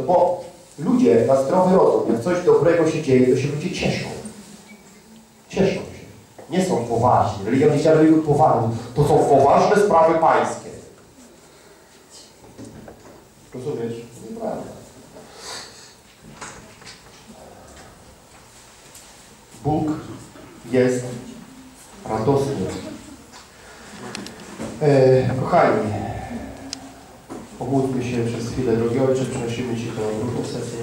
No bo ludzie na zdrowy rozum, jak coś dobrego się dzieje, to się ludzie cieszą. Cieszą się. Nie są poważni. Religia chrześcijańska religią poważną. To są poważne sprawy pańskie. Rozumiesz? Nieprawda. Bóg jest radosny. E, kochani, pomódlmy się przez chwilę, drogi Ojcze, przynosimy Ci tę drugą sesję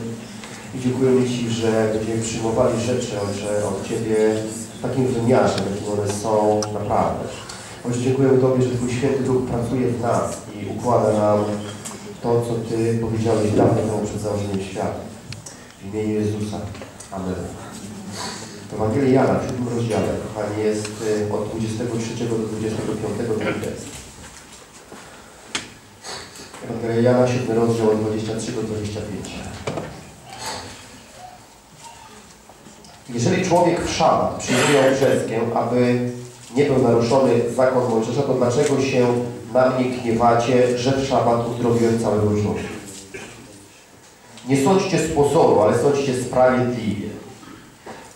i dziękujemy Ci, że będziemy przyjmowali rzeczy, Ojcze, od Ciebie w takim wymiarze, jakim one są naprawdę. Ojcze, dziękujemy Tobie, że Twój Święty Duch pracuje w nas i układa nam to, co Ty powiedziałeś dawno temu przed założeniem świata. W imieniu Jezusa. Amen. Ewangelia Jana w siódmym rozdziale, kochani, jest y, od 23 do 25 ten. Ewangelia Jana, siódmy rozdział od 23 do 25. Jeżeli człowiek w szabat przyjmuje obrzezkę, aby nie był naruszony zakon Mojżesza, to dlaczego się na mnie gniewacie, że w szabat uzdrowiłem całego człowieka? Nie sądźcie z pozoru, ale sądźcie sprawiedliwie.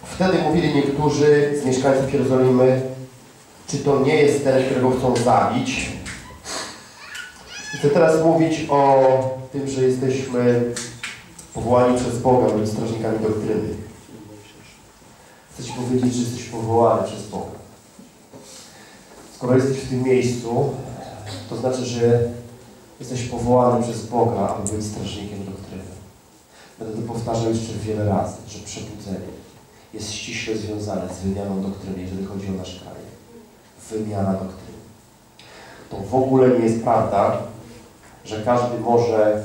Wtedy mówili niektórzy z mieszkańców Jerozolimy, czy to nie jest ten, którego chcą zabić. Chcę teraz mówić o tym, że jesteśmy powołani przez Boga, być strażnikami doktryny. Chcę Ci powiedzieć, że jesteś powołany przez Boga. Skoro jesteś w tym miejscu, to znaczy, że jesteś powołany przez Boga, aby być strażnikiem doktryny. Będę to powtarzał jeszcze wiele razy, że przebudzenie jest ściśle związane z wymianą doktryny, jeżeli chodzi o nasz kraj. Wymiana doktryny. To w ogóle nie jest prawda, że każdy może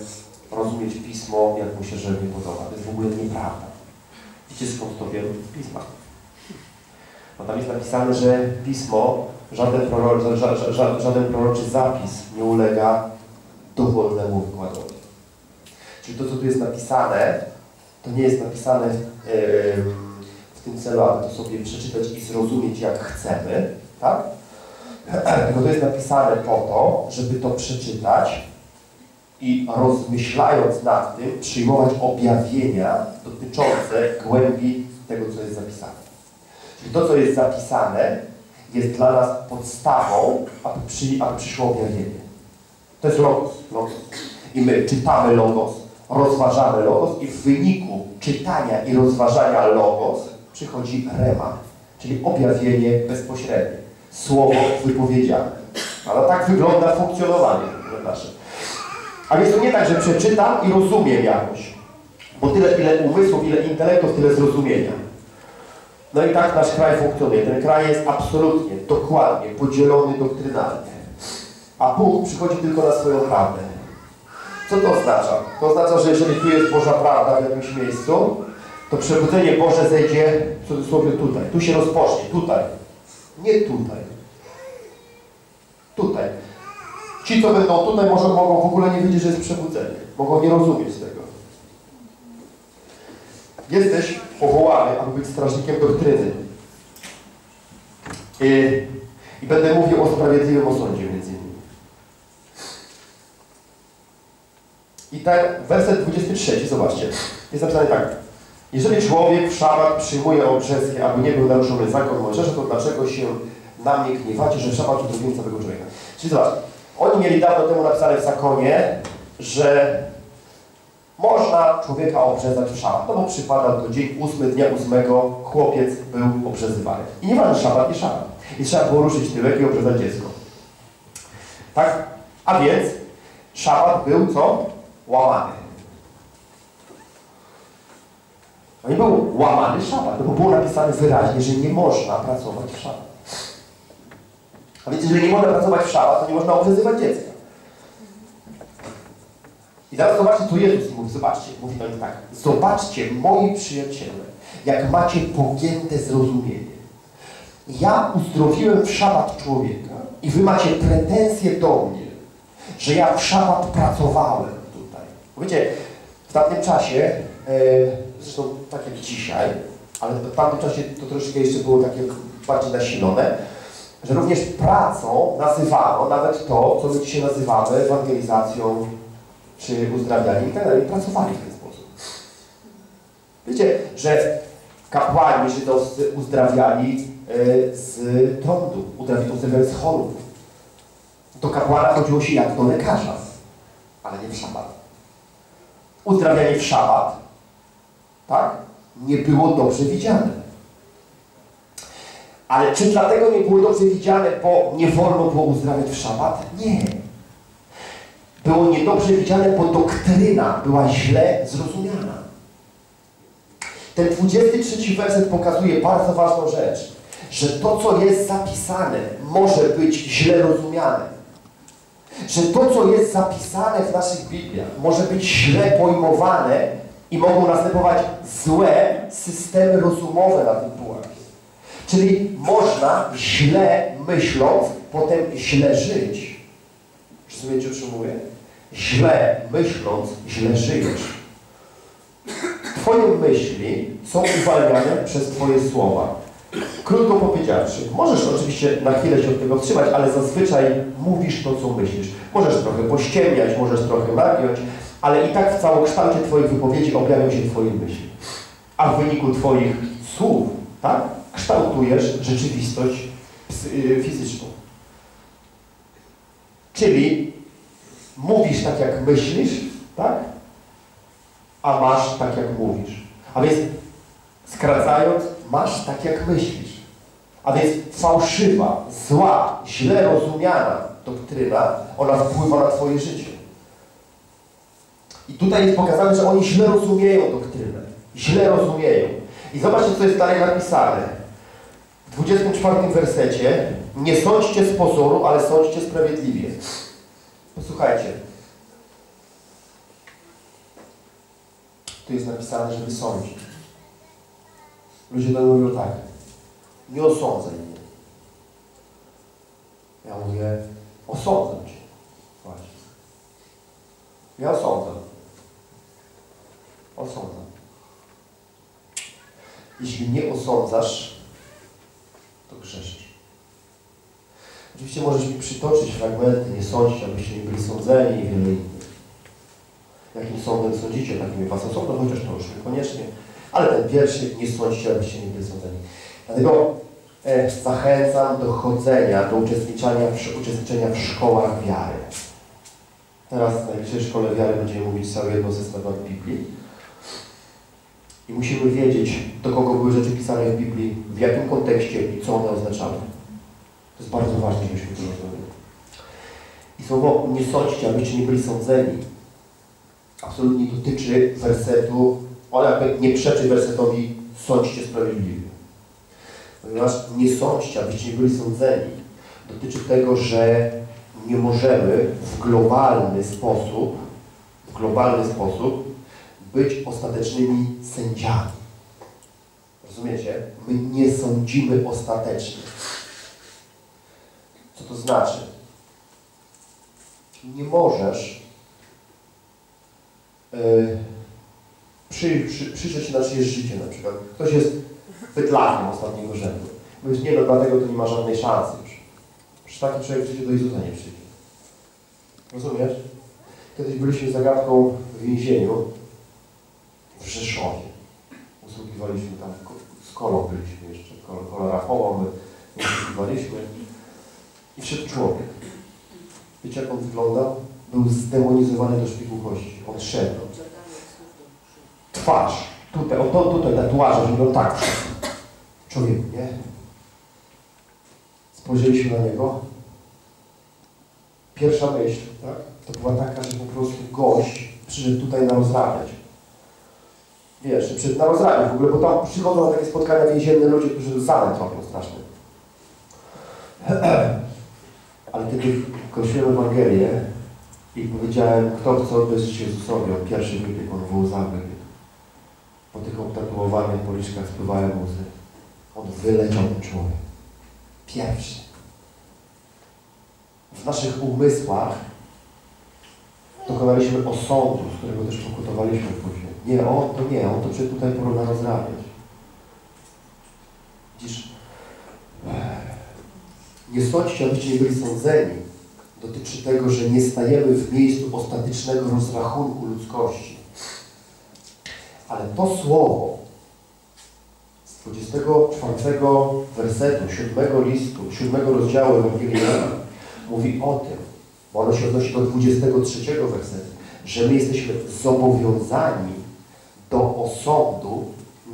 rozumieć Pismo, jak mu się żywnie podoba. To jest w ogóle nieprawda. Wiecie skąd to wiem? W Pismach. Bo tam jest napisane, że Pismo, żaden, ża, ża, ża, żaden proroczy zapis nie ulega dowolnemu wykładowi. Czyli to, co tu jest napisane, to nie jest napisane yy, w tym celu, aby to sobie przeczytać i zrozumieć, jak chcemy, tak? Tylko to jest napisane po to, żeby to przeczytać i rozmyślając nad tym, przyjmować objawienia dotyczące głębi tego, co jest zapisane. Czyli to, co jest zapisane, jest dla nas podstawą, aby, przy, aby przyszło objawienie. To jest logos, logos. I my czytamy logos, rozważamy logos i w wyniku czytania i rozważania logos przychodzi rema, czyli objawienie bezpośrednie, słowo wypowiedziane. Ale tak wygląda funkcjonowanie nasze. A więc to nie tak, że przeczytam i rozumiem jakoś, bo tyle, ile umysłów, ile intelektów, tyle zrozumienia. No i tak nasz kraj funkcjonuje. Ten kraj jest absolutnie, dokładnie podzielony doktrynalnie. A Bóg przychodzi tylko na swoją prawdę. Co to oznacza? To oznacza, że jeżeli tu jest Boża prawda w jakimś miejscu, to przebudzenie Boże zejdzie w cudzysłowie tutaj. Tu się rozpocznie, tutaj. Nie tutaj. Tutaj. Ci, co będą tutaj, może mogą w ogóle nie wiedzieć, że jest przebudzenie. Mogą nie rozumieć tego. Jesteś powołany, aby być strażnikiem doktryny. I, I, będę mówił o sprawiedliwym osądzie między innymi. I ten werset 23, zobaczcie, jest napisane tak. Jeżeli człowiek w szabat przyjmuje obrzezkę, aby nie był naruszony zakon Mojżesza, to dlaczego się na mnie gniewacie, że szabat uzdrowiłem całego człowieka? Czyli zobacz, oni mieli dawno temu napisane w zakonie, że można człowieka obrzezać w szabat. No bo przypadał to dzień ósmy, dnia ósmego, chłopiec był obrzezywany. I nie ma szabat, nie szabat. I trzeba było ruszyć tyłek i obrzezać dziecko. Tak? A więc szabat był co? Łamany. No nie był łamany szabat, bo było napisane wyraźnie, że nie można pracować w szabat. A więc jeżeli nie można pracować w szabat, to nie można obrzezywać dziecka. I zaraz zobaczcie, co Jezus mówi. Zobaczcie, mówi do nich tak. Zobaczcie, moi przyjaciele, jak macie pogięte zrozumienie. Ja uzdrowiłem w szabat człowieka i wy macie pretensje do mnie, że ja w szabat pracowałem tutaj. Wiecie, w tamtym czasie, e, zresztą tak jak dzisiaj, ale w tamtym czasie to troszeczkę jeszcze było takie bardziej nasilone, że również pracą nazywano nawet to, co my dzisiaj nazywamy ewangelizacją czy uzdrawiali i tak pracowali w ten sposób. Wiecie, że kapłani żydowscy uzdrawiali e, z trądu, uzdrawiali z chorób. Do kapłana chodziło się jak do lekarza, ale nie w szabat. Uzdrawianie w szabat, tak, nie było dobrze widziane. Ale czy dlatego nie było dobrze widziane, bo nie wolno było uzdrawiać w szabat? Nie. Było niedobrze widziane, bo doktryna była źle zrozumiana. Ten 23 werset pokazuje bardzo ważną rzecz, że to, co jest zapisane, może być źle rozumiane. Że to, co jest zapisane w naszych Bibliach, może być źle pojmowane i mogą następować złe systemy rozumowe na tym pułapie. Czyli można źle myśląc, potem źle żyć. Rozumiecie, o czym mówię? Źle myśląc, źle żyjesz. Twoje myśli są uwalniane przez Twoje słowa. Krótko powiedziawszy, możesz oczywiście na chwilę się od tego wstrzymać, ale zazwyczaj mówisz to, co myślisz. Możesz trochę pościemniać, możesz trochę nagiąć, ale i tak w całokształcie Twoich wypowiedzi objawią się Twoje myśli. A w wyniku Twoich słów, tak, kształtujesz rzeczywistość y, fizyczną. Czyli mówisz tak, jak myślisz, tak? A masz tak, jak mówisz. A więc, skracając, masz tak, jak myślisz. A więc fałszywa, zła, źle rozumiana doktryna, ona wpływa na Twoje życie. I tutaj jest pokazane, że oni źle rozumieją doktrynę. Źle rozumieją. I zobaczcie, co jest dalej napisane. W 24 wersecie nie sądźcie z pozoru, ale sądźcie sprawiedliwie. Posłuchajcie. Tu jest napisane, żeby sądzić. Ludzie to mówią tak. Nie osądzaj mnie. Ja mówię, osądzam Cię. Właśnie. Ja osądzam. Osądzam. Jeśli nie osądzasz, to grzeszysz. Oczywiście możesz mi przytoczyć fragmenty, nie sądźcie, abyście nie byli sądzeni i wiele innych. Jakim sądem sądzicie, takim was osądzą, chociaż to już niekoniecznie. Ale ten pierwszy, nie sądźcie, abyście nie byli sądzeni. Dlatego e, zachęcam do chodzenia, do uczestniczenia w, uczestniczenia w szkołach wiary. Teraz w najbliższej szkole wiary będziemy mówić całe jedno ze stron Biblii. I musimy wiedzieć, do kogo były rzeczy pisane w Biblii, w jakim kontekście i co one oznaczały. To jest bardzo ważne, żebyśmy to rozumieli. I słowo nie sądźcie, abyście nie byli sądzeni. Absolutnie dotyczy wersetu, on jakby nie przeczy wersetowi sądźcie sprawiedliwie. Ponieważ nie sądźcie, abyście nie byli sądzeni. Dotyczy tego, że nie możemy w globalny sposób, w globalny sposób być ostatecznymi sędziami. Rozumiecie? My nie sądzimy ostatecznie. Co to znaczy? Nie możesz yy, przy, przy, przyjrzeć się na czyjeś życie na przykład. Ktoś jest bydlakiem ostatniego rzędu. Mówisz, nie no, dlatego to nie ma żadnej szansy już. Przecież taki człowiek w życiu do Jezusa nie przyjdzie. Rozumiesz? Kiedyś byliśmy zagadką w więzieniu w Rzeszowie. Usługiwaliśmy tam, z kolą byliśmy jeszcze, kola rachową, my usługiwaliśmy. I wszedł człowiek. Wiecie jak on wyglądał? Był zdemonizowany do szpiku kości. On szedł. Twarz. Tutaj, o to, tutaj tatuaże, wyglądał tak Człowiek, nie? Spojrzeliśmy na niego. Pierwsza myśl, tak? To była taka, że po prostu gość przyszedł tutaj na rozrabiać. Wiesz, przyszedł na rozrabiać w ogóle, bo tam przychodzą na takie spotkania więzienne ludzie, którzy zamęt robią straszny. Ale kiedy głosiłem Ewangelię i powiedziałem, kto chce się Jezusowi, on pierwszy wybiegł, on łzach wybiegł. Po tych obtatuowanych policzkach spływają łzy. On wyleciał człowiek. Pierwszy. W naszych umysłach dokonaliśmy osądu, z którego też pokutowaliśmy później. Nie, on to nie, on to przyszedł tutaj porówna rozrabiać. Widzisz, nie sądźcie, abyście nie byli sądzeni. dotyczy tego, że nie stajemy w miejscu ostatecznego rozrachunku ludzkości. Ale to słowo z 24 wersetu, 7 listu, 7 rozdziału Ewangelii mówi o tym, bo ono się odnosi do 23 wersetu, że my jesteśmy zobowiązani do osądu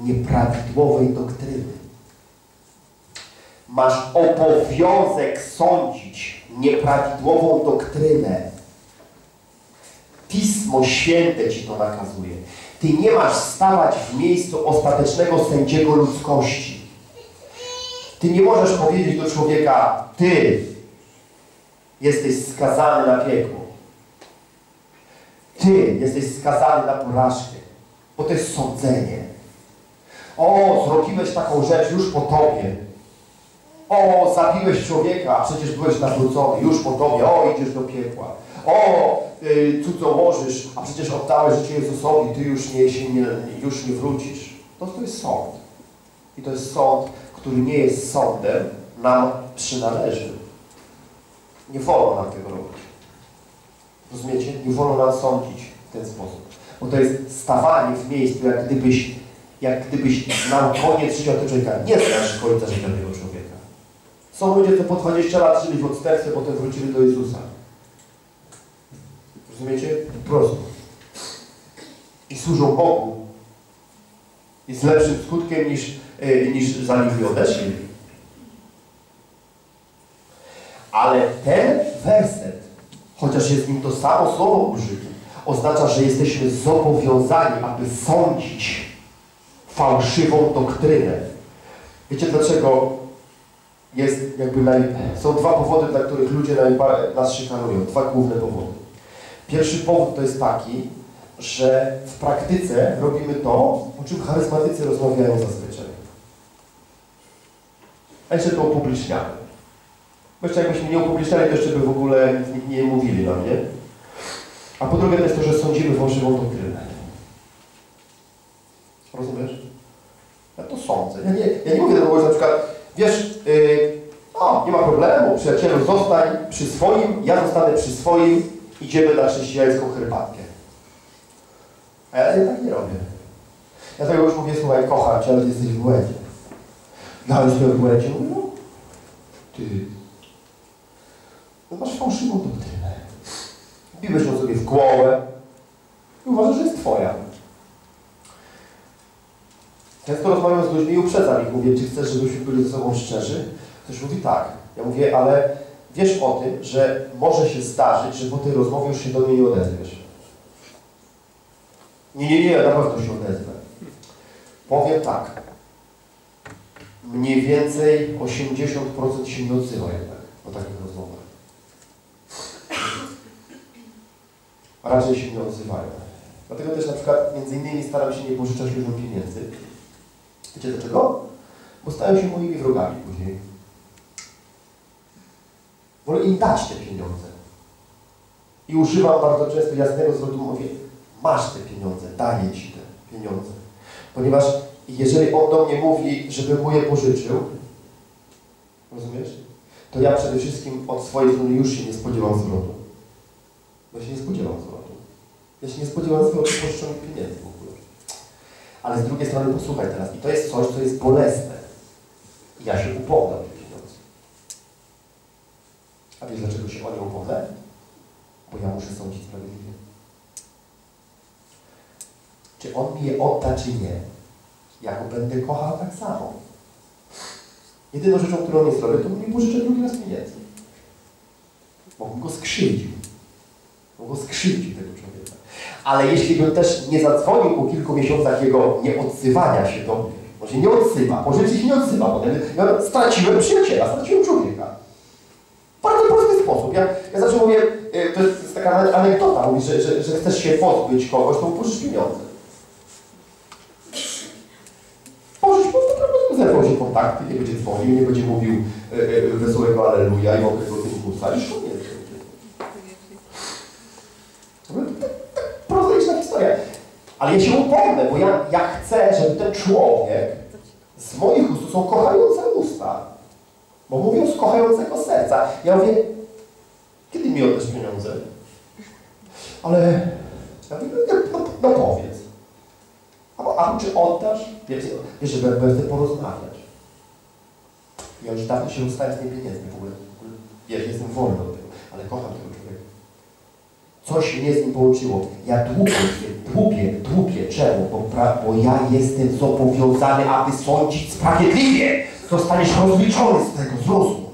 nieprawidłowej doktryny. Masz obowiązek sądzić nieprawidłową doktrynę. Pismo Święte Ci to nakazuje. Ty nie masz stawać w miejscu ostatecznego sędziego ludzkości. Ty nie możesz powiedzieć do człowieka, ty jesteś skazany na piekło. Ty jesteś skazany na porażkę, bo to jest sądzenie. O, zrobiłeś taką rzecz już po tobie. O, zabiłeś człowieka, a przecież byłeś nawrócony, już po tobie. O, idziesz do piekła. O, y, cudzołożysz, a przecież oddałeś życie Jezusowi, ty już nie, się nie, już nie wrócisz. To, to jest sąd. I to jest sąd, który nie jest sądem, nam przynależy. Nie wolno nam tego robić. Rozumiecie? Nie wolno nam sądzić w ten sposób. Bo to jest stawanie w miejscu, jak gdybyś, jak gdybyś znał koniec życia tego człowieka. Nie znasz końca życia tego człowieka. Są ludzie, co po 20 lat żyli w odstępstwie, potem wrócili do Jezusa. Rozumiecie? Po prostu. I służą Bogu. I z lepszym skutkiem niż, yy, niż zanim odeszli. Ale ten werset, chociaż jest w nim to samo słowo użyte, oznacza, że jesteśmy zobowiązani, aby sądzić fałszywą doktrynę. Wiecie dlaczego jest jakby naj... są dwa powody, dla których ludzie nas szykanują. Dwa główne powody. Pierwszy powód to jest taki, że w praktyce robimy to, o czym charyzmatycy rozmawiają zazwyczaj. A jeszcze to upubliczniamy. Bo jakbyśmy nie upubliczniali, to jeszcze by w ogóle nie, nie mówili nam, nie? A po drugie to jest to, że sądzimy fałszywą doktrynę. Rozumiesz? Ja to sądzę. Ja nie, ja nie mówię do kogoś na przykład, wiesz, yy, o, nie ma problemu, przyjacielu, zostań przy swoim, ja zostanę przy swoim, idziemy na chrześcijańską herbatkę. A ja tak nie robię. Ja tego już mówię, słuchaj, kocham Cię, ale jesteś w błędzie. No ale w błędzie? No, ty, no masz fałszywą doktrynę. Biłeś ją sobie w głowę i uważasz, że jest Twoja. Często rozmawiam z ludźmi i uprzedzam ich. Mówię, czy chcesz, żebyśmy byli ze sobą szczerzy? Ktoś mówi tak. Ja mówię, ale wiesz o tym, że może się zdarzyć, że po tej rozmowie już się do mnie nie odezwiesz. Nie, nie, nie, na pewno się odezwę. Powiem tak. Mniej więcej 80% się nie odzywa jednak po takich rozmowach. Raczej się nie odzywają. Dlatego też na przykład między innymi staram się nie pożyczać ludziom pieniędzy. Wiecie dlaczego? Bo stają się moimi wrogami później. Wolę im dać te pieniądze. I używam bardzo często jasnego zwrotu, mówię, masz te pieniądze, daję Ci te pieniądze. Ponieważ jeżeli on do mnie mówi, żebym mu je pożyczył, rozumiesz? To ja przede wszystkim od swojej strony już się nie spodziewam zwrotu. Bo się nie spodziewam zwrotu. Ja się nie spodziewam zwrotu pożyczonych pieniędzy. Ale z drugiej strony posłuchaj teraz, i to jest coś, co jest bolesne. Ja się o te pieniądze. A wiesz dlaczego się o nie upomnę? Bo ja muszę sądzić sprawiedliwie. Czy on mi je odda, czy nie? Ja go będę kochał tak samo. Jedyną rzeczą, którą nie zrobię, to nie pożyczę drugi raz pieniędzy. Bo go skrzywdził. Bo go skrzywdził tego człowieka. Ale jeśli bym też nie zadzwonił po kilku miesiącach jego nieodzywania się do mnie, bo się nie odzywa, pożyczyć się nie odzywa, potem ja straciłem przyjaciela, straciłem człowieka. Bardzo prosty sposób. Ja, ja zawsze mówię, e, to jest taka anegdota, że, że, że chcesz się pozbyć kogoś, to mu pożycz pieniądze. Pożycz, bo to zerwał się kontakty, nie będzie dzwonił, nie będzie mówił e, e, wesołego aleluja i mokrego tynkusa i koniec. Ale ja się upomnę, bo ja, ja chcę, żeby ten człowiek z moich ust są kochające usta. Bo mówią z kochającego serca. Ja mówię, kiedy mi ale ja mówię, no, no, no powiedz. A, a czy oddasz? Wiesz, wiesz będę porozmawiać. Ja już dawno się ustałem z tymi pieniędzmi w ogóle. W ogóle wiesz, jestem wolny od tego, ale kocham tego człowieka. Coś mnie z nim połączyło. Ja dłubię, dłubię, dłubię. Czemu? Bo, bo ja jestem zobowiązany, aby sądzić sprawiedliwie. Zostaniesz rozliczony z tego, zrozum.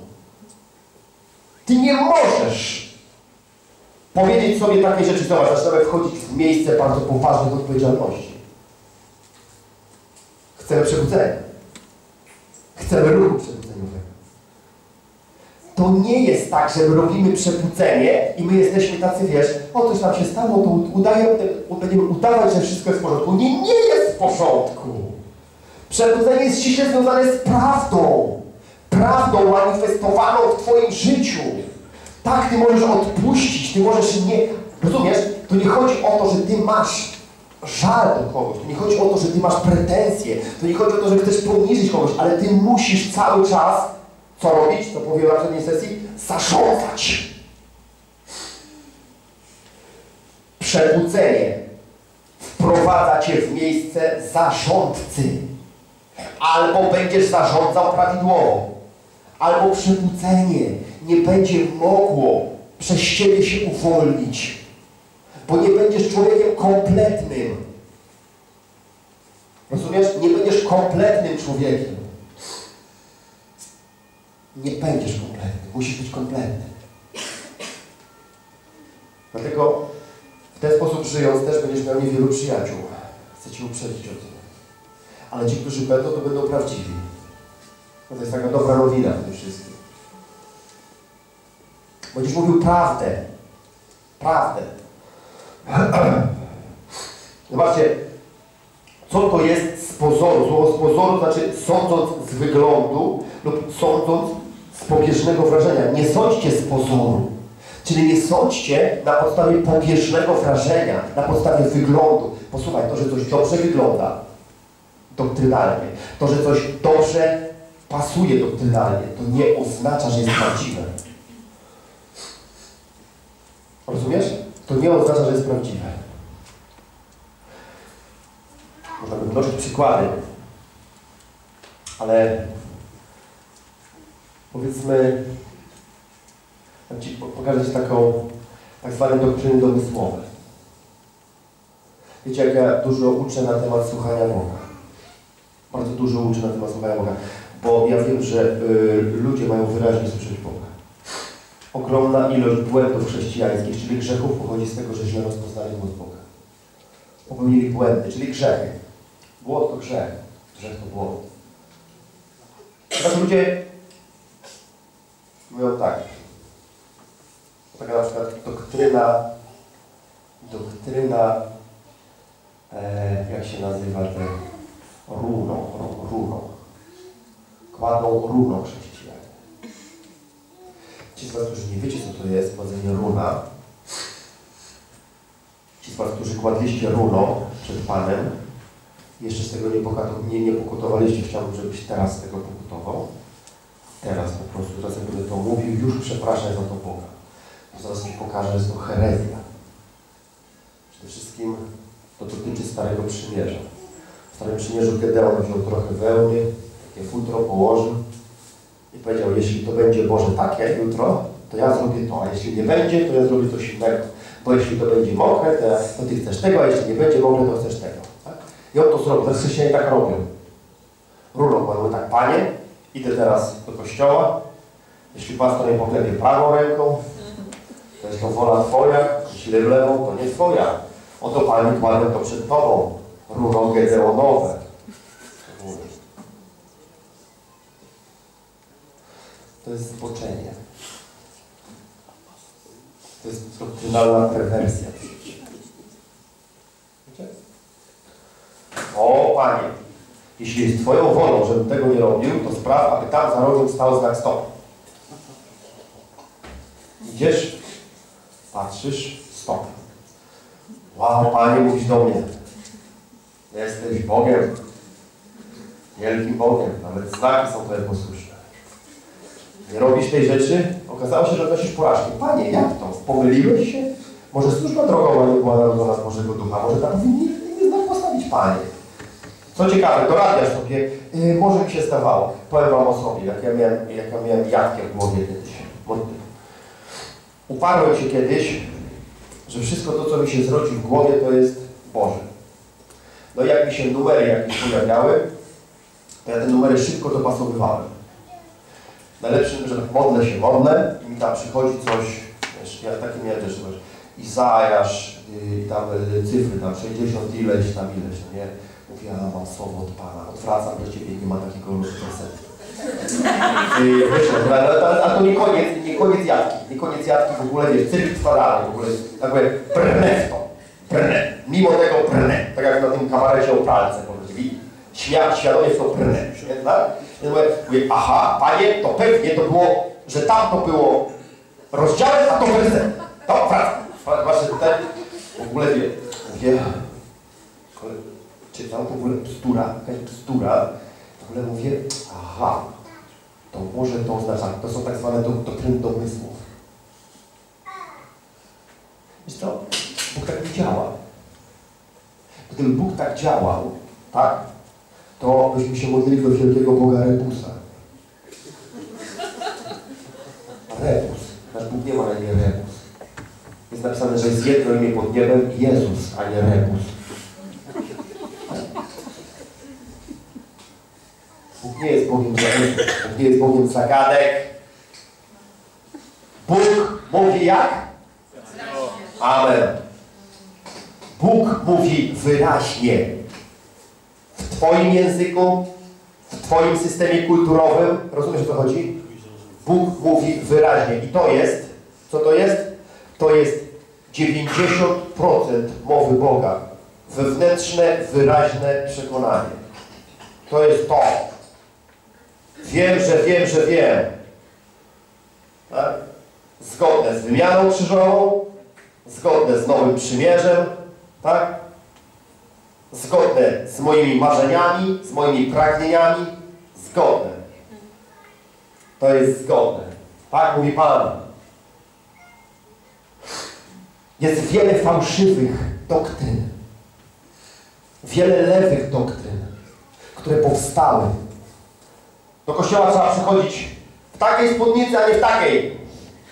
Ty nie możesz powiedzieć sobie takiej rzeczy, zobacz, zaczynamy wchodzić w miejsce bardzo poważnych odpowiedzialności. Chcemy przebudzenia. Chcemy ruchu przebudzeniowego. To nie jest tak, że my robimy przebudzenie i my jesteśmy tacy, wiesz, o coś nam się stało, to udaje, będziemy udawać, że wszystko jest w porządku. Nie, nie jest w porządku. Przebudzenie jest ściśle związane z prawdą. Prawdą manifestowaną w Twoim życiu. Tak, Ty możesz odpuścić, Ty możesz nie... Rozumiesz? To nie chodzi o to, że Ty masz żal do kogoś. To nie chodzi o to, że Ty masz pretensje. To nie chodzi o to, że chcesz poniżyć kogoś, ale Ty musisz cały czas co robić? Co powiem na poprzedniej sesji? Zarządzać. Przebudzenie wprowadza Cię w miejsce zarządcy. Albo będziesz zarządzał prawidłowo, albo przebudzenie nie będzie mogło przez Ciebie się uwolnić, bo nie będziesz człowiekiem kompletnym. Rozumiesz? Nie będziesz kompletnym człowiekiem. Nie będziesz kompletny. Musisz być kompletny. Dlatego w ten sposób żyjąc też będziesz miał niewielu przyjaciół. Chcę Ci uprzedzić o tym. Ale ci, którzy będą, to będą prawdziwi. No to jest taka dobra nowina w tym wszystkim. Będziesz mówił prawdę. Prawdę. Zobaczcie, co to jest z pozoru? Słowo z pozoru znaczy sądząc z wyglądu lub sądząc z pobieżnego wrażenia. Nie sądźcie z pozoru. Czyli nie sądźcie na podstawie pobieżnego wrażenia, na podstawie wyglądu. Posłuchaj, to, że coś dobrze wygląda doktrynalnie, to, że coś dobrze pasuje doktrynalnie, to nie oznacza, że jest prawdziwe. Rozumiesz? To nie oznacza, że jest prawdziwe. Można by mnożyć przykłady, ale powiedzmy, Ci taką tak zwane doktryny domysłowe. Wiecie, jak ja dużo uczę na temat słuchania Boga. Bardzo dużo uczę na temat słuchania Boga, bo ja wiem, że y, ludzie mają wyraźnie słyszeć Boga. Ogromna ilość błędów chrześcijańskich, czyli grzechów, pochodzi z tego, że źle rozpoznali głos Boga. Popełnili błędy, czyli grzechy. Błąd to grzech, grzech to błąd. Teraz ludzie mówią tak, taka na przykład doktryna, doktryna, e, jak się nazywa te runą, runą. Kładą runą chrześcijanie. Ci z Was, którzy nie wiecie, co to jest kładzenie runa, ci z Was, którzy kładliście runą przed Panem, jeszcze z tego nie, nie, nie pokutowaliście, chciałbym, żebyś teraz tego pokutował. Teraz po prostu, teraz jak będę to mówił, już przepraszaj za to Boga zaraz Ci pokażę, że jest to herezja. Przede wszystkim to dotyczy Starego Przymierza. W Starym Przymierzu Gedeon wziął trochę wełny, takie futro położył i powiedział, jeśli to będzie Boże takie jutro, to ja zrobię to, a jeśli nie będzie, to ja zrobię coś innego. Bo jeśli to będzie mokre, to, to Ty chcesz tego, a jeśli nie będzie mokre, to chcesz tego. Tak? I on to zrobił. Teraz chrześcijanie tak robią. Runą, mówią tak, Panie, idę teraz do kościoła, jeśli pastor nie poklepie prawą ręką, to jest to wola Twoja, w lewą, to nie Twoja. Oto Panie kładę to przed Tobą. Runo Gedeonowe. To jest zboczenie. To jest doktrynalna perwersja. O Panie, jeśli jest Twoją wolą, żebym tego nie robił, to spraw, aby tam za rogiem stał znak stop. Idziesz Patrzysz, stop. Wow, Panie, mówisz do mnie. Jesteś Bogiem. Wielkim Bogiem. Nawet znaki są Twoje posłuszne. Nie robisz tej rzeczy, okazało się, że nosisz porażkę. Panie, jak to? Pomyliłeś się? Może służba drogowa nie była narodzona z Bożego Ducha, może tam powinni inny znak postawić Panie. Co ciekawe, dorabiasz sobie, yy, może mi się zdawało, powiem Wam o sobie, jak ja miałem, jak ja miałem jatkę w głowie kiedyś. Uparłem się kiedyś, że wszystko to, co mi się zrodzi w głowie, to jest Boże. No i jak mi się numery jakieś pojawiały, to ja te numery szybko dopasowywałem. Najlepszym, że tak modlę się, modlę i mi tam przychodzi coś, wiesz, ja takie miałem też coś, Izajasz, i tam y, cyfry, tam 60 ileś, tam ileś, no nie? Mówię, ja mam słowo od Pana, odwracam do Ciebie, nie ma takiego piosenki. Yy, wiesz, a, a to nie koniec, nie koniec jadki, nie koniec jadki w ogóle, wiesz, cyrk trwa dalej, w ogóle, tak jakby brnę w to, brnę, mimo tego brnę, tak jak na tym kabarecie o pralce, powiedzieli, Śmia, świadomie w to brnę, tak? Ja mówię, mówię, aha, Panie, to pewnie to było, że tam to było rozdziałem, a to wersetem. To wracam. Właśnie tutaj w ogóle wie, mówię, czytam w ogóle bzdura, jakaś bzdura, w ogóle mówię, aha, to może to oznacza, to są tak zwane doktryny domysłów. Wiesz co? Bóg tak nie działa. Gdyby Bóg tak działał, tak, to byśmy się modlili do wielkiego Boga Rebusa. Rebus. Nasz Bóg nie ma na imię Rebus. Jest napisane, że jest jedno imię pod niebem Jezus, a nie Rebus. Bóg nie jest Bogiem zagadek. Bóg nie jest Bogiem zagadek. Bóg mówi jak? Amen. Bóg mówi wyraźnie. W Twoim języku, w Twoim systemie kulturowym. Rozumiesz o co chodzi? Bóg mówi wyraźnie. I to jest, co to jest? To jest 90% mowy Boga. Wewnętrzne, wyraźne przekonanie. To jest to. Wiem, że wiem, że wiem. Tak? Zgodne z wymianą krzyżową, zgodne z nowym przymierzem, tak? Zgodne z moimi marzeniami, z moimi pragnieniami, zgodne. To jest zgodne. Tak mówi Pan. Jest wiele fałszywych doktryn. Wiele lewych doktryn, które powstały. Do kościoła trzeba przychodzić w takiej spódnicy, a nie w takiej.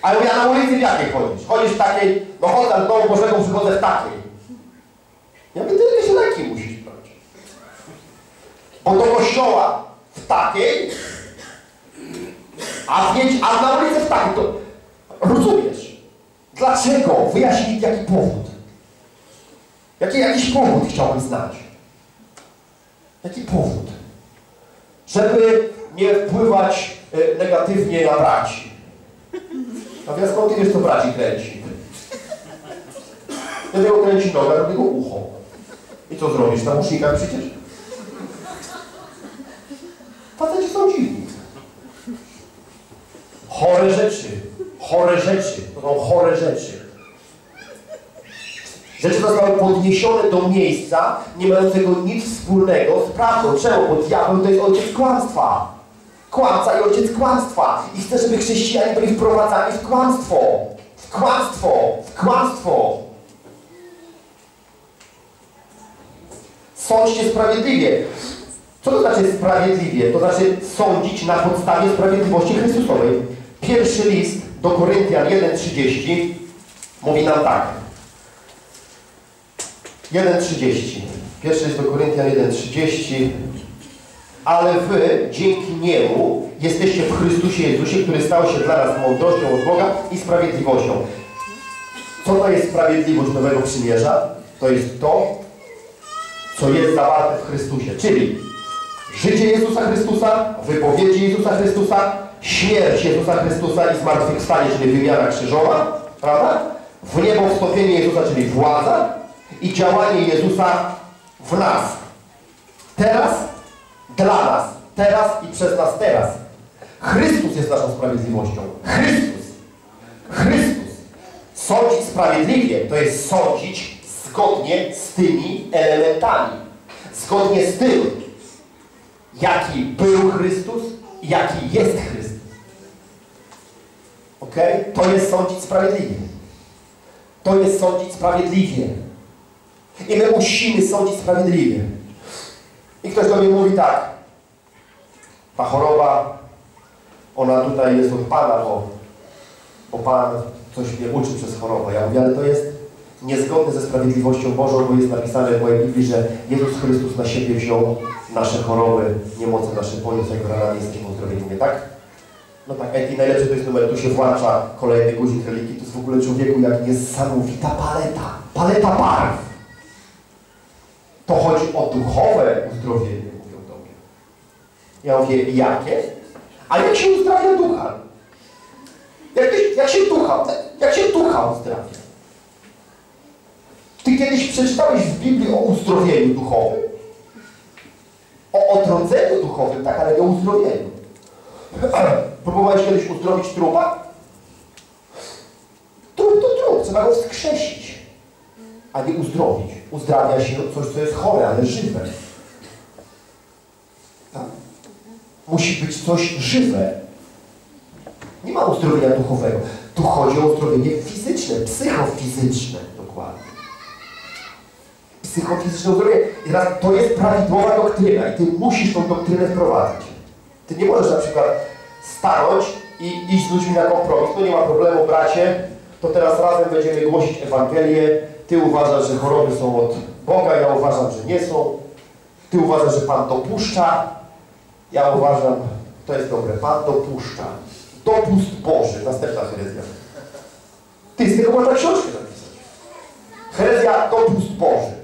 Ale ja na ulicy w jakiej chodzisz? Chodzisz w takiej, no chodzę do domu Bożego, przychodzę w takiej. Ja mówię, tyle się leki musisz brać. Bo do kościoła w takiej, a, w a na ulicy w takiej, to rozumiesz. Dlaczego? Wyjaśnij jaki powód. Jaki jakiś powód chciałbym znać. Jaki powód? Żeby nie wpływać e, negatywnie na braci. A ja skąd ty wiesz, co braci kręci? Jednego kręci noga, drugiego ucho. I co zrobisz? Na usznikach przecież? Faceci są dziwni. Chore rzeczy. Chore rzeczy. To są chore rzeczy. Rzeczy zostały podniesione do miejsca, nie mającego nic wspólnego z prawdą. Czemu? Bo diabeł to jest ojciec kłamstwa. Kłamca i ojciec kłamstwa. I chce, żeby chrześcijanie byli wprowadzani w kłamstwo. W kłamstwo. W kłamstwo. Sądźcie sprawiedliwie. Co to znaczy sprawiedliwie? To znaczy sądzić na podstawie sprawiedliwości Chrystusowej. Pierwszy list do Koryntian 1,30 mówi nam tak. 1,30. Pierwszy list do Koryntian 1,30 ale wy dzięki Niemu jesteście w Chrystusie Jezusie, który stał się dla nas mądrością od Boga i sprawiedliwością. Co to jest sprawiedliwość Nowego Przymierza? To jest to, co jest zawarte w Chrystusie, czyli życie Jezusa Chrystusa, wypowiedzi Jezusa Chrystusa, śmierć Jezusa Chrystusa i zmartwychwstanie, czyli wymiana krzyżowa, prawda? W niebo wstąpienie Jezusa, czyli władza i działanie Jezusa w nas. Teraz dla nas, teraz i przez nas teraz. Chrystus jest naszą sprawiedliwością. Chrystus. Chrystus. Sądzić sprawiedliwie to jest sądzić zgodnie z tymi elementami. Zgodnie z tym, jaki był Chrystus i jaki jest Chrystus. Ok? To jest sądzić sprawiedliwie. To jest sądzić sprawiedliwie. I my musimy sądzić sprawiedliwie. I ktoś do mnie mówi tak, ta choroba, ona tutaj jest od Pana, bo, bo Pan coś mnie uczy przez chorobę. Ja mówię, ale to jest niezgodne ze sprawiedliwością Bożą, bo jest napisane w mojej Biblii, że Jezus Chrystus na siebie wziął nasze choroby, niemoce nasze poniósł, jego ranami jesteśmy uzdrowieni, nie tak? No tak, i najlepsze to jest numer, tu się włącza kolejny guzik religii, to jest w ogóle człowieku jak niesamowita paleta, paleta barw. To chodzi o duchowe uzdrowienie, mówią do mnie. Ja mówię, jakie? A jak się uzdrawia ducha? Jak, jak się ducha, jak się ducha uzdrawia? Ty kiedyś przeczytałeś w Biblii o uzdrowieniu duchowym? O odrodzeniu duchowym, tak, ale nie o uzdrowieniu. Próbowałeś kiedyś uzdrowić trupa? Trup to trup, trzeba go wskrzesić, a nie uzdrowić. Uzdrawia się coś, co jest chore, ale żywe. Tak? Musi być coś żywe. Nie ma uzdrowienia duchowego. Tu chodzi o uzdrowienie fizyczne, psychofizyczne dokładnie. Psychofizyczne uzdrowienie. I teraz to jest prawidłowa doktryna i ty musisz tą doktrynę wprowadzić. Ty nie możesz na przykład stanąć i iść z ludźmi na kompromis. No nie ma problemu, bracie, to teraz razem będziemy głosić Ewangelię. Ty uważasz, że choroby są od Boga, ja uważam, że nie są. Ty uważasz, że Pan dopuszcza. Ja uważam, to jest dobre, Pan dopuszcza. Dopust Boży, następna herezja. Ty z tego można książkę napisać. Herezja dopust Boży.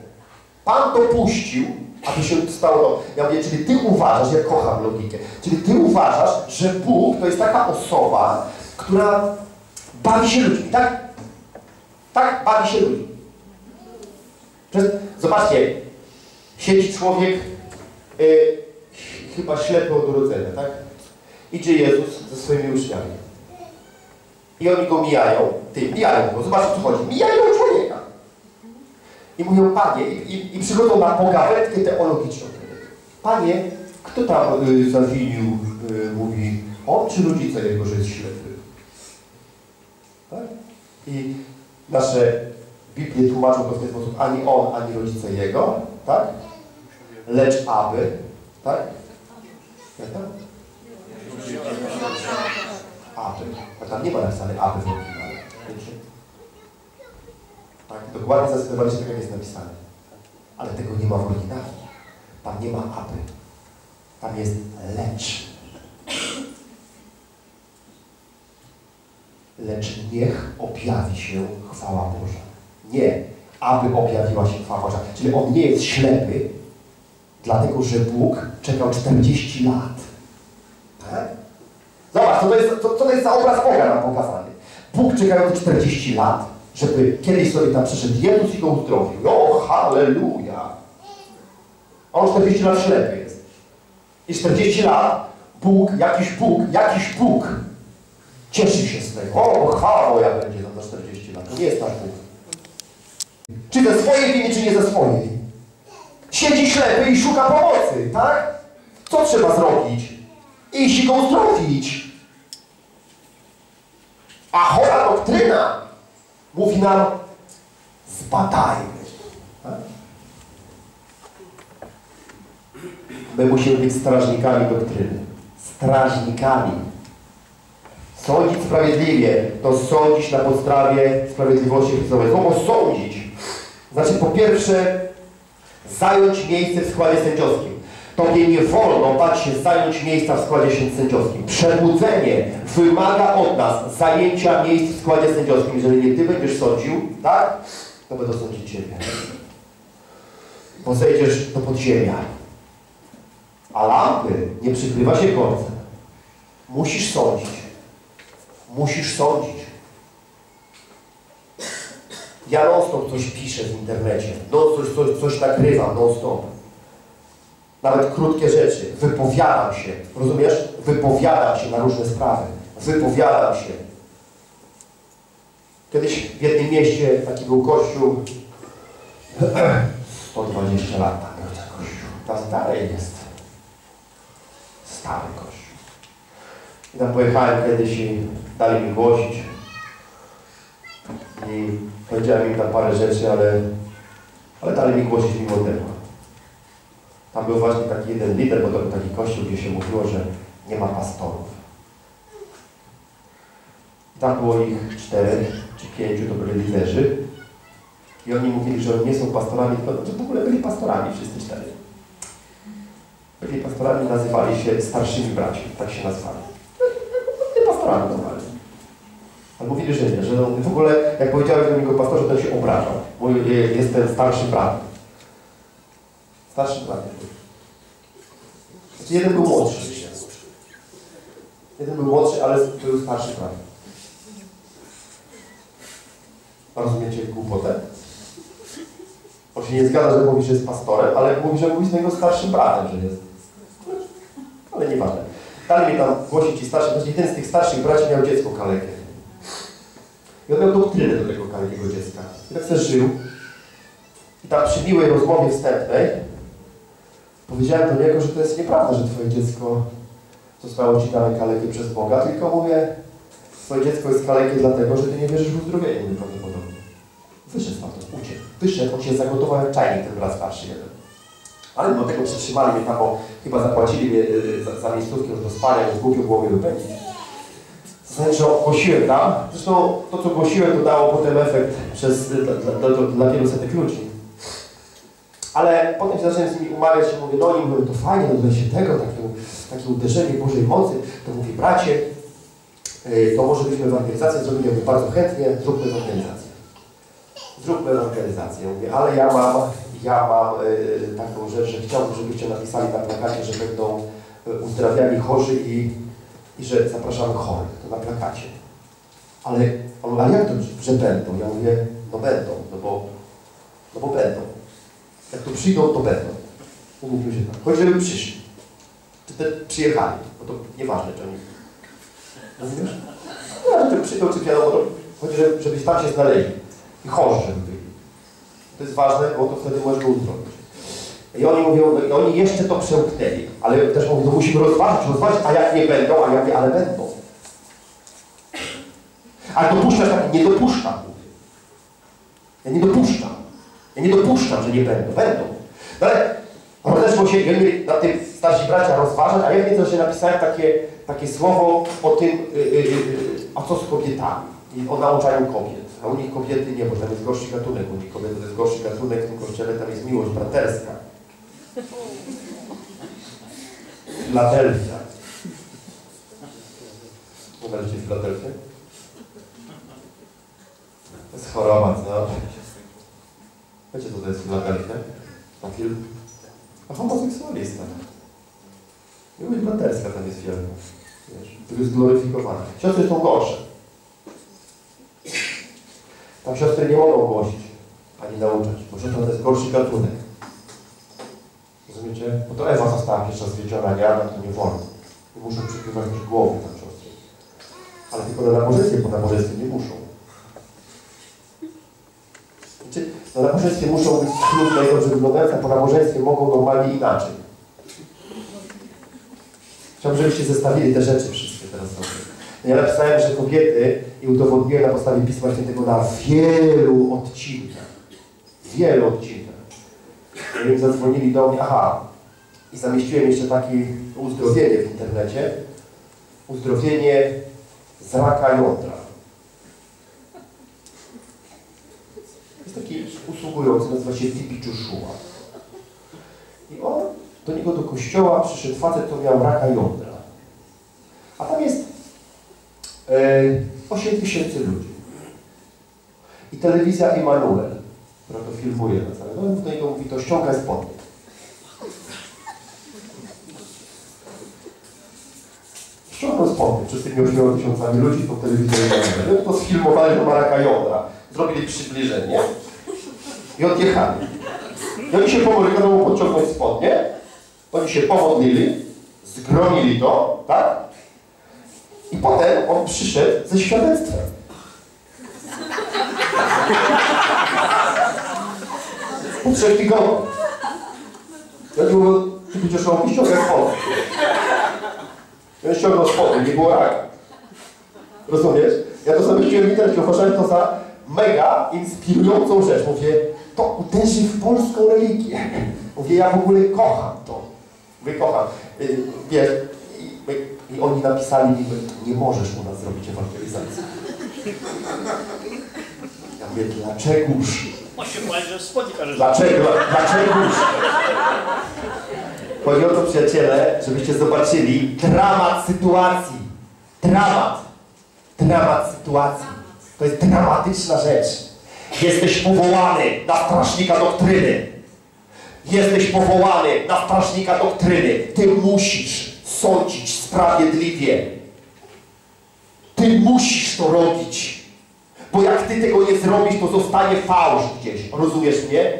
Pan dopuścił, aby się stało. Ja mówię, czyli ty uważasz, ja kocham logikę, czyli ty uważasz, że Bóg to jest taka osoba, która bawi się ludźmi, tak? Tak? Bawi się ludźmi. Zobaczcie, siedzi człowiek yy, chyba ślepy od urodzenia, tak? Idzie Jezus ze swoimi uczniami. I oni go mijają, ty, mijają go, zobacz o co chodzi, mijają człowieka. I mówią, Panie, i, i, i przychodzą na pogawędkę teologiczną. Panie, kto tam y, zawinił, y, mówi, on czy rodzice jego, że jest ślepy? Tak? I nasze Biblie tłumaczą w ten sposób, ani on, ani rodzice jego, tak? Lecz aby, tak? Jak tam? Aby. A tam nie ma napisane aby w oryginale. Tak, dokładnie zastanowali się, tak jak jest napisane. Ale tego nie ma w oryginale. Tam nie ma aby. Tam jest lecz. Lecz niech objawi się chwała Boża. Nie, aby objawiła się chwała Boża. Czyli on nie jest ślepy, dlatego że Bóg czekał 40 lat. Tak? Zobacz, co to jest, co, to jest za obraz Boga nam pokazany. Bóg czekający 40 lat, żeby kiedyś sobie tam przyszedł Jezus i go uzdrowił. O, halleluja! A on 40 lat ślepy jest. I 40 lat Bóg, jakiś Bóg, jakiś Bóg cieszy się z tego. O, halleluja będzie tam za 40 lat. To nie jest nasz Bóg. Czy ze swojej winy, czy nie ze swojej. Siedzi ślepy i szuka pomocy, tak? Co trzeba zrobić? Iść i go uzdrowić. A chora doktryna mówi nam zbadajmy. Tak? My musimy być strażnikami doktryny. Strażnikami. Sądzić sprawiedliwie to sądzić na podstawie sprawiedliwości Chrystusowej. Słowo sądzić znaczy po pierwsze zająć miejsce w składzie sędziowskim. Tobie nie wolno bać się zająć miejsca w składzie sędziowskim. Przebudzenie wymaga od nas zajęcia miejsc w składzie sędziowskim. Jeżeli nie Ty będziesz sądził, tak? To będą sądzić Ciebie. Bo zejdziesz do podziemia. A lampy nie przykrywa się końcem. Musisz sądzić. Musisz sądzić. Ja non stop coś piszę w internecie, non coś, coś, nagrywam non stop. Nawet krótkie rzeczy. Wypowiadam się. Rozumiesz? Wypowiadam się na różne sprawy. Wypowiadam się. Kiedyś w jednym mieście taki był kościół 120 lat tam był ten kościół. Dalej jest. Stary kościół. I tam pojechałem kiedyś i dali mi głosić. I powiedziałem im tam parę rzeczy, ale, ale dali mi głosić mimo tego. Tam był właśnie taki jeden lider, bo to był taki kościół, gdzie się mówiło, że nie ma pastorów. Tam było ich czterech czy pięciu, to byli liderzy. I oni mówili, że oni nie są pastorami, tylko że w ogóle byli pastorami wszyscy cztery. Byli pastorami, nazywali się starszymi braćmi, tak się nazwali. Nie pastorami normalnie. Mówili, że nie, że no, w ogóle, jak powiedziałem do niego pastorze, to się obrażał. Mój, e, jestem starszy brat. Starszy brat. Znaczy jeden był młodszy. Jeden był młodszy, ale był starszy brat. Rozumiecie głupotę? On się nie zgadza, że mówi, że jest pastorem, ale mówi, że mówi z niego starszym bratem, że jest. Ale nieważne. Dali mi tam głosić i starszy, znaczy jeden z tych starszych braci miał dziecko kalekę. I on miał doktrynę do tego kalekiego dziecka. I tak sobie żył. I tam przy miłej rozmowie wstępnej powiedziałem do niego, że to jest nieprawda, że twoje dziecko zostało ci dane kalekie przez Boga, tylko mówię, twoje dziecko jest kalekie dlatego, że ty nie wierzysz w uzdrowienie prawdopodobnie. Wyszedł stamtąd, uciekł. Wyszedł, on się zagotował jak czajnik, ten brat starszy jeden. Ale mimo tego przytrzymali mnie tam, bo chyba zapłacili mnie y, za, za miejscówkę już do spania, więc głupio było mnie wypędzić. Znaczy, głosiłem tam. Zresztą to, co głosiłem, to dało potem efekt przez, dla, dla, dla, dla wielu setek ludzi. Ale potem się zacząłem z nimi umawiać i mówię, no oni mówią, to fajnie, no się tego, takie, takie uderzenie Bożej mocy. To mówię, bracie, y, to może byśmy ewangelizację zrobili, mówię, bardzo chętnie, zróbmy ewangelizację. Zróbmy ewangelizację. Mówię, ale ja mam, ja mam y, taką rzecz, że chciałbym, żebyście napisali na plakacie, że będą y, uzdrawiani chorzy i, i że zapraszamy chorych. To na plakacie. Ale, on, ale jak to, że będą? Ja mówię, no będą, no bo, no bo będą. Jak tu przyjdą, to będą. Umówmy się tak. Chodź, żeby przyszli. Czy te przyjechali, bo to nieważne, czy oni... Rozumiesz? No, ale czy przyjdą, czy wiadomo, to chodzi, żeby, żebyś tam się znaleźli. I chorzy, żeby byli. To jest ważne, bo to wtedy możesz go uzdrowić. I oni mówią, no i oni jeszcze to przełknęli, ale też mówią, no musimy rozważyć, rozważyć, a jak nie będą, a ja mówię, ale będą. Ale dopuszczasz tak, nie dopuszczam, mówię. Ja nie dopuszczam. Ja nie dopuszczam, że nie będą. Będą. No ale rozeszło się, oni mieli na tym starsi bracia rozważać, a ja wiem, że napisałem takie, takie słowo o tym, yy, yy, a co z kobietami i o nauczaniu kobiet. A u nich kobiety nie, bo tam jest gorszy gatunek. U nich kobiety to jest gorszy gatunek, w tym kościele tam jest miłość braterska. Filadelfia. Znaleźliście Filadelfię? To jest choroba, co? Wiecie, co to jest Filadelfia? Na film? A homoseksualista. Miłość braterska tam jest wielka. Wiesz, to jest gloryfikowana. Siostry są gorsze. Tam siostry nie mogą głosić, ani nauczać, bo siostra to jest gorszy gatunek. Rozumiecie? Bo to Ewa została pierwsza zwiedziona, nie Adam, to nie wolno. I muszą przykrywać też głowy tam siostry. Ale tylko na nabożeństwie, bo na nabożeństwie nie muszą. Znaczy, na nabożeństwie muszą być schludne i dobrze wyglądające, po nabożeństwie mogą normalnie inaczej. Chciałbym, żebyście zestawili te rzeczy wszystkie teraz sobie. Ja napisałem, że kobiety i udowodniłem na podstawie Pisma Świętego na wielu odcinkach. Wielu odcinkach. Oni zadzwonili do mnie, aha, i zamieściłem jeszcze takie uzdrowienie w internecie. Uzdrowienie z raka jądra. Jest taki usługujący, nazywa się Tipi Joshua. I on, do niego do kościoła przyszedł facet, to miał raka jądra. A tam jest 8 tysięcy ludzi. I telewizja Emanuel, która to filmuje na całe, no do niego mówi, to ściągaj spodnie. Ściągnął spodnie przez tymi 8 tysiącami ludzi po telewizji Emanuel. No to sfilmowali do Maraka Jądra. Zrobili przybliżenie i odjechali. I oni się pomodlili, kazał podciągnąć spodnie. Oni się pomodlili, zgromili to, tak? I potem on przyszedł ze świadectwem. Po trzech tygodniach. Ja mówię, ty będziesz miał ściągać spodnie. Ja ściągnął spodnie, nie było raka. Rozumiesz? Ja to zamieściłem w internecie, uważałem to za mega inspirującą rzecz. Mówię, to uderzy w polską religię. Mówię, ja w ogóle kocham to. Mówię, kocham. Y, Wiesz, i, i oni napisali mi, nie możesz u nas zrobić ewangelizacji. Ja mówię, dlaczegoż? Dlaczego? Dlaczegoż? Chodzi o to, przyjaciele, żebyście zobaczyli dramat sytuacji. Dramat. Dramat sytuacji. To jest dramatyczna rzecz. Jesteś powołany na strażnika doktryny. Jesteś powołany na strażnika doktryny. Ty musisz sądzić sprawiedliwie. Ty musisz to robić. Bo jak ty tego nie zrobisz, to zostanie fałsz gdzieś. Rozumiesz mnie?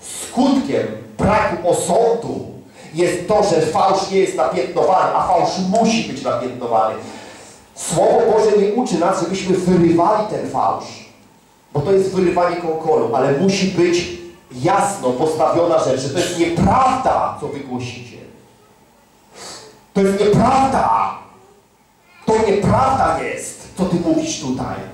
Skutkiem braku osądu jest to, że fałsz nie jest napiętnowany, a fałsz musi być napiętnowany. Słowo Boże nie uczy nas, żebyśmy wyrywali ten fałsz. Bo to jest wyrywanie konkolu, ale musi być jasno postawiona rzecz, że to jest nieprawda, co wy głosicie. To jest nieprawda. To nieprawda jest, co ty mówisz tutaj.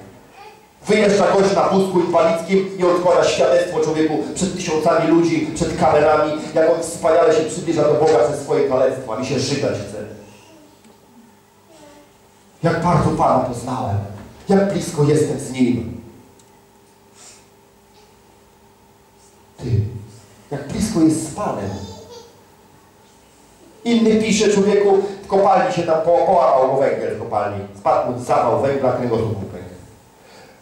Wyjeżdża gość na wózku inwalidzkim i odkłada świadectwo człowieku przed tysiącami ludzi, przed kamerami, jak on wspaniale się przybliża do Boga przez swoje kalectwo, a mi się żygać chce. Jak bardzo Pana poznałem, jak blisko jestem z Nim. Ty, jak blisko jest z Panem. Inny pisze człowieku, w kopalni się tam po, połamał go węgiel w kopalni. Spadł mu zawał węgla, kręgosłup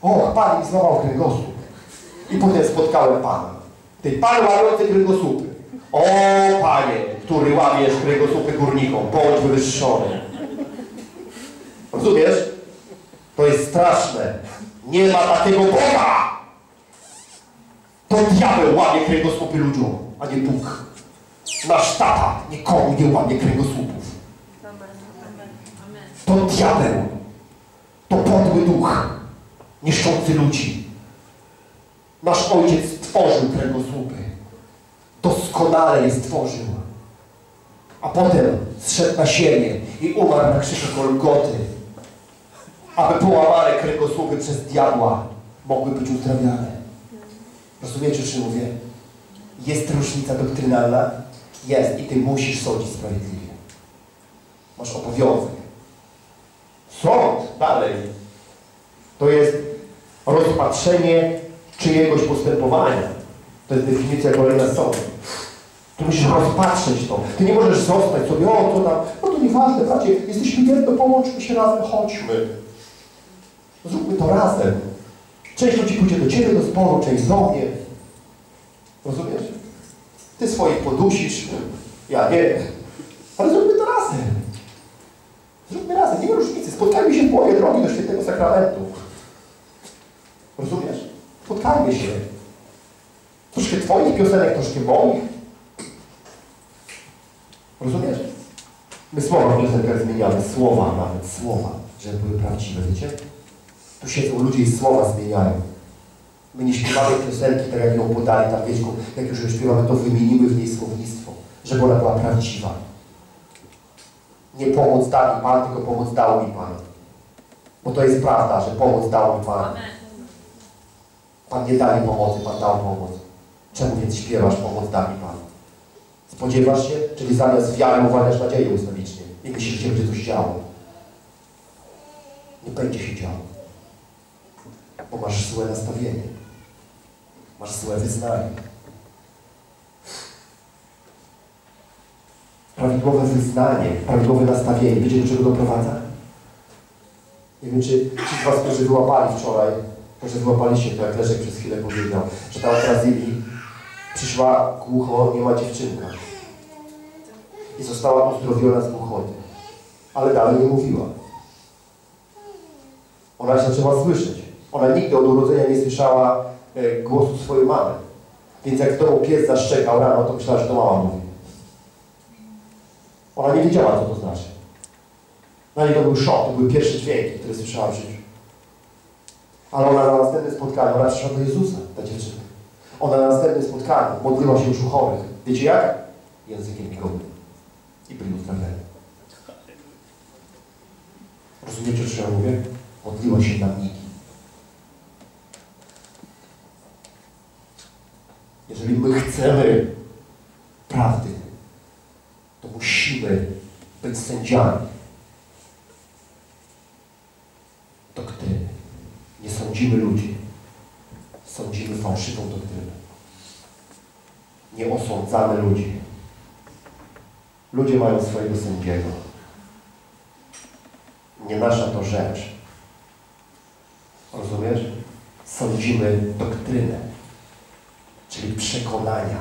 mu pękł. O, Pan mi złamał kręgosłup. I potem spotkałem Pana. Ty, Pan łamiący kręgosłupy. O, Panie, który łamiesz kręgosłupy górnikom, bądź wywyższony. Rozumiesz? To jest straszne. Nie ma takiego Boga! To diabeł łamie kręgosłupy ludziom, a nie Bóg. Nasz tata nikomu nie łamie kręgosłupów. To diabeł. To podły duch niszczący ludzi. Nasz ojciec stworzył kręgosłupy. Doskonale je stworzył. A potem zszedł na ziemię i umarł na krzyżu Golgoty, aby połamane kręgosłupy przez diabła mogły być uzdrawiane. Rozumiecie, czy mówię? Jest różnica doktrynalna? Jest i ty musisz sądzić sprawiedliwie. Masz obowiązek. Sąd dalej to jest rozpatrzenie czyjegoś postępowania. To jest definicja kolejna sądu. Ty musisz rozpatrzeć to. Ty nie możesz zostać sobie, o to tam, no to nieważne, bracie, jesteśmy jedno, połączmy się razem, chodźmy. Zróbmy to razem. Część ludzi pójdzie do Ciebie do zboru, część do mnie. Rozumiesz? Ty swoich podusisz, ja nie. Ale zróbmy to razem. Zróbmy razem, nie ma różnicy. Spotkajmy się w połowie drogi do świętego sakramentu. Rozumiesz? Spotkajmy się. Troszkę Twoich piosenek, troszkę moich. Rozumiesz? My słowa w piosenkach zmieniamy. Słowa nawet, słowa, żeby były prawdziwe, wiecie? Tu siedzą ludzie i słowa zmieniają. My nie śpiewamy piosenki tak, jak ją podali tam, wiecie, jak już ją śpiewamy, to wymienimy w niej słownictwo, żeby ona była prawdziwa. Nie pomoc da mi Pan, tylko pomoc dał mi Pan. Bo to jest prawda, że pomoc dał mi Pan. Pan nie dał mi pomocy, Pan dał pomoc. Czemu więc śpiewasz, pomoc da mi Pan? Spodziewasz się? Czyli zamiast wiary uwalniasz nadzieję ustawicznie i myślisz, że będzie coś działo. Nie będzie się działo. Bo masz złe nastawienie. Masz złe wyznanie. Prawidłowe wyznanie, prawidłowe nastawienie. Wiecie, do czego doprowadza? Nie wiem, czy ci z Was, którzy wyłapali wczoraj, może wyłapaliście to, jak Leszek przez chwilę powiedział, że tam w Brazylii przyszła głucho, nie ma dziewczynka. I została uzdrowiona z głuchoty. Ale dalej nie mówiła. Ona się zaczęła słyszeć. Ona nigdy od urodzenia nie słyszała e, głosu swojej mamy. Więc jak w domu pies zaszczekał rano, to myślała, że to mama mówi. Ona nie wiedziała, co to znaczy. Dla niej to był szok, to były pierwsze dźwięki, które słyszała w życiu. Ale ona na następnym spotkaniu, ona przyszła do Jezusa, ta dziewczyna. Ona na następnym spotkaniu modliła się już u chorych. Wiecie jak? Językiem migowym. I byli uzdrawiani. Rozumiecie, o czym ja mówię? Modliła się na migi. Jeżeli my chcemy prawdy, to musimy być sędziami doktryny. Nie sądzimy ludzi, sądzimy fałszywą doktrynę. Nie osądzamy ludzi. Ludzie mają swojego sędziego. Nie nasza to rzecz. Rozumiesz? Sądzimy doktrynę, czyli przekonania,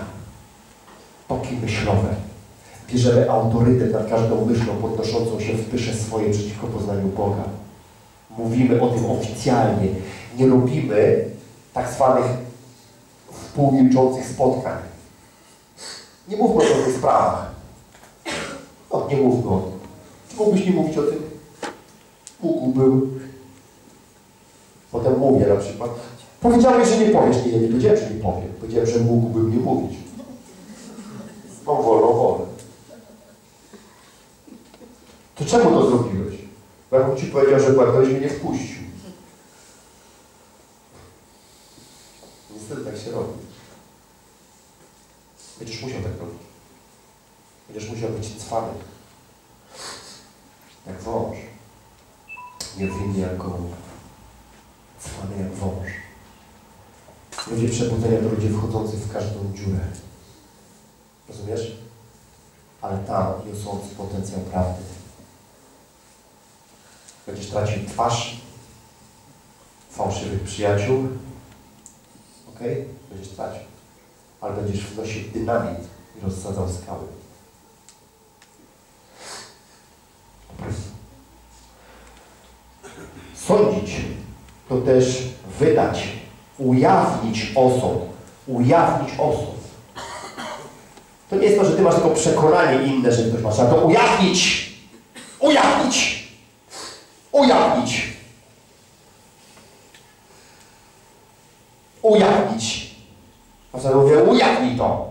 toki myślowe. Bierzemy autorytet nad każdą myślą podnoszącą się w pysze swoje przeciwko poznaniu Boga. Mówimy o tym oficjalnie. Nie robimy tak zwanych współmilczących spotkań. Nie mówmy o tych sprawach. No, nie mówmy o tym. Czy mógłbyś nie mówić o tym? Mógłbym. Potem mówię na przykład. Powiedziałeś, że nie powiesz. Nie, nie powiedziałem, że nie powiem. Powiedziałem, że mógłbym nie mówić. Mam wolną wolę. To czemu to zrobiłeś? Jakbym Ci powiedział, że byłeś mnie nie wpuścił. Niestety tak się robi. Będziesz musiał tak robić. Będziesz musiał być cwany. Jak wąż. Niewinny jak gołąb. Cwany jak wąż. Ludzie przebudzenia to ludzie wchodzący w każdą dziurę. Rozumiesz? Ale tam niosący potencjał prawdy. Będziesz tracił twarz fałszywych przyjaciół. Ok? Będziesz tracił. Ale będziesz wnosił dynamit i rozsadzał skały. Sądzić to też wydać, ujawnić osąd. Ujawnić osąd. To nie jest to, że ty masz tylko przekonanie inne, że ktoś ma. Trzeba to ujawnić. Ujawnić. Ujawnić. Ujawnić. A co mówię, ujawnij to.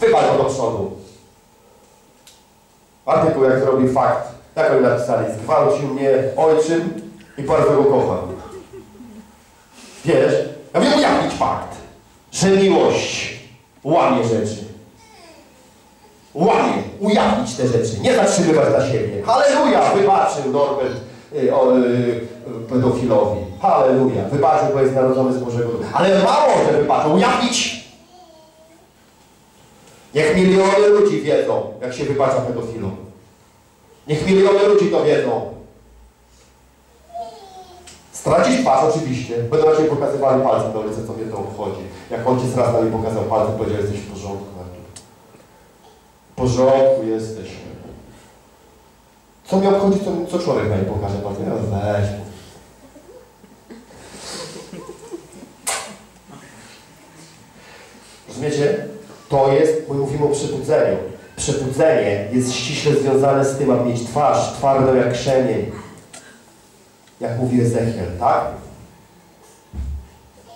Wywal to do przodu. Artykuł jak zrobi fakt. Jak oni napisali? Zgwałcił mnie ojczym i bardzo go kocham. Wiesz? Ja wiem ujawnić fakt, że miłość łamie rzeczy. Łamie, ujawnić te rzeczy, nie zatrzymywać dla siebie. Halleluja, wybaczył Norbert o, y, pedofilowi. Halleluja, wybaczył, bo jest narodzony z Bożego Ducha. Ale mało, że wybaczył, ujawnić. Niech miliony ludzi wiedzą, jak się wybacza pedofilom. Niech miliony ludzi to wiedzą. Stracisz twarz oczywiście. Będą Ciebie pokazywali palcem do ulicy, co mnie to obchodzi. Jak ojciec raz na pokazał palcem, powiedział, jesteś w porządku. W porządku jesteś. Co mnie obchodzi, co, co człowiek na mnie pokaże palcem? Ja weź. Rozumiecie? To jest, bo mówimy o przebudzeniu. Przebudzenie jest ściśle związane z tym, aby mieć twarz twardą jak krzemień. Jak mówi Ezechiel, tak?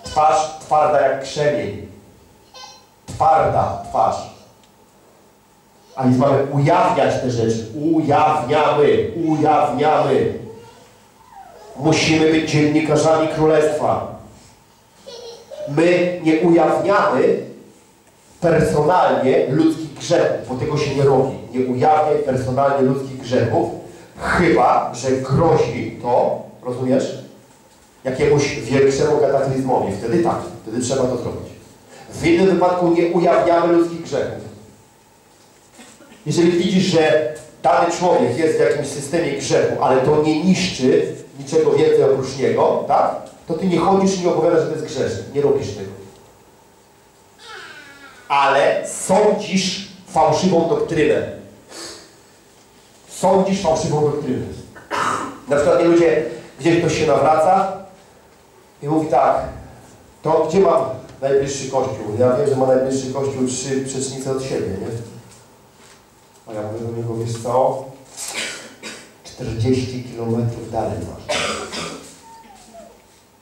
Twarz twarda jak krzemień. Twarda twarz. A więc mamy ujawniać te rzeczy. Ujawniamy, ujawniamy. Musimy być dziennikarzami Królestwa. My nie ujawniamy personalnie ludzkich grzechów, bo tego się nie robi. Nie ujawniaj personalnie ludzkich grzechów, chyba, że grozi to, rozumiesz, jakiemuś większemu kataklizmowi. Wtedy tak, wtedy trzeba to zrobić. W innym wypadku nie ujawniamy ludzkich grzechów. Jeżeli widzisz, że dany człowiek jest w jakimś systemie grzechu, ale to nie niszczy niczego więcej oprócz niego, tak? To ty nie chodzisz i nie opowiadasz, że to jest grzeszny. Nie robisz tego. Ale sądzisz fałszywą doktrynę. Sądzisz fałszywą doktrynę. Na przykład nie ludzie, gdzieś ktoś się nawraca i mówi tak, to gdzie mam najbliższy kościół? Ja wiem, że ma najbliższy kościół trzy przecznice od siebie, nie? A ja mówię do niego, wiesz co? 40 kilometrów dalej masz.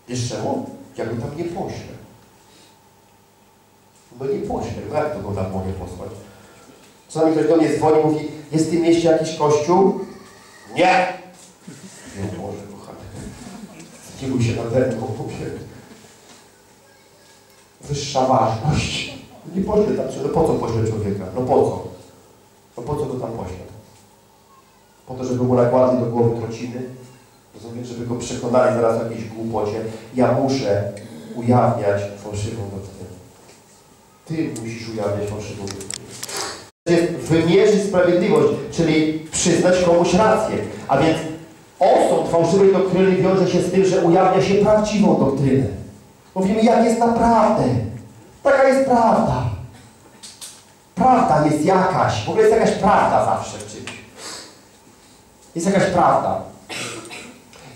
Wiesz czemu? Ja go tam nie poślę. No nie poślę. No jak to go tam mogę posłać? Czasami ktoś do mnie dzwoni mówi, jest w tym mieście jakiś kościół? Nie! Nie, Boże, kochany. Nie bój się nade mną, mówię. wyższa ważność. Nie pośle tam, no po co pośle człowieka? No po co? No po co go tam pośle? Po to, żeby mu nakładli do głowy trociny? Żeby go przekonali zaraz o jakiejś głupocie. Ja muszę ujawniać fałszywą doktrynę. Ty musisz ujawniać fałszywą doktrynę. Jest wymierzyć sprawiedliwość, czyli przyznać komuś rację. A więc osąd fałszywej doktryny wiąże się z tym, że ujawnia się prawdziwą doktrynę. Mówimy, jak jest naprawdę. Taka jest prawda. Prawda jest jakaś. W ogóle jest jakaś prawda zawsze w czymś. Jest jakaś prawda.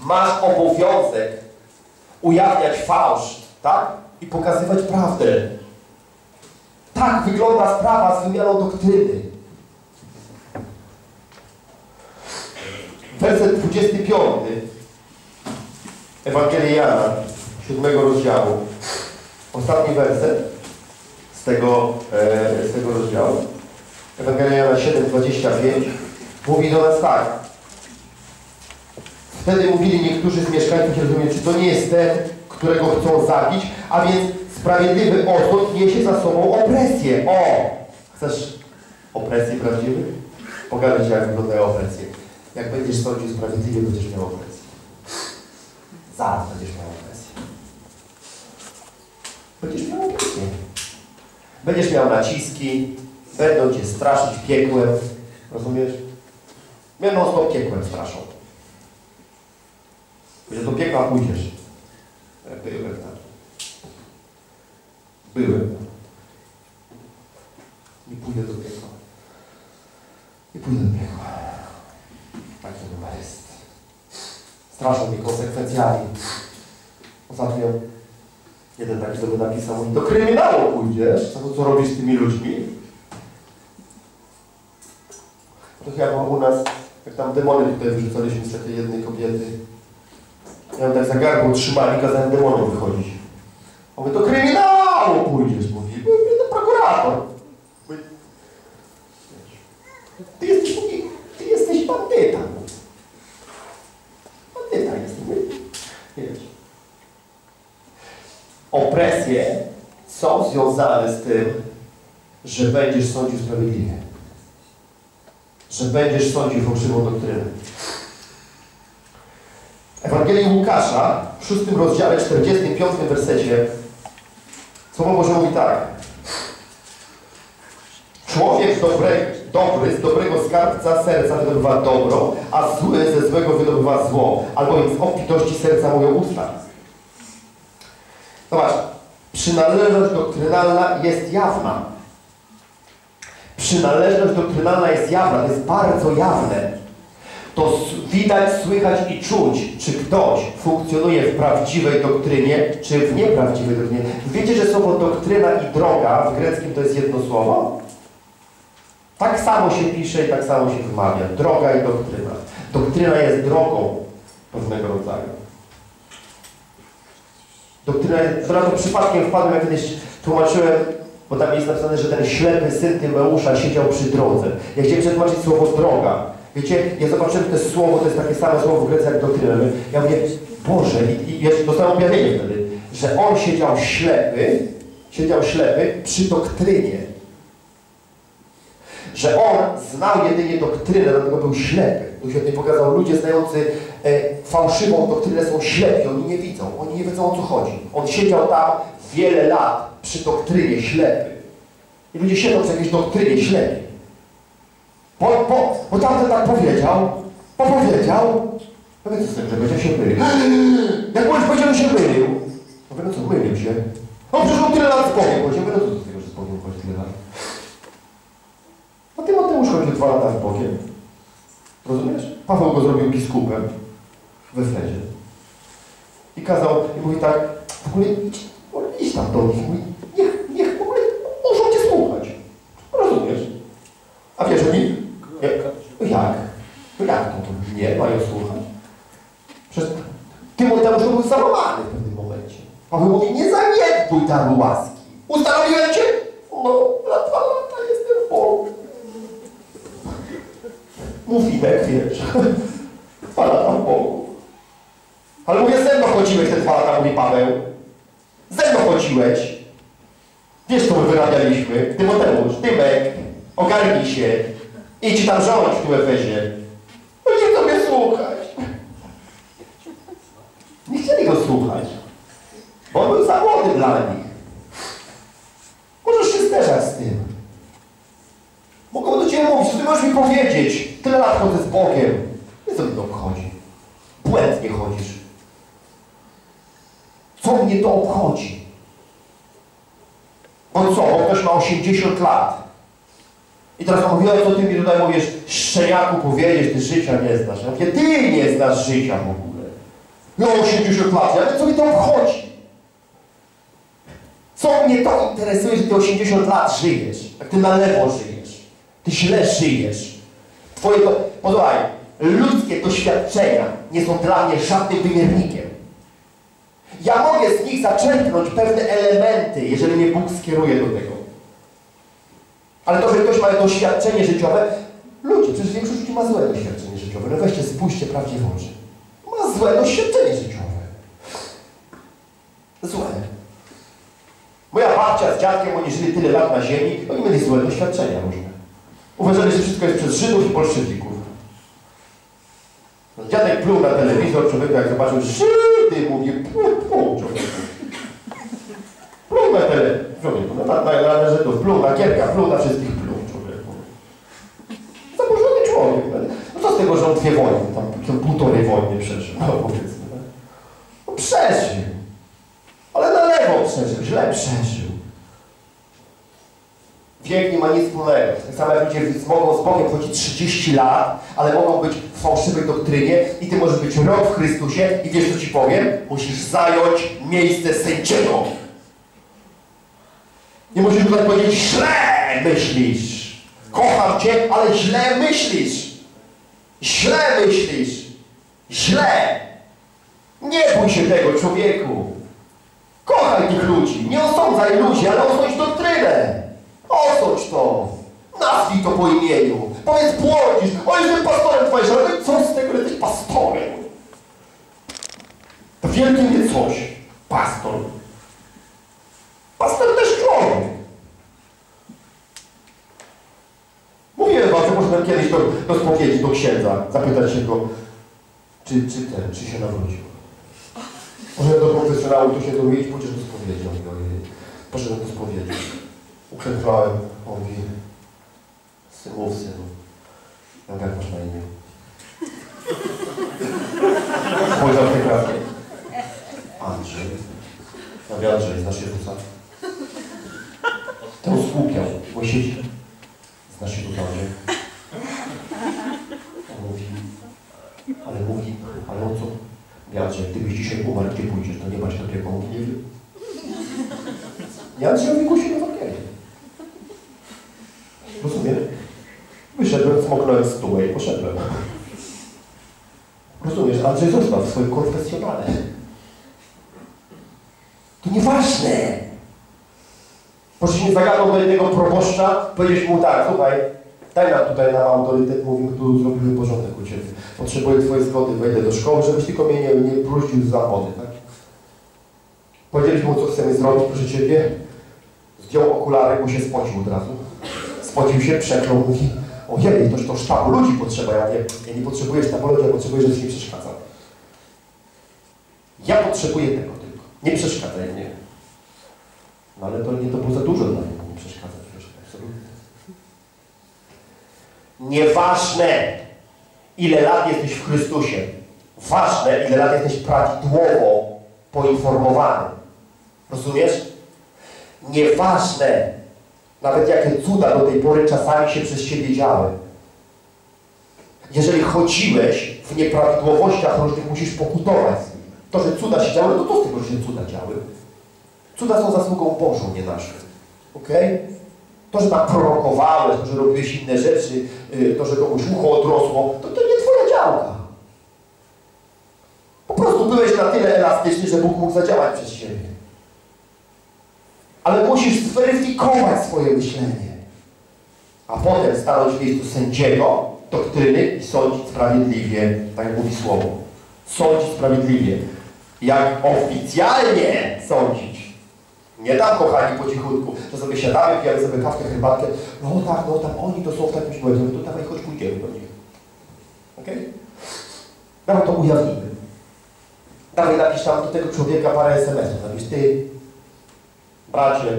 Masz obowiązek ujawniać fałsz, tak? I pokazywać prawdę. Tak wygląda sprawa z wymianą doktryny. Werset 25 Ewangelii Jana, 7 rozdziału. Ostatni werset z tego, e, z tego rozdziału. Ewangelia Jana 7, 25 mówi do nas tak. Wtedy mówili niektórzy z mieszkańców Jerozolimia, czy to nie jest ten, którego chcą zabić, a więc sprawiedliwy osąd niesie za sobą opresję. O! Chcesz opresję prawdziwy? Pokażę Ci, jak wyglądają opresje. Jak będziesz sądził sprawiedliwie, będziesz miał opresję. Zaraz będziesz miał opresję. Będziesz miał opresję. Będziesz miał naciski, będą Cię straszyć piekłem. Rozumiesz? Z tą piekłem straszą. Że do piekła pójdziesz. Jak byłem tam. Byłem. Nie pójdę do piekła. Nie pójdę do piekła. Taki numer jest. Straszą mnie konsekwencjami. Ostatnio jeden taki sobie napisał, mówi, do kryminału pójdziesz, to co robisz z tymi ludźmi. To chyba u nas, jak tam demony tutaj wyrzucaliśmy z takiej jednej kobiety. Ja ją tak za gardło trzymali, kazałem demonom wychodzić. On mówi, do kryminału pójdziesz, mówi. Mówi, do prokurator. Ty jesteś, ty jesteś. Bandyta jest, mówi. Wiesz. Opresje są związane z tym, że będziesz sądził sprawiedliwie. Że będziesz sądził fałszywą doktrynę. Ewangelii Łukasza w szóstym rozdziale, 45 wersecie Słowo Boże mówi tak. Człowiek dobry, dobry z dobrego skarbca serca wydobywa dobro, a zły ze złego wydobywa zło, albowiem z obfitości serca mówią usta. Zobacz, przynależność doktrynalna jest jawna. Przynależność doktrynalna jest jawna, to jest bardzo jawne. To widać, słychać i czuć, czy ktoś funkcjonuje w prawdziwej doktrynie, czy w nieprawdziwej doktrynie. Wiecie, że słowo doktryna i droga w greckim to jest jedno słowo? Tak samo się pisze i tak samo się wymawia. Droga i doktryna. Doktryna jest drogą pewnego rodzaju. Jest, od razu przypadkiem wpadłem, jak kiedyś tłumaczyłem, bo tam jest napisane, że ten ślepy syn Tymeusza siedział przy drodze. Ja chciałem przetłumaczyć słowo droga. Wiecie, ja zobaczyłem to słowo, to jest takie same słowo w Grecji jak doktryna. Ja mówię, Boże, i, i wiesz, dostałem objawienie wtedy, że on siedział ślepy, siedział ślepy przy doktrynie. Że on znał jedynie doktrynę, dlatego był ślepy. Tu świetnie pokazał, ludzie znający e, fałszywą doktrynę są ślepi, oni nie widzą, oni nie wiedzą o co chodzi. On siedział tam wiele lat przy doktrynie ślepy. I ludzie siedzą przy jakiejś doktrynie ślepi. Bo, bo, bo tamten tak powiedział, bo powiedział. No więc z tym, że będzie się mylił? Jak mówisz, powiedział, się mylił. No no co, mylił się. On przecież on tyle lat Bogiem chodził. No co z tego, że chodzi tyle lat? Tymoteusz chodził dwa lata z Bogiem. Rozumiesz? Paweł go zrobił biskupem w Efezie. I kazał, i mówi tak, w ogóle idź, idź tam do nich, mówi, niech, niech w ogóle muszą Cię słuchać. Rozumiesz? A wiesz, oni, jak? Jak? Jak to, nie mają słuchać? Przecież Tymoteusz był załamany w pewnym momencie. Paweł mówi, nie zaniedbuj daru łaski. Ustanowiłem Cię? No, na dwa lata jestem w Bogu. Mówinek, wiesz. Dwa lata w Bogu. Ale mówię, ze mną chodziłeś te dwa lata, mówi Paweł. Ze mną chodziłeś. Wiesz, co my wyrabialiśmy? Tymoteusz, Tymek, ogarnij się. Idź tam rządź w tym Efezie. No nie chcą mnie słuchać. Nie chcieli go słuchać. Bo on był za młody dla nich. Możesz się zderzać z tym. Mogą do Ciebie mówić, co Ty możesz mi powiedzieć. Tyle lat chodzę z Bogiem. Nie co mnie to obchodzi. Błędnie chodzisz. Co mnie to obchodzi? Bo co, bo ktoś ma 80 lat. I teraz on mówi, o co ty mi tutaj mówisz, szczeniaku powiedzieć, ty życia nie znasz. Ja mówię, ty nie znasz życia w ogóle. No 80 lat, ale co mi to obchodzi? Co mnie to interesuje, że ty 80 lat żyjesz? Jak ty na lewo żyjesz. Ty źle żyjesz. Twoje, posłuchaj, ludzkie doświadczenia nie są dla mnie żadnym wymiernikiem. Ja mogę z nich zaczerpnąć pewne elementy, jeżeli mnie Bóg skieruje do tego. Ale to, że ktoś ma doświadczenie życiowe, ludzie, przecież większość ludzi ma złe doświadczenie życiowe. No weźcie, spójrzcie prawdziwie oczy. Ma złe doświadczenie życiowe. Złe. Moja babcia z dziadkiem, oni żyli tyle lat na ziemi, oni mieli złe doświadczenia różne. Uważali, że wszystko jest przez Żydów i bolszewików. Dziadek pluł na telewizor, człowiek jak zobaczył Żydy, mówi, pluł, pluł, człowieku. Pluł na telewizor, człowieku, na, na, na Żydów, pluł na Gierka, pluł na wszystkich, pluł, człowieku. Zaburzony człowiek. No, no co z tego, że on dwie wojny, tam, tam półtorej wojny przeżył, no powiedzmy. No, no przeżył. Ale na lewo przeżył, źle przeżył. Wiek nie ma nic wspólnego. Tak samo jak ludzie mogą z Bogiem chodzić 30 lat, ale mogą być w fałszywej doktrynie i ty możesz być rok w Chrystusie i wiesz co ci powiem? Musisz zająć miejsce sędziego. Nie musisz tutaj powiedzieć źle myślisz. Kocham cię, ale źle myślisz. Źle myślisz. Źle. Nie bój się tego człowieku. Kochaj tych ludzi. Nie osądzaj ludzi, ale osądź doktrynę. Osądź to. Nazwij to po imieniu. Powiedz błądzisz. O, jestem pastorem twojej żony. Co z tego, że jesteś pastorem? To wielkie mnie coś. Pastor. Pastor też człowiek. Mówiłem wam, że poszedłem kiedyś do, do spowiedzi, do księdza, zapytać się go, czy, czy ten, czy się nawrócił. Poszedłem do profesjonału, tu się dowiedzieć, pójdziesz do spowiedzi. Poszedłem do spowiedzi. On mówi, synów, synu. Ja mówię, jak masz na imię? Spojrzał w tę kratkę. Andrzej. Ja mówię, Andrzej, znasz Jezusa? Ten słupiał, bo siedzi. Znasz Jezusa, Andrzej? On mówi, ale mówi, ale o co? Andrzej, gdybyś dzisiaj umarł, gdzie pójdziesz, to nie masz takiego, on mówi, nie wiem. Ja Andrzejowi głosiłem Ewangelię. Rozumiesz? Wyszedłem, smoknąłem stół i poszedłem. Rozumiesz? Andrzej został w swoim konfesjonale. To nieważne. Poszliśmy zagadną do jednego proboszcza, powiedzieliśmy mu tak, słuchaj, daj nam tutaj na autorytet, mówimy, tu zrobimy porządek u Ciebie. Potrzebuję Twojej zgody, wejdę do szkoły, żebyś tylko mnie nie, nie bruździł z zapody, tak? Powiedzieliśmy mu, co chcemy zrobić, proszę Ciebie. Zdjął okulary, bo się spocił od razu. Spocił się, przeklął, mówi, ojej, toż to sztabu ludzi potrzeba. Ja wiem, ja nie potrzebuję sztabu ludzi, ja potrzebuję, żebyś mi przeszkadzał. Ja potrzebuję tego tylko. Nie przeszkadzaj mnie. No ale to nie to było za dużo dla niego, nie przeszkadzać. Absolutnie. Nieważne, ile lat jesteś w Chrystusie. Ważne, ile lat jesteś prawidłowo poinformowany. Rozumiesz? Nieważne, nawet jakie cuda do tej pory czasami się przez Ciebie działy. Jeżeli chodziłeś w nieprawidłowościach różnych, musisz pokutować z nich. To, że cuda się działy, no to z tego, że się cuda działy? Cuda są zasługą Bożą, nie naszą. Okej? To, że tam prorokowałeś, to, że robiłeś inne rzeczy, y, to, że komuś ucho odrosło, to, to nie Twoja działka. Po prostu byłeś na tyle elastyczny, że Bóg mógł zadziałać przez Ciebie. Ale musisz zweryfikować swoje myślenie. A potem stanąć w miejscu sędziego, doktryny i sądzić sprawiedliwie, tak jak mówi Słowo. Sądzić sprawiedliwie. Jak oficjalnie sądzić, Nie tam, kochani, po cichutku, że sobie siadamy, pijamy sobie kawkę, herbatkę. No tak, no tam oni to są w takim śmierci. No to dawaj, chodź pójdziemy do nich. Okej? Dawaj to ujawnimy. Dawaj napisz tam do tego człowieka parę SMS-ów. Napisz ty, bracie.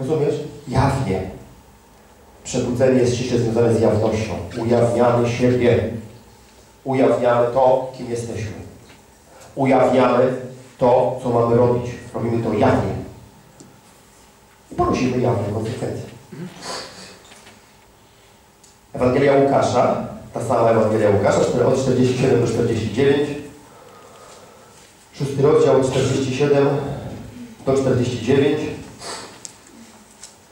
Rozumiesz? Jawnie. Przebudzenie jest ściśle związane z jawnością. Ujawniamy siebie. Ujawniamy to, kim jesteśmy. Ujawniamy to, co mamy robić. Robimy to jawnie. I ponosimy jawne konsekwencje. Ewangelia Łukasza, ta sama Ewangelia Łukasza, od 47 do 49, szósty rozdział od 47 do 49.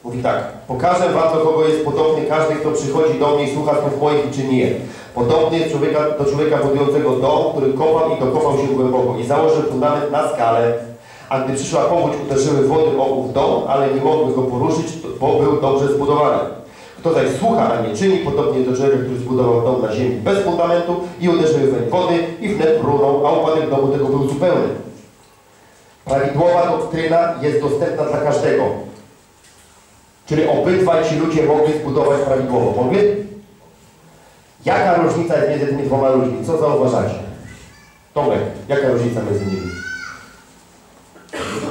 Mówi tak, pokażę wam, do kogo jest podobny każdy, kto przychodzi do mnie i słucha słów moich i czyni je. Podobny jest człowieka, do człowieka budującego dom, który kopał i dokopał się głęboko i założył fundament na skalę. A gdy przyszła powódź, uderzyły wody o ów dom, ale nie mogły go poruszyć, bo był dobrze zbudowany. Kto zaś słucha, a nie czyni, podobnie do człowieka, który zbudował dom na ziemi bez fundamentu i uderzyły weń wody i wnet runął, a upadek domu tego był zupełny. Prawidłowa doktryna jest dostępna dla każdego. Czyli obydwaj ci ludzie mogli zbudować prawidłowo. Mogli? Jaka różnica jest między tymi dwoma ludźmi? Co zauważacie? Tomek, jaka różnica między nimi?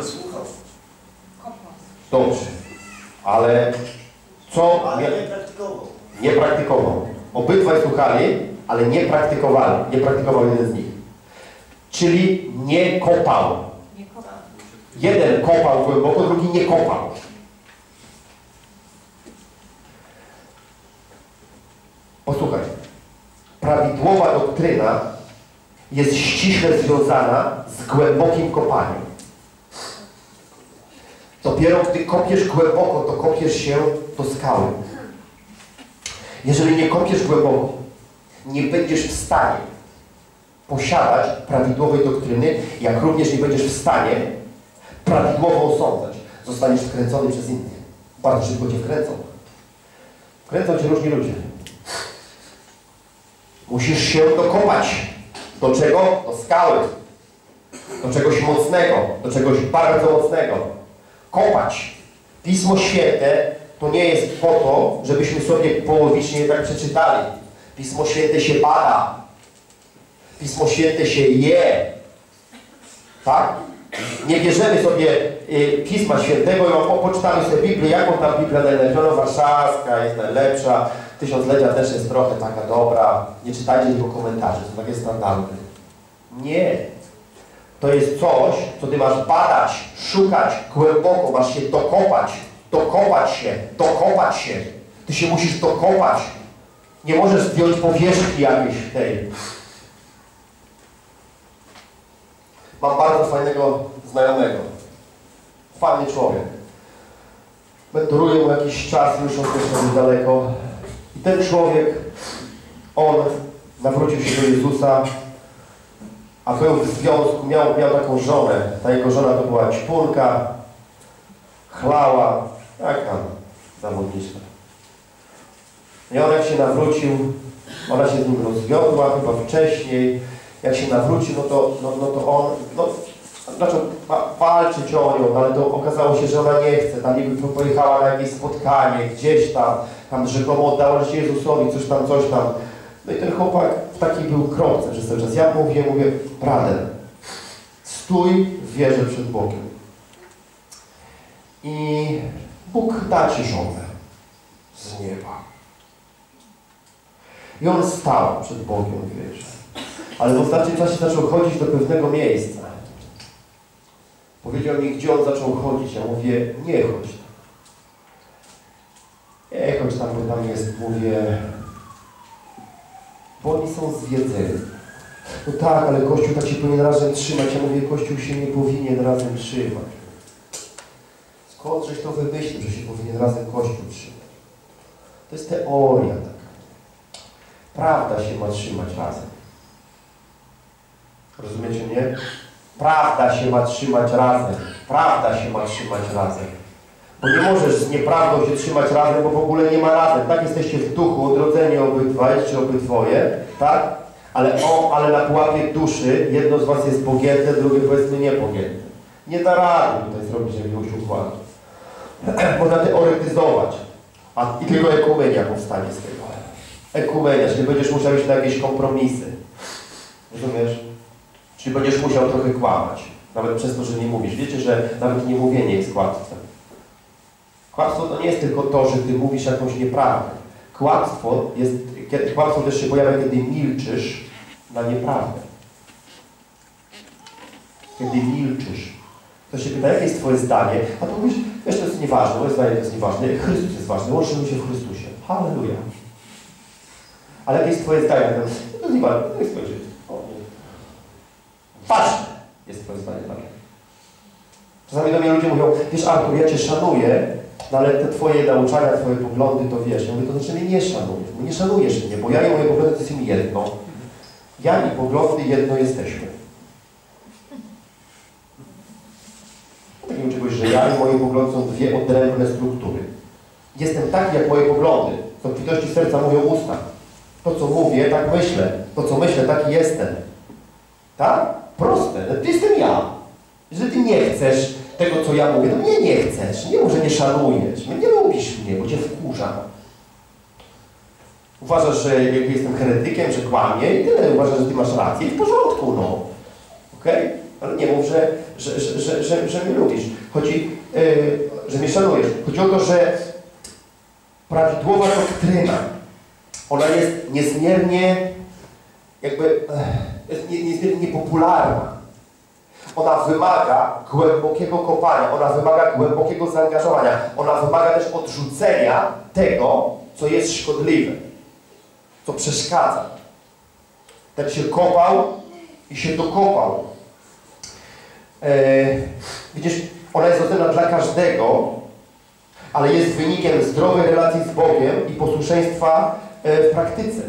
Słuchał. Dobrze. Ale co Ale nie, praktykował. nie praktykował? Obydwaj słuchali, ale nie praktykowali. Nie praktykował jeden z nich. Czyli. Nie kopał. Jeden kopał głęboko, drugi nie kopał. Posłuchaj. Prawidłowa doktryna jest ściśle związana z głębokim kopaniem. Dopiero gdy kopiesz głęboko, to kopiesz się do skały. Jeżeli nie kopiesz głęboko, nie będziesz w stanie posiadać prawidłowej doktryny, jak również nie będziesz w stanie prawidłowo osądzać. Zostaniesz wkręcony przez innych. Bardzo szybko Cię wkręcą. Wkręcą Cię różni ludzie. Musisz się dokopać. Do czego? Do skały. Do czegoś mocnego. Do czegoś bardzo mocnego. Kopać. Pismo Święte to nie jest po to, żebyśmy sobie połowicznie tak przeczytali. Pismo Święte się bada. Pismo Święte się je. Tak? Nie bierzemy sobie y, Pisma Świętego i poczytamy sobie Biblię, jaką tam Biblia najlepsza, no warszawska jest najlepsza, tysiąclecia też jest trochę taka dobra, nie czytajcie tylko komentarzy, to takie standardy. Nie. To jest coś, co Ty masz badać, szukać głęboko, masz się dokopać, dokopać się, dokopać się. Ty się musisz dokopać. Nie możesz zdjąć powierzchni jakiejś tej. Mam bardzo fajnego znajomego. Fajny człowiek. Mentoruję mu jakiś czas, już on też jest daleko. I ten człowiek, on nawrócił się do Jezusa, a był w związku, miał, miał taką żonę. Ta jego żona to była ćpunka, chlała, jak tam, zawodniczka. I on jak się nawrócił, ona się z nim rozwiodła chyba wcześniej, jak się nawrócił, no to, no, no to on no, zaczął wa- walczyć o nią, ale to okazało się, że ona nie chce. Tam niby pojechała na jakieś spotkanie, gdzieś tam, tam rzekomo oddała się Jezusowi, coś tam, coś tam. No i ten chłopak w takiej był kropce przez cały czas. Ja mówię, mówię, prawdę. Stój w wierze przed Bogiem. I Bóg da Ci żonę z nieba. I on stał przed Bogiem w wierze. Ale w ostatnim czasie zaczął chodzić do pewnego miejsca. Powiedział mi, gdzie on zaczął chodzić. Ja mówię, nie chodź. Nie chodź tam, bo tam jest, mówię, bo oni są zwiedzeni. No tak, ale Kościół tak się powinien razem trzymać. Ja mówię, Kościół się nie powinien razem trzymać. Skąd żeś to wymyślił, że się powinien razem Kościół trzymać? To jest teoria taka. Prawda się ma trzymać razem. Rozumiecie mnie? Prawda się ma trzymać razem. Prawda się ma trzymać razem. Bo nie możesz z nieprawdą się trzymać razem, bo w ogóle nie ma razem. Tak jesteście w duchu, odrodzeni obydwaj, czy obydwoje, tak? Ale, o, ale na pułapie duszy jedno z was jest pogięte, drugie powiedzmy niepogięte. Nie da rady tutaj zrobić jakiegoś układu. Można teoretyzować, a i tylko ekumenia powstanie z tego. Ekumenia, czyli będziesz musiał iść na jakieś kompromisy. Rozumiesz? Czyli będziesz musiał trochę kłamać. Nawet przez to, że nie mówisz. Wiecie, że nawet nie mówienie jest kłamstwem. Kłamstwo to nie jest tylko to, że ty mówisz jakąś nieprawdę. Kłamstwo, jest, kłamstwo też się pojawia, kiedy milczysz na nieprawdę. Kiedy milczysz. Ktoś się pyta, jakie jest Twoje zdanie, a to mówisz, wiesz, to jest nieważne, moje zdanie to jest nieważne, Chrystus jest ważny, łączymy się w Chrystusie. Halleluja. Ale jakie jest Twoje zdanie? To to jest nieważne, niech spojrzy. Ważne jest Twoje zdanie takie. Czasami do mnie ludzie mówią, wiesz Artur, ja Cię szanuję, no ale te Twoje nauczania, Twoje poglądy, to wiesz. Ja mówię, to znaczy mnie nie szanujesz. No nie szanujesz mnie, bo ja i moje poglądy to jesteśmy jedno. Ja i poglądy jedno jesteśmy. Takiego czegoś, że ja i moje poglądy są dwie odrębne struktury. Jestem taki jak moje poglądy. Z obfitości serca mówią usta. To, co mówię, tak myślę. To, co myślę, taki jestem. Tak? Proste. No, To jestem ja. Jeżeli ty nie chcesz tego, co ja mówię, to mnie nie chcesz. Nie mów, że nie szanujesz. Nie lubisz mnie, bo cię wkurzam. Uważasz, że jestem heretykiem, że kłamię i tyle. Uważasz, że ty masz rację i w porządku, no. Okej? Ale nie mów, że, że, że, że, że, że mnie lubisz. Chodzi, yy, że mnie szanujesz. Chodzi o to, że prawidłowa doktryna, ona jest niezmiernie jakby, eh, jest nie- niezmiernie niepopularna. Ona wymaga głębokiego kopania, ona wymaga głębokiego zaangażowania, ona wymaga też odrzucenia tego, co jest szkodliwe, co przeszkadza. Tak się kopał i się dokopał. E, widzisz, ona jest dostępna dla każdego, ale jest wynikiem zdrowej relacji z Bogiem i posłuszeństwa e, w praktyce.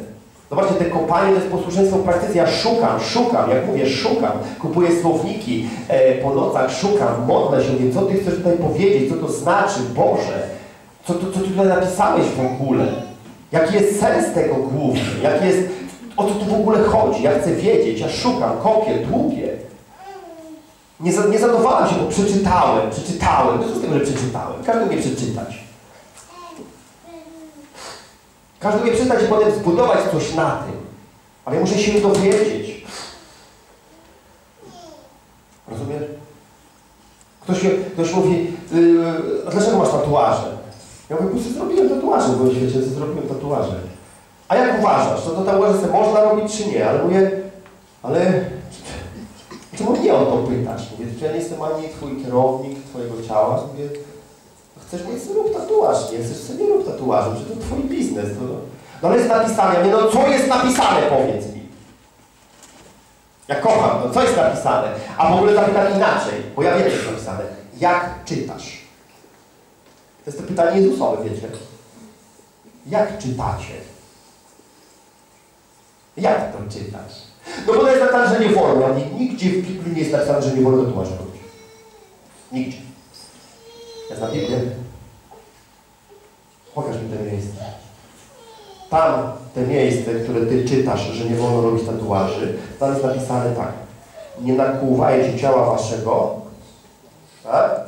Zobaczcie, te kopanie to jest posłuszeństwo w praktyce. Ja szukam, szukam, jak mówię, szukam. Kupuję słowniki e, po nocach, szukam, modlę się, mówię, co Ty chcesz tutaj powiedzieć, co to znaczy, Boże, co, to, co Ty tutaj napisałeś w ogóle. Jaki jest sens tego główny, jaki jest, o co tu w ogóle chodzi. Ja chcę wiedzieć, ja szukam, kopię, długie. Nie, nie zadowalam się, bo przeczytałem, przeczytałem. No co z tego, że przeczytałem? Każdy umie przeczytać. Każdy umie przeczytać i potem zbudować coś na tym. Ale muszę się dowiedzieć. Rozumiesz? Ktoś, ktoś mówi, yy, dlaczego masz tatuaże? Ja mówię, bo sobie zrobiłem tatuaże, bo wiecie, że zrobiłem tatuaże. A jak uważasz, to, to tatuaże sobie można robić czy nie? Ale mówię, ale Czemu mnie o to pytasz? Mówię, że ja nie jestem ani twój kierownik twojego ciała. Mówię, chcesz mieć sobie rób tatuaż, nie chcesz sobie nie rób tatuażu, że to twój biznes. To, no ale jest napisane, mówię, no co jest napisane, powiedz mi. Ja kocham, no co jest napisane? A w ogóle zapytam inaczej, bo ja wiem, co jest napisane. Jak czytasz? To jest to pytanie Jezusowe, wiecie. Jak czytacie? Jak to czytasz? No bo to jest napisane, że nie wolno. Nig- Nigdzie w Biblii nie jest napisane, że nie wolno tatuażu robić. Nigdzie. Ja znam Biblię. Pokaż mi te miejsce. Tam, te miejsce, które Ty czytasz, że nie wolno robić tatuaży, tam jest napisane tak. Nie nakłuwajcie ciała Waszego. Tak?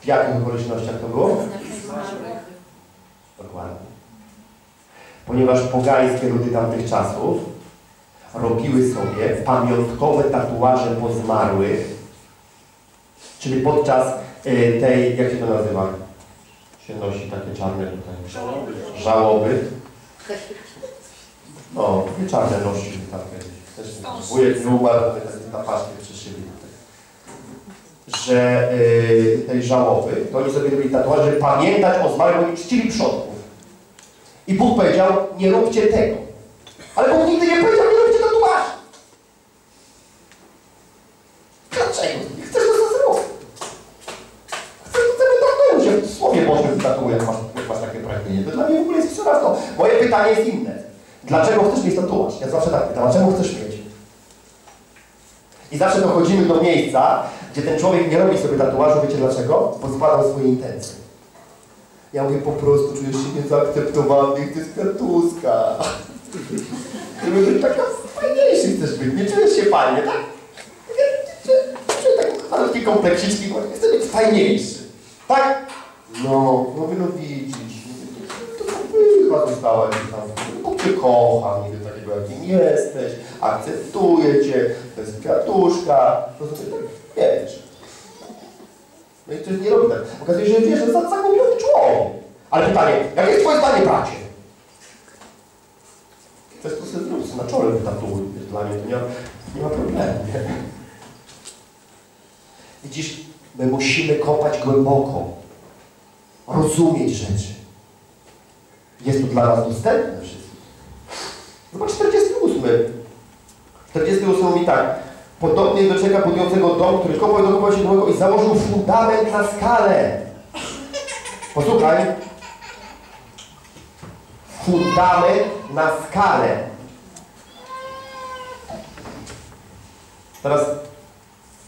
W jakich okolicznościach to było? Dokładnie. Ponieważ pogańskie ludy tamtych czasów robiły sobie pamiątkowe tatuaże po zmarłych, czyli podczas y, tej, jak się to nazywa? Się nosi takie czarne tutaj. Żałoby. No, nie czarne nosi tam. Też wujek nie umarł, takie tapaszki przyszyli. Że y, tej żałoby, to oni sobie robili tatuaże, żeby pamiętać o zmarłych, oni czcili przodków. I Bóg powiedział, nie róbcie tego. Ale Bóg nigdy nie powiedział, nie róbcie tatuaży. Dlaczego? Nie chcesz to zrobić. Chcę to sobie tatuuję. W Słowie Bożym tatuuję, jak masz, jak masz takie pragnienie. To dla mnie w ogóle jest przerażką. Moje pytanie jest inne. Dlaczego chcesz mieć tatuaż? Ja zawsze tak pytam, dlaczego chcesz mieć? I zawsze dochodzimy do miejsca, gdzie ten człowiek nie robi sobie tatuażu, wiecie dlaczego? Bo zbadał swoje intencje. Ja mówię, po prostu czujesz się niezaakceptowany, chcesz kwiatuska. Ja mówię, taka fajniejszy chcesz być, nie czujesz się fajnie, tak? Czuję kompleksiczki, bo chcę być fajniejszy. Tak? No, no wy no widzisz, to chyba została gdzieś tam, bo cię kocham, niby takiego jakim jesteś, akceptuję cię, to jest kwiatuszka, rozumiesz, wiesz. No i ktoś nie robi tak. Okazuje się, że wiesz, że zagubiony człowiek. Ale pytanie, jakie jest twoje zdanie, bracie? Jest to sobie zrób, na czole wytatuuj. Dla mnie to nie ma, nie ma problemu. Nie? Widzisz, my musimy kopać głęboko. Rozumieć rzeczy. Jest to dla nas dostępne wszystko. Zobacz 48. 48 mówi tak. Podobnie do budującego dom, który kopał i dokopał się do i założył fundament na skalę. Posłuchaj. Fundament na skalę. Teraz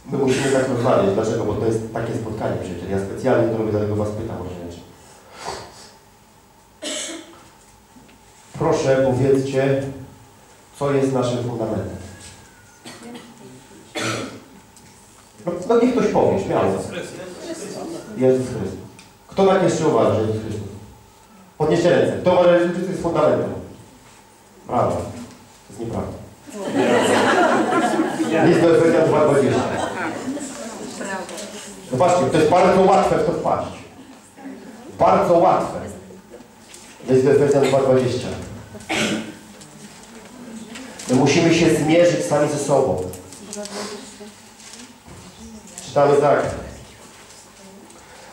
my musimy tak rozmawiać. Dlaczego? Bo to jest takie spotkanie przecież. Ja specjalnie to robię, dlatego Was pytam o rzeczy. Proszę powiedzcie, co jest naszym fundamentem. No, no niech ktoś powie, śmiało. Jezus Chrystus. Kto tak jeszcze uważa, że Jezus Chrystus? Podnieście ręce. Kto uważa, że Jezus Chrystus jest fundamentem? Prawda. To jest nieprawda. List do Efezjan 2,20. Zobaczcie, to jest bardzo łatwe w to wpaść. Bardzo łatwe. List do Efezjan 2,20. My musimy się zmierzyć sami ze sobą. Czytamy tak.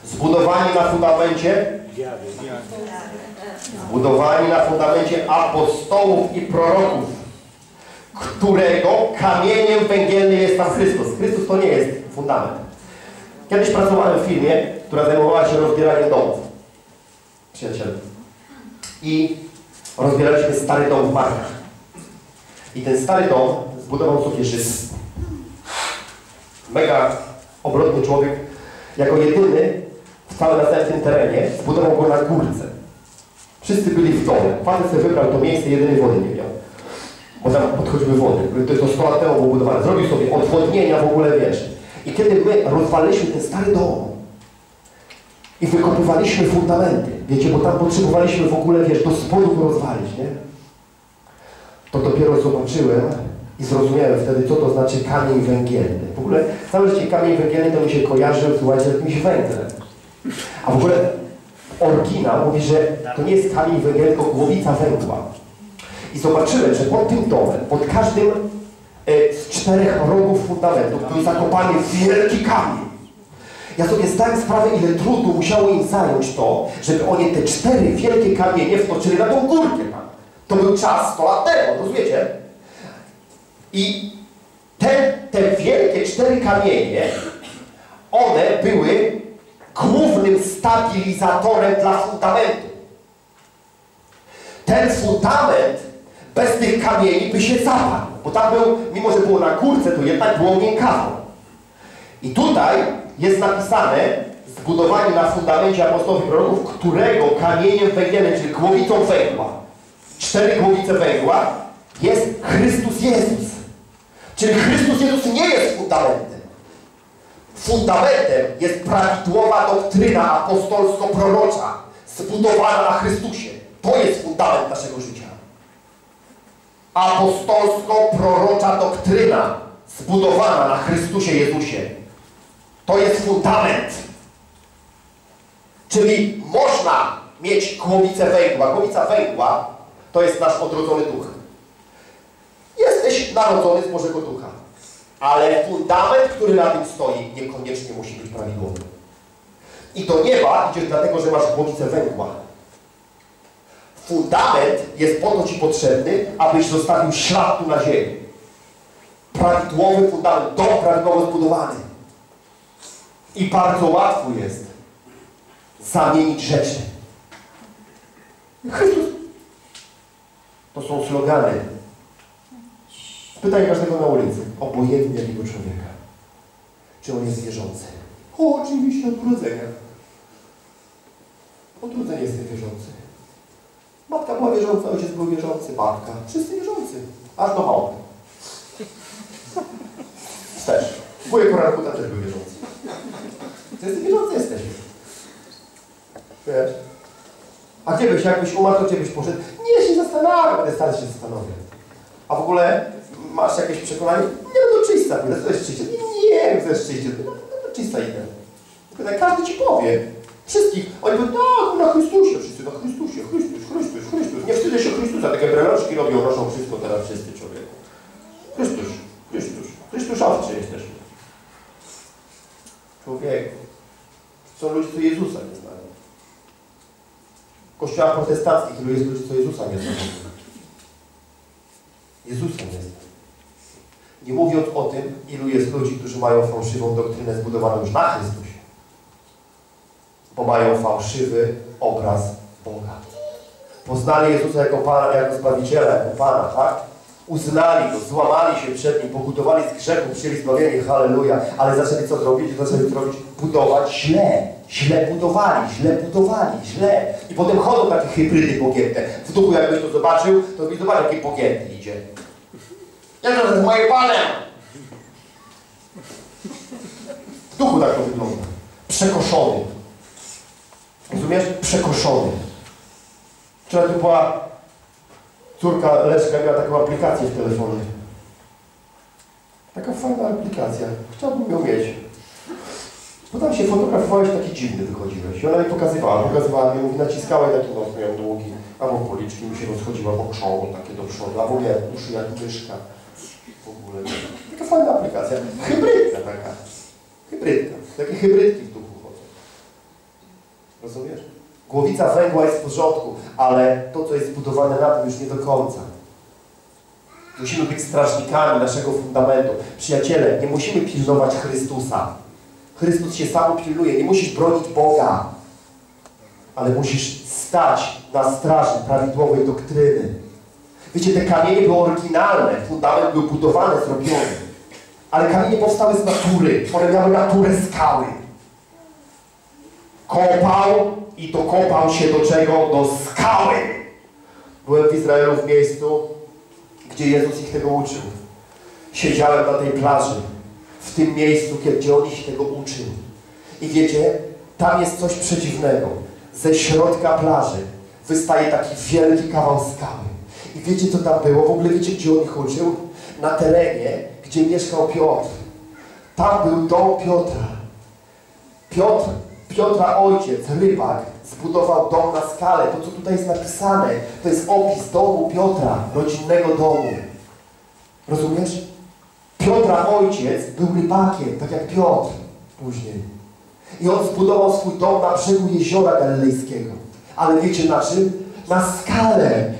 Zbudowani na fundamencie zbudowani na fundamencie apostołów i proroków, którego kamieniem węgielnym jest tam Chrystus. Chrystus to nie jest fundament. Kiedyś pracowałem w firmie, która zajmowała się rozbieraniem domów. Przyjaciele. I rozbieraliśmy stary dom w Markach. I ten stary dom zbudował sufierzysta. Mega obrotny człowiek, jako jedyny w całym następnym terenie, zbudował go na górce. Wszyscy byli w dole. Facet sobie wybrał to miejsce, jedynej wody nie miał. Bo tam podchodziły wody. To jest to 100 lat temu było budowane. Zrobił sobie odwodnienia w ogóle, wiesz. I kiedy my rozwaliliśmy ten stary dom i wykopywaliśmy fundamenty, wiecie, bo tam potrzebowaliśmy w ogóle, wiesz, do spodu go rozwalić, nie? To dopiero zobaczyłem i zrozumiałem wtedy, co to znaczy kamień węgielny. W ogóle całe życie kamień węgielny to mi się kojarzył, słuchajcie, z jakimś węglem. A w ogóle oryginał mówi, że to nie jest kamień węgielny, tylko głowica węgła. I zobaczyłem, że pod tym domem, pod każdym e, z czterech rogów fundamentów był zakopany wielki kamień. Ja sobie zdałem sprawę, ile trudu musiało im zająć to, żeby oni te cztery wielkie kamienie wtoczyli na tą górkę. To był czas 100 lat temu, rozumiecie? I te, te wielkie cztery kamienie, one były głównym stabilizatorem dla fundamentu. Ten fundament bez tych kamieni by się zapadł, bo tam był, mimo że było na górce, to jednak było miękkawo. I tutaj jest napisane, zbudowani na fundamencie apostolów i proroków, którego kamieniem węgielnym, czyli głowicą węgła, cztery głowice węgła, jest Chrystus Jezus. Czyli Chrystus Jezus nie jest fundamentem. Fundamentem jest prawidłowa doktryna apostolsko-prorocza, zbudowana na Chrystusie. To jest fundament naszego życia. Apostolsko-prorocza doktryna, zbudowana na Chrystusie Jezusie. To jest fundament. Czyli można mieć głowicę węgła. Głowica węgła to jest nasz odrodzony duch. Jesteś narodzony z Bożego Ducha. Ale fundament, który na tym stoi, niekoniecznie musi być prawidłowy. I do nieba idziesz dlatego, że masz głowicę węgła. Fundament jest po to Ci potrzebny, abyś zostawił ślad tu na ziemi. Prawidłowy fundament, dom prawidłowo zbudowany. I bardzo łatwo jest zamienić rzeczy. Chrystus. To są slogany. Pytaj każdego na ulicy, obojętnie jakiego człowieka. Czy on jest wierzący? O, oczywiście, od urodzenia. Od urodzenia jestem wierzący. Matka była wierząca, ojciec był wierzący, babka. Wszyscy wierzący. Aż do małpy. Też. Wujek Oranguta też był wierzący. Wiesz? A gdzie byś, jakbyś umarł, to gdzie byś poszedł? Nie, się zastanawiam, będę stary się zastanowię. A w ogóle masz jakieś przekonanie? Nie, no czysta, to jest czyście. Nie, wiem, to jest czyście. No, no do czysta idę. Tak każdy ci powie. Wszystkich. Oni powiedzą, tak, na Chrystusie, wszyscy na Chrystusie, Chrystus, Chrystus, Chrystus. Nie wstydzę się Chrystusa, takie breloczki robią, noszą wszystko teraz wszyscy człowieku. Chrystus, Chrystus, Chrystusowcy jesteśmy. Człowieku. Są ludzie, co Jezusa nie. Kościołach protestanckich ilu jest ludzi, co Jezusa nie znają. Jezusa nie znają. Nie mówiąc o tym, ilu jest ludzi, którzy mają fałszywą doktrynę zbudowaną już na Chrystusie. Bo mają fałszywy obraz Boga. Poznali Jezusa jako Pana, jako Zbawiciela, jako Pana, tak? Uznali Go, złamali się przed Nim, pokutowali z grzechu, przyjęli zbawienie, halleluja, ale zaczęli co robić? Zaczęli co robić? Budować źle. Źle budowali, źle budowali, źle. I potem chodzą takie hybrydy pogięte. W duchu jakbyś to zobaczył, to byś zobaczył, jaki pogięty idzie. Ja to jest moje Panem! W duchu tak to wygląda. Przekoszony. Rozumiesz? Przekoszony. Wczoraj tu była córka Leszka miała taką aplikację w telefonie. Taka fajna aplikacja. Chciałbym ją mieć. Bo tam się fotografowałeś taki dziwny wychodziłeś. I ona mi pokazywała, pokazywała mi, mówi, naciskała i taki nos miał długi, albo policzki mi się rozchodziła po krzoło, takie do przodu, albo miałem uszy jak myszka. W ogóle. Taka fajna aplikacja. Hybrydka taka. Hybrydka. Takie hybrydki w duchu chodzą. Rozumiesz? Głowica węgła jest w porządku, ale to, co jest zbudowane na tym, już nie do końca. Musimy być strażnikami naszego fundamentu. Przyjaciele, nie musimy pilnować Chrystusa. Chrystus się sam pilnuje. Nie musisz bronić Boga, ale musisz stać na straży prawidłowej doktryny. Wiecie, te kamienie były oryginalne, fundament był budowany, zrobiony. Ale kamienie powstały z natury. One miały naturę skały. Kopał i dokopał się do czego? Do skały. Byłem w Izraelu w miejscu, gdzie Jezus ich tego uczył. Siedziałem na tej plaży, w tym miejscu, gdzie On ich tego uczył. I wiecie, tam jest coś przedziwnego. Ze środka plaży wystaje taki wielki kawał skały. I wiecie, co tam było? W ogóle wiecie, gdzie On ich uczył? Na terenie, gdzie mieszkał Piotr. Tam był dom Piotra. Piotr, Piotra ojciec, rybak, zbudował dom na skale. To, co tutaj jest napisane, to jest opis domu Piotra, rodzinnego domu. Rozumiesz? Piotra ojciec był rybakiem, tak jak Piotr później. I on zbudował swój dom na brzegu jeziora galilejskiego. Ale wiecie na czym? Na skale.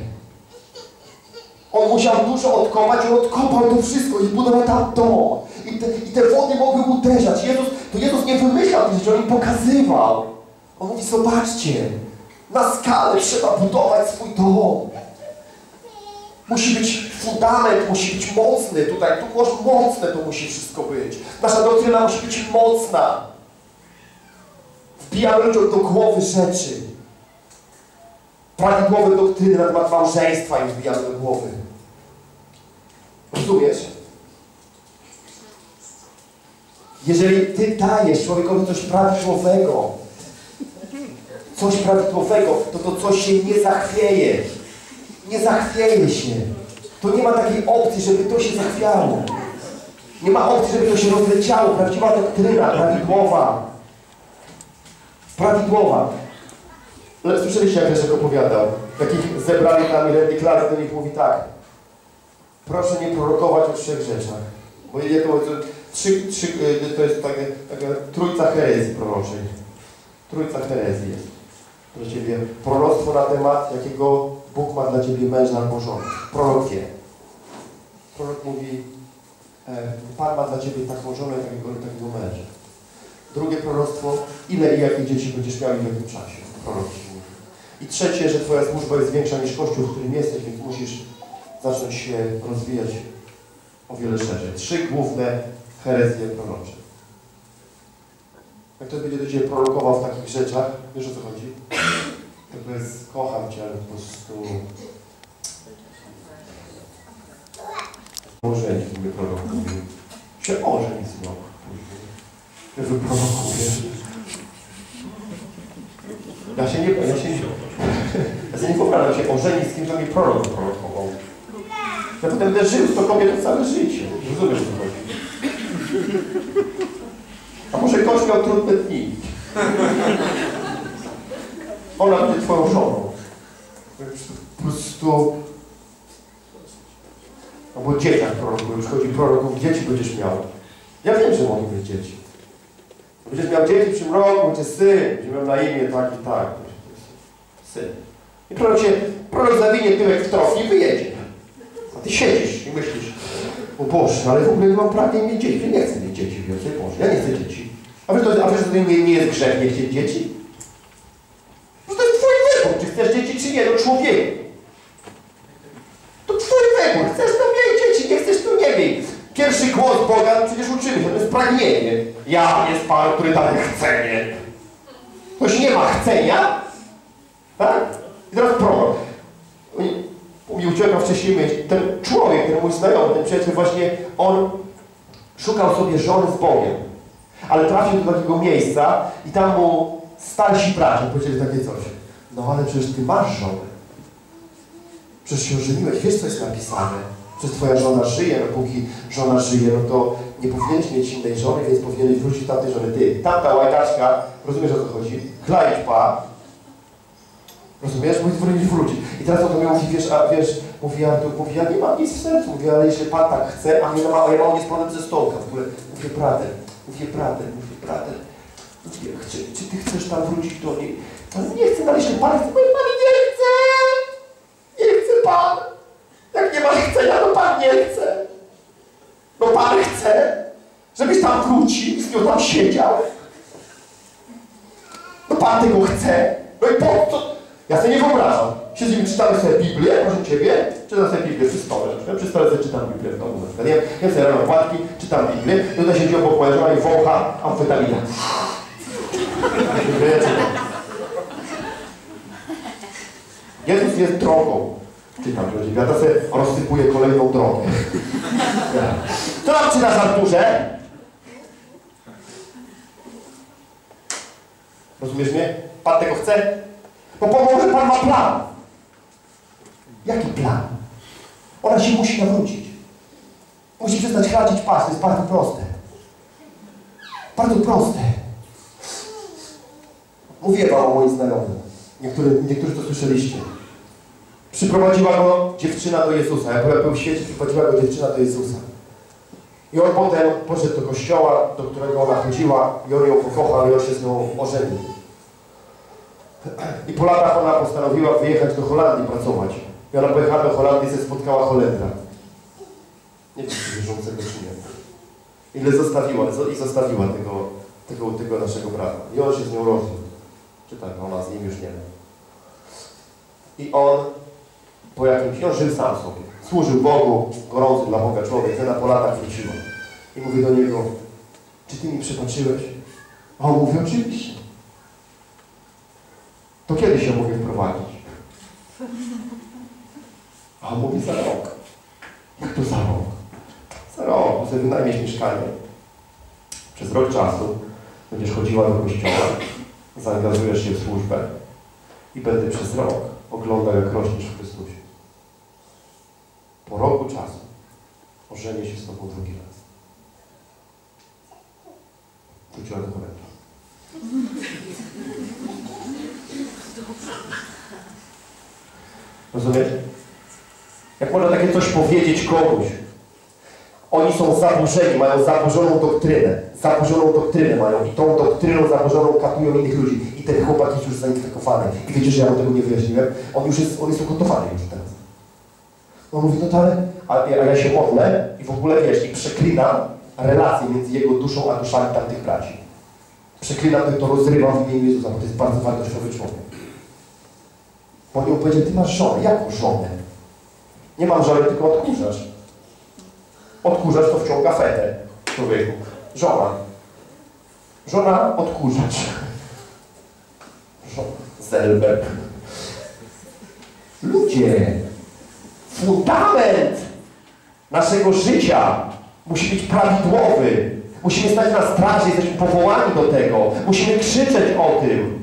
On musiał dużo odkopać, on odkopał to wszystko i budował tam dom. I te, I te wody mogły uderzać. Jezus, to Jezus nie wymyślał tych rzeczy, on im pokazywał. On mówi, zobaczcie, na skalę trzeba budować swój dom. Musi być fundament, musi być mocny. Tutaj, tu masz mocne to musi wszystko być. Nasza doktryna musi być mocna. Wbijamy ludziom do głowy rzeczy. Prawidłowe doktryny na temat małżeństwa im wbijamy do głowy. Rozumiesz? Jeżeli Ty dajesz człowiekowi coś prawidłowego, coś prawidłowego, to to coś się nie zachwieje. Nie zachwieje się. To nie ma takiej opcji, żeby to się zachwiało. Nie ma opcji, żeby to się rozleciało. Prawdziwa doktryna, prawidłowa. Prawidłowa. Ale słyszeliście, jak Leszek opowiadał. Takich zebrali tam i Randy Clark do nich mówi tak. Proszę nie prorokować o trzech rzeczach. Bo to, trzy, trzy, y, to jest taka, taka trójca herezji proroczej. Trójca herezji jest. Dla Ciebie proroctwo na temat, jakiego Bóg ma dla Ciebie męża albo żonę. Prorok wie. Prorok mówi, e, Pan ma dla Ciebie taką żonę, takiego, takiego męża. Drugie proroctwo, ile i jakie dzieci będziesz miał i w jakim czasie. Prorok ci mówi. I trzecie, że Twoja służba jest większa niż Kościół, w którym jesteś, więc musisz zacząć się rozwijać o wiele szerzej. Trzy główne herezje prorocze. Jak ktoś będzie do Ciebie prorokował w takich rzeczach, wiesz o co chodzi? To jest, kocham Cię, ale po prostu... Ożenić, mówię prorok mówił. Się ożeń znowu. Że wyprowokujesz. Ja się nie, ja się ja sobie nie wyobrażam się ożenić z kimś, kto mi prorok prorokował. Ja potem będę żył z tą kobietą całe życie. Rozumiesz, co chodzi? A może ktoś miał trudne dni. Ona będzie twoją żoną. Po prostu... Albo dzieciach prorokuje. Przychodzi prorok, dzieci będziesz miał. Ja wiem, że mogę mieć dzieci. Będziesz miał dzieci w przyszłym roku, będzie syn, będzie miał na imię tak i tak. Syn. I prorok się, prorok zawinie tyłek w trofie i wyjedzie. A ty siedzisz i myślisz, o Boże, ale w ogóle mam prawie mieć dzieci. Nie chcę mieć dzieci więcej, Boże, ja nie chcę dzieci. A wiesz, to, a wiesz, to nie, nie jest grzech nie chcieć dzieci? No to jest twój wybór, czy chcesz czy nie, no człowieku. To twój wybór, chcesz to miej dzieci, nie chcesz to nie miej. Pierwszy głos Boga, no przecież uczymy się, to jest pragnienie. Ja jest Pan, który daje chcenie. Ktoś nie ma chcenia, tak? I teraz prorok. Mi ucieka wcześniej myśl. Ten człowiek, ten mój znajomy, ten przyjaciel właśnie, on szukał sobie żony z Bogiem. Ale trafił do takiego miejsca i tam mu starsi bracia powiedzieli takie coś. No ale przecież ty masz żonę. Przecież się ożeniłeś, wiesz co jest napisane. Przecież twoja żona żyje, no póki żona żyje, no to nie powinieneś mieć innej żony, więc powinieneś wrócić do tamtej żony. Ty, tamta łajdaczka, rozumiesz o co chodzi? Chlajć pa. Rozumiesz? Mój powinieneś wrócić. I teraz on mnie mówi, wiesz, a wiesz, mówi Artur, mówi, ja nie mam nic w sercu, mówi, ale jeśli Pan tak chce, a, mnie ma, a ja mam nie spadłem ze stołka w ogóle. Mówię prawdę, mówię prawdę, mówię prawdę. Mówię, czy, czy ty chcesz tam wrócić do niej? Nie chcę, ale jeśli Pan chce, nie chce! Nie chce Pan! Jak nie masz chcenia, to Pan nie chce. No Pan chce, żebyś tam wrócił, z nią tam siedział. No Pan tego chce. No i po co? Ja sobie nie wyobrażam. Siedzimy, czytamy sobie Biblię, proszę Ciebie, czytam sobie Biblię przy stole. Przy stole sobie czytam Biblię w domu. Ja, ja sobie rano płatki, czytam Biblię, ona siedzi obok moja i wącha amfetaminę. Jezus jest drogą. Czytam, że ja sobie rozsypuję kolejną drogę. Co tam czytasz, Arturze? Rozumiesz mnie? Pan tego chce? Bo pomoże Pan ma plan. Jaki plan? Ona się musi nawrócić. Musi przestać chladzić pas. To jest bardzo proste. Bardzo proste. Mówię Wam o moim znajomym. Niektóry, niektórzy to słyszeliście. Przyprowadziła go dziewczyna do Jezusa. Jak był w świecie, przyprowadziła go dziewczyna do Jezusa. I on potem poszedł do kościoła, do którego ona chodziła i on ją pokochał i on się z nią ożenił. I po latach ona postanowiła wyjechać do Holandii pracować. I ona pojechała do Holandii i spotkała Holendra. Nie wiem, czy wierzącego czy nie. Ile zostawiła, i zostawiła tego, tego, tego naszego brata. I on się z nią rozwiódł. Czy tak, ona z nim już nie ma. I on po jakimś, on żył sam sobie. Służył Bogu, gorący dla Boga człowiek, ona po latach wróciła. I mówi do niego, czy ty mi przebaczyłeś? A on mówi, oczywiście. To kiedy się mogę wprowadzić? A on mówi, za rok. Jak to za rok? Za rok, bo sobie wynajmiesz mieszkanie. Przez rok czasu będziesz chodziła do kościoła, zaangażujesz się w służbę i będę przez rok oglądał, jak rośniesz w Chrystusie. Po roku czasu ożenię się z Tobą drugi raz. Wróciła do komentarza. Rozumiecie? Jak można takie coś powiedzieć komuś? Oni są zaburzeni, mają zaburzoną doktrynę. Zaburzoną doktrynę mają i tą doktryną zaburzoną katują innych ludzi. I ten chłopak jest już zainfekowany. I wiecie, że ja mu tego nie wyjaśniłem? On już jest, on jest ugotowany już teraz. On mówi, no to ale, a, a ja się modlę i w ogóle wiesz, i przeklinam relacje między jego duszą a duszami tamtych braci. Przeklinam to to rozrywam w imieniu Jezusa, bo to jest bardzo wartościowy człowiek. Bo oni mu powiedzieli, ty masz żonę. Jaką żonę? Nie mam żony, tylko odkurzasz. Odkurzacz to wciąga fetę człowieku. Żona. Żona odkurzacz. Żona. Zelbek. Ludzie. Fundament naszego życia musi być prawidłowy. Musimy stać na straży, jesteśmy powołani do tego. Musimy krzyczeć o tym.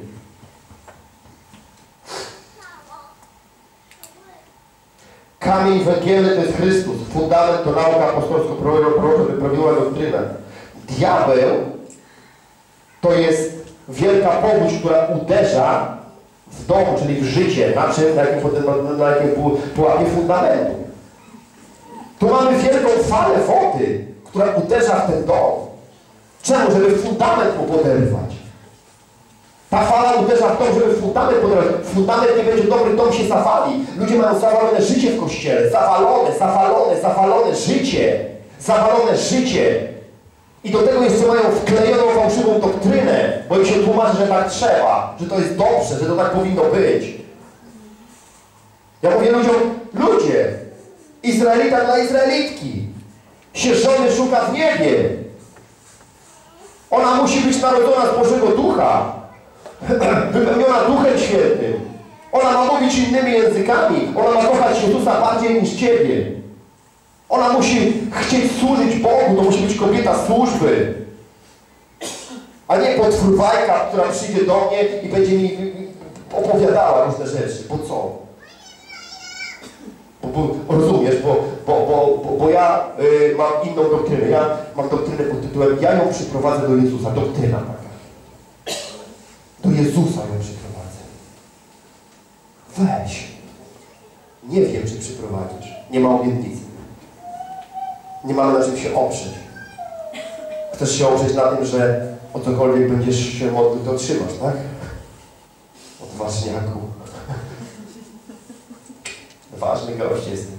Kamień węgielny to jest Chrystus. Fundament to nauka apostolsko-prorocza wyprawiła doktrynę. Diabeł to jest wielka powódź, która uderza w domu, czyli w życie, na czym, na jakim, na jakim pułapie fundamentu. Tu mamy wielką falę wody, która uderza w ten dom. Czemu? Żeby fundament mu poderwać. Ta fala uderza w to, żeby fundament poderwać. Fundament nie będzie dobry, dom się zawali. Ludzie mają zawalone życie w kościele. Zawalone, zawalone, zawalone życie. Zawalone życie. I do tego jeszcze mają wklejoną fałszywą doktrynę, bo im się tłumaczy, że tak trzeba, że to jest dobrze, że to tak powinno być. Ja mówię ludziom, ludzie, Izraelita dla Izraelitki, się żony szuka w niebie. Ona musi być narodzona z Bożego Ducha, wypełniona Duchem Świętym. Ona ma mówić innymi językami. Ona ma kochać Jezusa bardziej niż Ciebie. Ona musi chcieć służyć Bogu. To musi być kobieta służby. A nie potwórwajka, która przyjdzie do mnie i będzie mi opowiadała różne rzeczy. Po co? Bo, bo, rozumiesz, bo, bo, bo, bo, ja y, mam inną doktrynę. Ja mam doktrynę pod tytułem Ja ją przyprowadzę do Jezusa. Doktryna taka. Do Jezusa ją przyprowadzę. Weź. Nie wiem, czy przyprowadzisz. Nie ma obietnicy. Nie mamy na czym się oprzeć. Chcesz się oprzeć na tym, że o cokolwiek będziesz się modlił, to otrzymasz, tak? Odważniaku. Ważny gość jestem.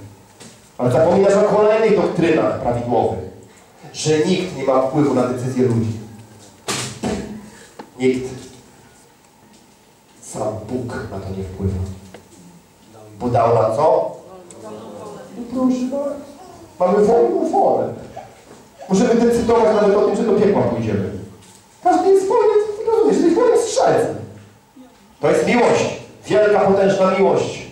Ale zapominasz o kolejnych doktrynach prawidłowych. Że nikt nie ma wpływu na decyzje ludzi. Nikt. Sam Bóg na to nie wpływa. Bo dał nam co? No proszę bardzo. Mamy wolną wolę. Możemy decydować nawet o tym, że do piekła pójdziemy. Każdy jest wolny, rozumiesz, jest wolny strzelcem. To jest miłość. Wielka, potężna miłość.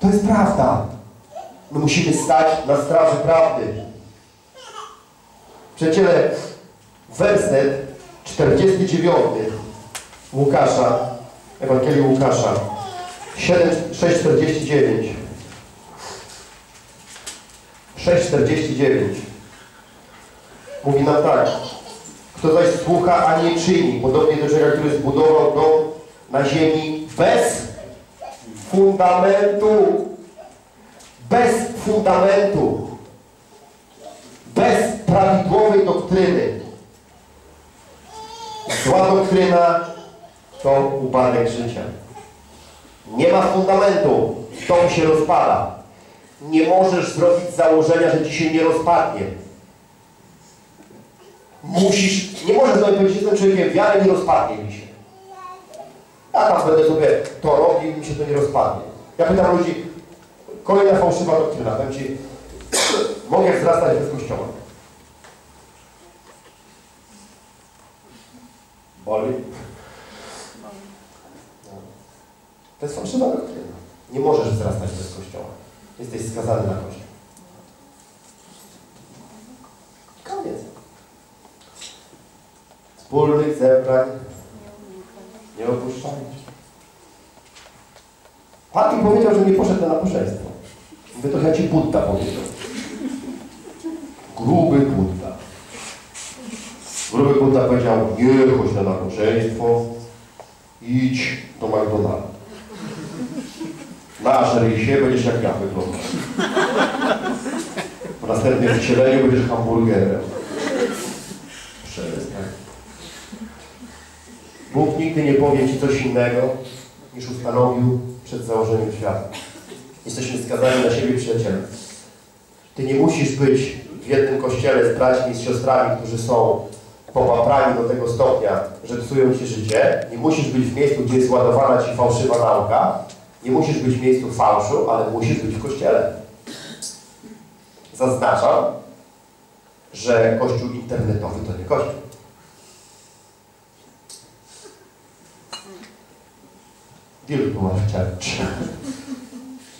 To jest prawda. My musimy stać na straży prawdy. Przyjaciele, werset 49 Łukasza, Ewangelii Łukasza 6,49 6,49 mówi nam tak kto zaś słucha, a nie czyni podobnie do człowieka, który zbudował dom na ziemi bez fundamentu bez fundamentu bez prawidłowej doktryny. Zła doktryna to upadek życia nie ma fundamentu dom się rozpada nie możesz zrobić założenia, że ci się nie rozpadnie. Musisz, nie możesz sobie powiedzieć, jestem człowiekiem wiary, nie rozpadnie mi się. Ja tam będę sobie to robił i mi się to nie rozpadnie. Ja pytam ludzi, kolejna fałszywa doktryna, powiem Ci, mogę wzrastać bez kościoła. Boli? To jest fałszywa doktryna. Nie możesz wzrastać bez kościoła jesteś skazany na kość. Koniec. Wspólnych zebrań nie opuszczajcie. Pan mi powiedział, że nie poszedł na nabożeństwo. Mówię, to ja Ci Budda powiedział. Gruby Budda. Gruby Budda powiedział, nie chodź na nabożeństwo, idź do McDonalda. Nażryj się, będziesz jak ja wyglądał. Po następnym będziesz hamburgerem. Przestań. Bóg nigdy nie powie Ci coś innego, niż ustanowił przed założeniem świata. Jesteśmy skazani na siebie przyjaciele. Ty nie musisz być w jednym kościele z braćmi z siostrami, którzy są popaprani do tego stopnia, że psują Ci życie. Nie musisz być w miejscu, gdzie jest ładowana Ci fałszywa nauka, nie musisz być w miejscu fałszu, ale musisz być w kościele. Zaznaczam, że kościół internetowy to nie kościół. Virtual Church.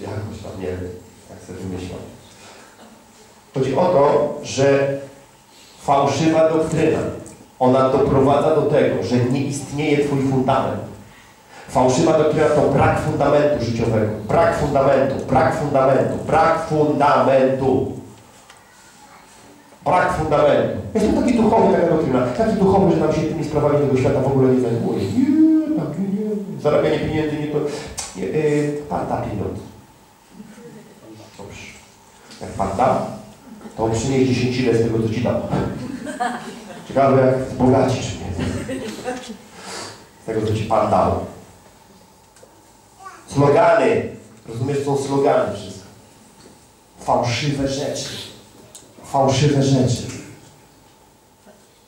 Jakoś tam, nie wiem, jak sobie wymyślam. Chodzi o to, że fałszywa doktryna, ona doprowadza do tego, że nie istnieje Twój fundament Fałszywa doktryna to brak fundamentu życiowego. Brak fundamentu, brak fundamentu, brak fundamentu. Brak fundamentu. Jestem taki duchowy, taka doktryna. Taki duchowy, że nam się tymi sprawami tego świata w ogóle nie zajmuje. Nie, tak, nie, nie. Zarabianie pieniędzy nie to... Nie, yy, pan da pieniądze. Dobrze. Jak pan da, to on przyniesie dziesięcinę z tego, co ci dał. Ciekawe, jak zbogacisz mnie. Z tego, co ci pan dał. Slogany. Rozumiesz, są slogany wszystko. Fałszywe rzeczy. Fałszywe rzeczy.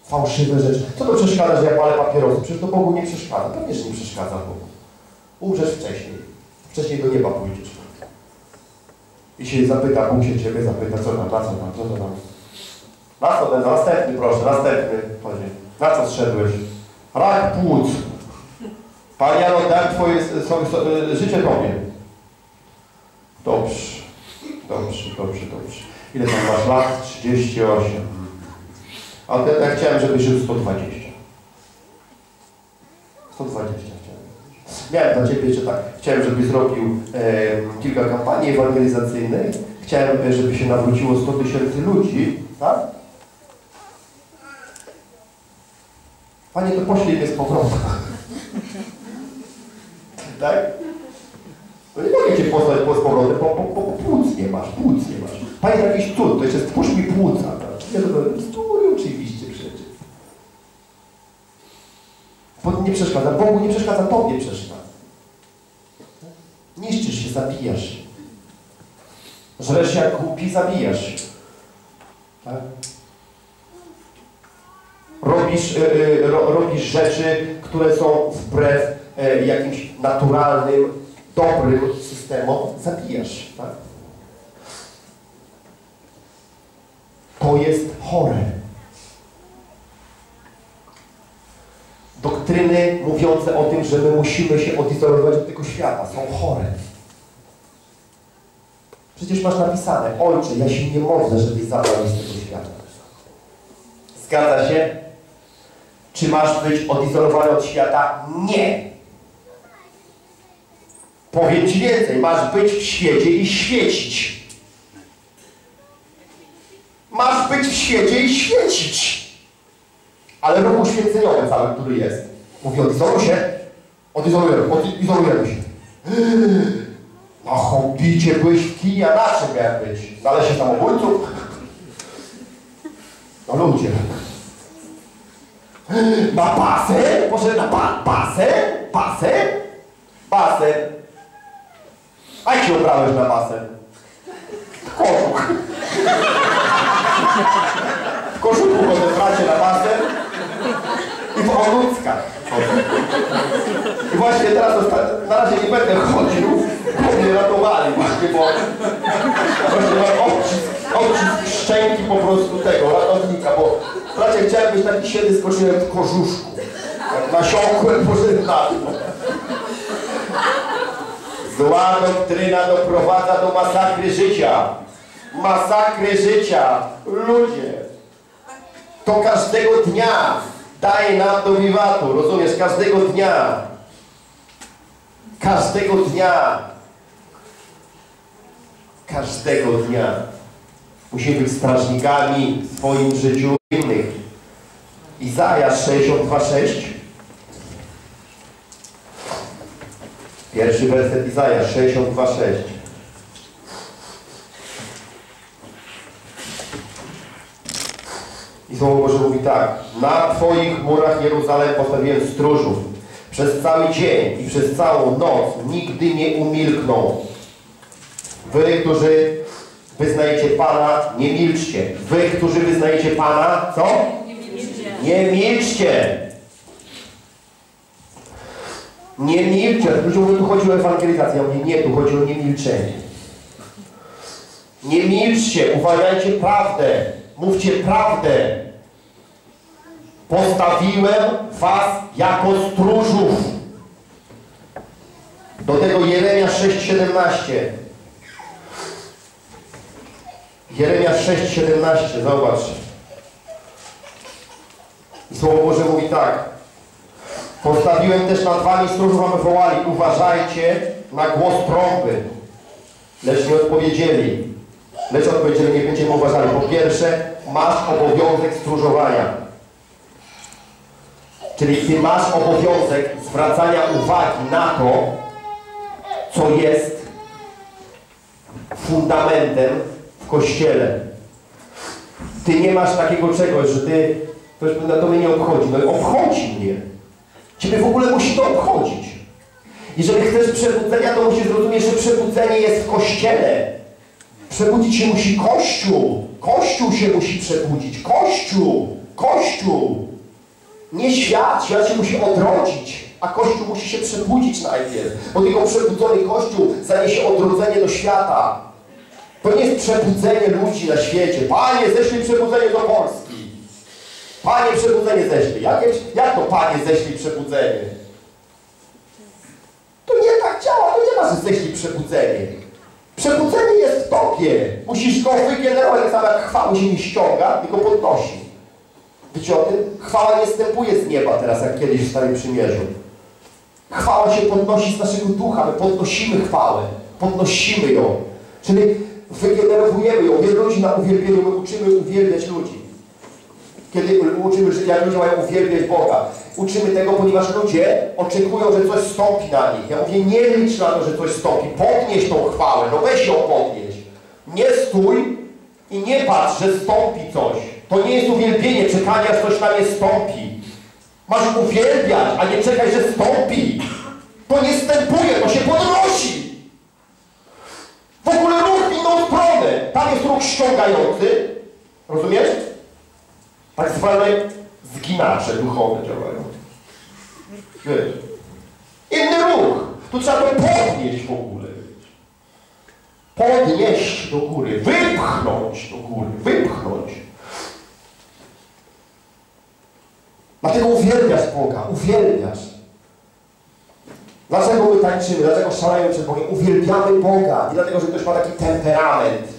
Fałszywe rzeczy. Co to przeszkadza, że ja palę papierosy? Przecież to Bogu nie przeszkadza. Pewnie, że nie przeszkadza Bogu. Umrzesz wcześniej. Wcześniej do nieba pójdziesz. I się zapyta, Bóg się Ciebie zapyta, co tam, na co tam, co to tam. Na co ten, następny proszę, następny. Chodzi. Na co zszedłeś? Rak płuc. Panie, ja oddałem Twoje so, so, życie Tobie. Dobrze. Dobrze, dobrze, dobrze. Ile tam masz lat? 38. Ale ja, ja chciałem, żebyś żył 120. 120 chciałem. Miałem dla Ciebie jeszcze tak. Chciałem, żebyś zrobił e, kilka kampanii ewangelizacyjnych. Chciałem, e, żeby się nawróciło 100 tysięcy ludzi. Tak? Panie, to poślij mnie z powrotem. Tak? No nie mogę Cię posłać po powrotem, bo, bo, bo płuc nie masz, płuc nie masz. Panie, jakiś cud, to jeszcze stwórz mi płuca. Tak? Ja to bzdury oczywiście przecież. Bo nie przeszkadza, Bogu nie przeszkadza, Tobie przeszkadza. Niszczysz się, zabijasz. Żresz jak głupi, zabijasz. Tak? Robisz, y, y, ro, robisz rzeczy, które są wbrew jakimś naturalnym, dobrym systemom, zabijasz. Tak? To jest chore. Doktryny mówiące o tym, że my musimy się odizolować od tego świata, są chore. Przecież masz napisane, Ojcze, ja się nie modlę, żebyś zabrał z tego świata. Zgadza się? Czy masz być odizolowany od świata? Nie. Powiem Ci więcej, masz być w świecie i świecić. Masz być w świecie i świecić. Ale ruch uświęceniowy cały, który jest. Mówi, odizoluj się. Odizolujemy, odizolujemy się. Na hobbicie byłeś w kija, na czym miałem być? Na lesie samobójców? No ludzie. Na basen? Może na ba basen? Basen? Basen. A jak się ubrałeś na basen? Kożuch. W kożuchu potem bracie na basen i w ogródkach. I właśnie teraz na razie nie będę chodził, bo mnie ratowali właśnie, bo właśnie mam odcisk, odcisk szczęki po prostu tego, ratownika, bo bracie chciałem być taki siedy, skoczyłem w kożuszku. Jak nasiąkłem, poszedłem na dno. Zła doktryna doprowadza do masakry życia. Masakry życia. Ludzie. To każdego dnia daje nam do wiwatu. Rozumiesz? Każdego dnia. Każdego dnia. Każdego dnia. Musimy być strażnikami w swoim życiu innych. Izajasz 62,6 Pierwszy werset Izajasz 62,6 I Słowo Boże mówi tak. Na Twoich murach Jeruzalem postawiłem stróżów. Przez cały dzień i przez całą noc nigdy nie umilkną. Wy, którzy wyznajecie Pana, nie milczcie. Wy, którzy wyznajecie Pana, co? Nie milczcie. Nie milczę. Ludzie mówią, tu chodzi o ewangelizację. Ja mówię, nie, tu chodzi o niemilczenie. Nie milczcie, uważajcie prawdę. Mówcie prawdę. Postawiłem was jako stróżów. Do tego Jeremia 6,17. Jeremia 6,17, zobacz. I Słowo Boże mówi tak. Postawiłem też nad wami stróżów, aby wołali, uważajcie na głos trąby. Lecz nie odpowiedzieli. Lecz odpowiedzieli, nie będziemy uważali. Po pierwsze, masz obowiązek stróżowania. Czyli ty masz obowiązek zwracania uwagi na to, co jest fundamentem w Kościele. Ty nie masz takiego czegoś, że ty, ktoś no to mnie nie obchodzi. No obchodzi mnie. Ciebie w ogóle musi to obchodzić. Jeżeli chcesz przebudzenia, to musisz zrozumieć, że przebudzenie jest w Kościele. Przebudzić się musi Kościół. Kościół się musi przebudzić. Kościół. Kościół. Nie świat. Świat się musi odrodzić. A Kościół musi się przebudzić najpierw. Bo tylko przebudzony Kościół zaniesie odrodzenie do świata. To nie jest przebudzenie ludzi na świecie. Panie, ześlij przebudzenie do Polski. Panie, przebudzenie ześlij. Jak, jak to Panie, ześlij przebudzenie? To nie tak działa. To nie ma, że ześlij przebudzenie. Przebudzenie jest w tobie. Musisz go wygenerować, tak samo jak chwały się nie ściąga, tylko podnosi. Wiecie o tym? Chwała nie stępuje z nieba teraz, jak kiedyś w Starym Przymierzu. Chwała się podnosi z naszego ducha. My podnosimy chwałę. Podnosimy ją. Czyli wygenerowujemy ją. Wielu ludzi na uwielbieniu, my uczymy uwielbiać ludzi. Kiedy uczymy, że jak ludzie mają uwielbiać Boga. Uczymy tego, ponieważ ludzie oczekują, że coś stąpi na nich. Ja mówię, nie licz na to, że coś stąpi. Podnieś tą chwałę. No weź ją podnieś. Nie stój i nie patrz, że stąpi coś. To nie jest uwielbienie, czekanie, aż coś na nie stąpi. Masz uwielbiać, a nie czekać, że stąpi. To nie stępuje, to się podnosi. W ogóle ruch w inną stronę. Tam jest ruch ściągający. Rozumiesz? Tak zwane zginacze duchowe działają. Wiesz? Inny ruch. Tu trzeba to podnieść w ogóle. Podnieść do góry. Wypchnąć do góry. Wypchnąć. Dlatego uwielbiasz Boga. Uwielbiasz. Dlaczego my tańczymy? Dlaczego szalejemy przed Bogiem? Uwielbiamy Boga. Dlatego, że ktoś ma taki temperament.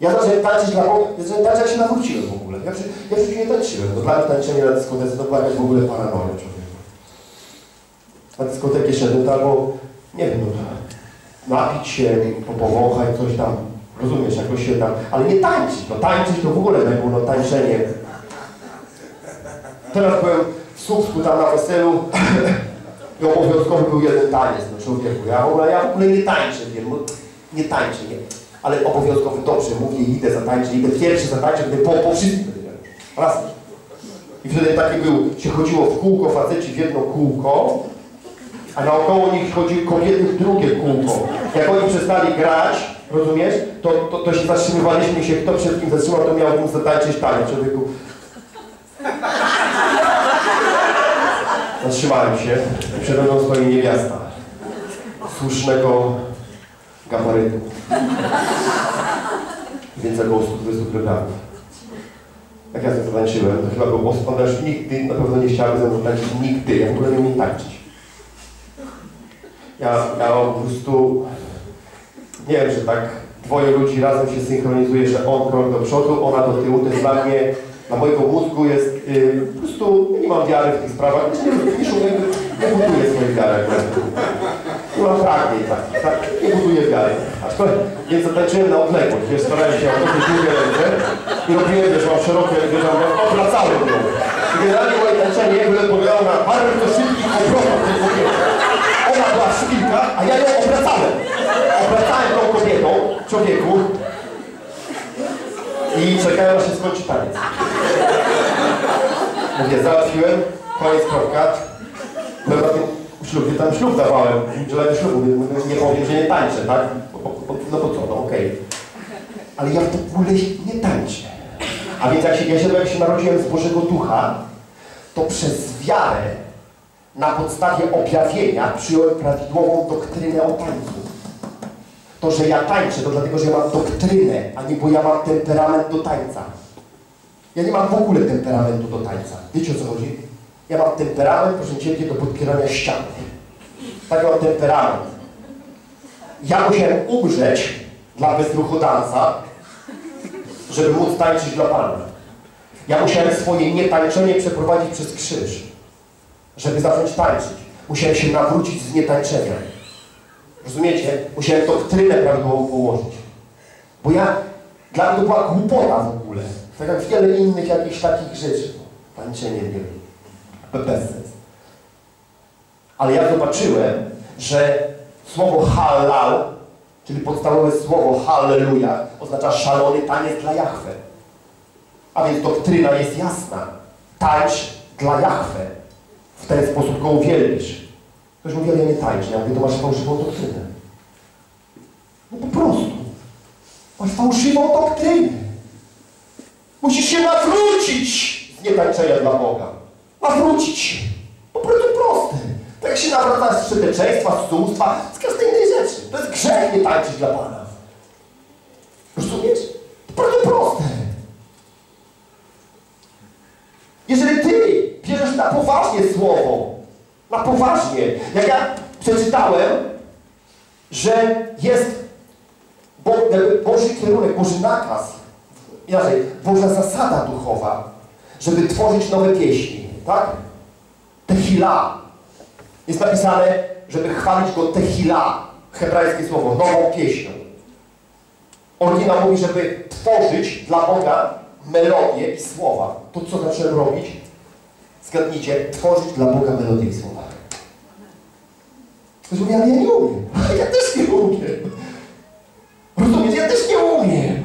Ja zacząłem tańczyć dla Boga. Zacząłem tańczyć, jak się nawróciłem w ogóle. Ja, przy- ja nie tańczyłem. To dla mnie tańczenie na dyskotece to była jakaś w ogóle paranoja człowieka. Na dyskotekę szedłem albo, nie wiem, no, napić się, po- powąchać, coś tam. Rozumiesz, jakoś się tam, ale nie tańczyć. No tańczyć to w ogóle nie było, no tańczenie. Teraz byłem w Słupsku tam na weselu i obowiązkowy był jeden taniec, no człowieku. Ja w ogóle, ja w ogóle nie tańczę, wiem, no, nie tańczę, nie. Ale obowiązkowy dobrze, mówię, idę zatańczyć, idę pierwszy zatańczyć, będę po, po wszystkim będę. Raz. I wtedy taki był, się chodziło w kółko, faceci w jedno kółko, a naokoło nich chodziły kobiety w drugie kółko. Jak oni przestali grać, rozumiesz, to, to, to się zatrzymywaliśmy się, kto przed kim zatrzymał, to miał mu zatańczyć taniec. Człowieku, Zatrzymałem się. Przede mną stoi niewiasta. Słusznego gabarytu. Więc około 120 kg. Jak ja sobie zatańczyłem, to chyba był on już nigdy, na pewno nie chciałby ze mną tańczyć nigdy. Ja w ogóle nie umiem tańczyć. Ja, ja po prostu nie wiem, że tak dwoje ludzi razem się synchronizuje, że on krok do przodu, ona do tyłu, to jest dla mnie, na mojego mózgu jest y, po prostu, nie mam wiary w tych sprawach, nie, nie, szukuję, nie buduję swojej wiary. Nie mam pragnień takich, tak, nie buduję wiary. Aczkolwiek, więc zatańczyłem na odległość, wiesz, starałem się o dosyć długie ręce i robiłem, wiesz, mam szerokie, wiesz, mam, obracałem ją. Generalnie moje tańczenie wypowiadało na bardzo szybkich obrotach tej kobiety. Ona była szpilka, a ja ją obracałem. Obracałem tą kobietą, człowieku. I czekałem, aż się skończy taniec. Mówię, załatwiłem, koniec, kropka. Byłem ślubie, tam ślub dawałem, udzielałem ślubu, nie powiem, że nie tańczę, tak? No po co, no okej. Ale ja w ogóle nie tańczę. A więc jak się, ja się, jak się narodziłem z Bożego Ducha, to przez wiarę na podstawie objawienia przyjąłem prawidłową doktrynę o tańcu. To, że ja tańczę, to dlatego, że ja mam doktrynę, a nie bo ja mam temperament do tańca. Ja nie mam w ogóle temperamentu do tańca. Wiecie o co chodzi? Ja mam temperament, proszę Ciebie, do podpierania ściany. Tak mam temperament. Ja musiałem umrzeć dla bezruchodansa, żeby móc tańczyć dla Pana. Ja musiałem swoje nietańczenie przeprowadzić przez krzyż. żeby zacząć tańczyć. Musiałem się nawrócić z nietańczenia. Rozumiecie? Musiałem doktrynę prawidłową położyć. Bo ja, dla mnie to była głupota w ogóle. Tak jak wiele innych jakichś takich rzeczy. Tańczenie, nie wiem. Bez sens. Ale ja zobaczyłem, że słowo halal, czyli podstawowe słowo halleluja, oznacza szalony taniec dla Jahwe. A więc doktryna jest jasna. Tańcz dla Jahwe. W ten sposób go uwielbisz. Ktoś mówi, ale ja nie tańczę. Ja mówię, to masz fałszywą doktrynę. No po prostu. Masz fałszywą doktrynę. Musisz się nawrócić z nietańczenia dla Boga. Nawrócić się. Po prostu proste. Tak się nawraca z szybeczeństwa, z cudowstwa, z każdej innej rzeczy. To jest grzech nie tańczyć dla Pana. Rozumiesz? Po prostu proste. Jeżeli ty bierzesz na poważnie słowo, na poważnie, jak ja przeczytałem, że jest Bo, Boży kierunek, Boży nakaz, inaczej, Boża zasada duchowa, żeby tworzyć nowe pieśni, tak? Tehila. Jest napisane, żeby chwalić Go Tehila, hebrajskie słowo, nową pieśnią. Oryginał mówi, żeby tworzyć dla Boga melodię i słowa. To co zacząłem robić? Zgadnijcie, tworzyć dla Boga melodię i słowa. Ktoś mówi, ale ja nie umiem. Ja też nie umiem. Rozumiesz? Ja też nie umiem.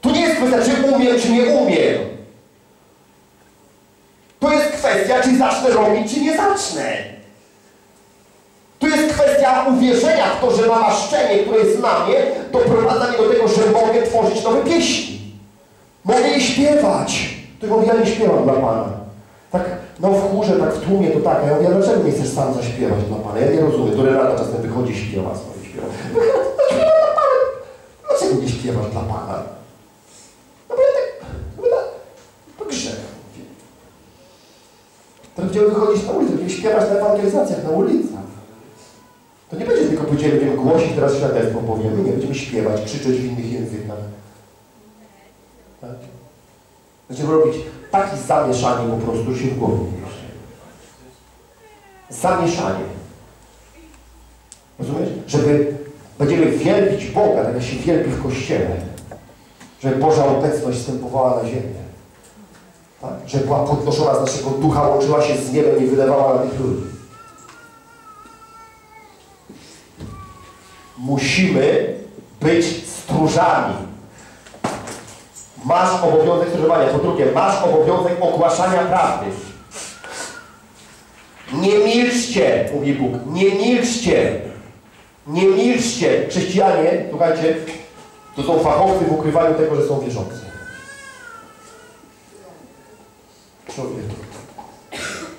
To nie jest kwestia, czy umiem, czy nie umiem. To jest kwestia, czy zacznę robić, czy nie zacznę. To jest kwestia uwierzenia w to, że namaszczenie, które jest na mnie, doprowadza mnie do tego, że mogę tworzyć nowe pieśni. Mogę je śpiewać. To ja mówię, ja nie śpiewam dla Pana. Tak, no w chórze, tak w tłumie, to tak. A ja mówię, a dlaczego nie chcesz sam zaśpiewać dla Pana? Ja nie rozumiem. To Renata czasem wychodzi, śpiewa swoje śpiewa. Dlaczego nie śpiewasz dla Pana? No bo ja tak, no bo tak, to grzech. mówię. Teraz będziemy wychodzić na ulicę, będziemy śpiewać na ewangelizacjach, na ulicach. To nie będzie tylko będziemy, głosić, teraz świadectwo powiemy, nie, będziemy śpiewać, krzyczeć w innych językach. Tak? Będziemy robić takie zamieszanie po prostu, się w głowie. Zamieszanie. Rozumiesz? Żeby będziemy wielbić Boga, tak jak się wielbi w Kościele. Żeby Boża obecność wstępowała na ziemię. Tak? Żeby była podnoszona z naszego ducha, łączyła się z niebem i wydawała na tych ludzi. Musimy być stróżami. Masz obowiązek stróżowania. Po drugie, masz obowiązek ogłaszania prawdy. Nie milczcie, mówi Bóg. Nie milczcie. Nie milczcie. Chrześcijanie, słuchajcie, to są fachowcy w ukrywaniu tego, że są wierzący.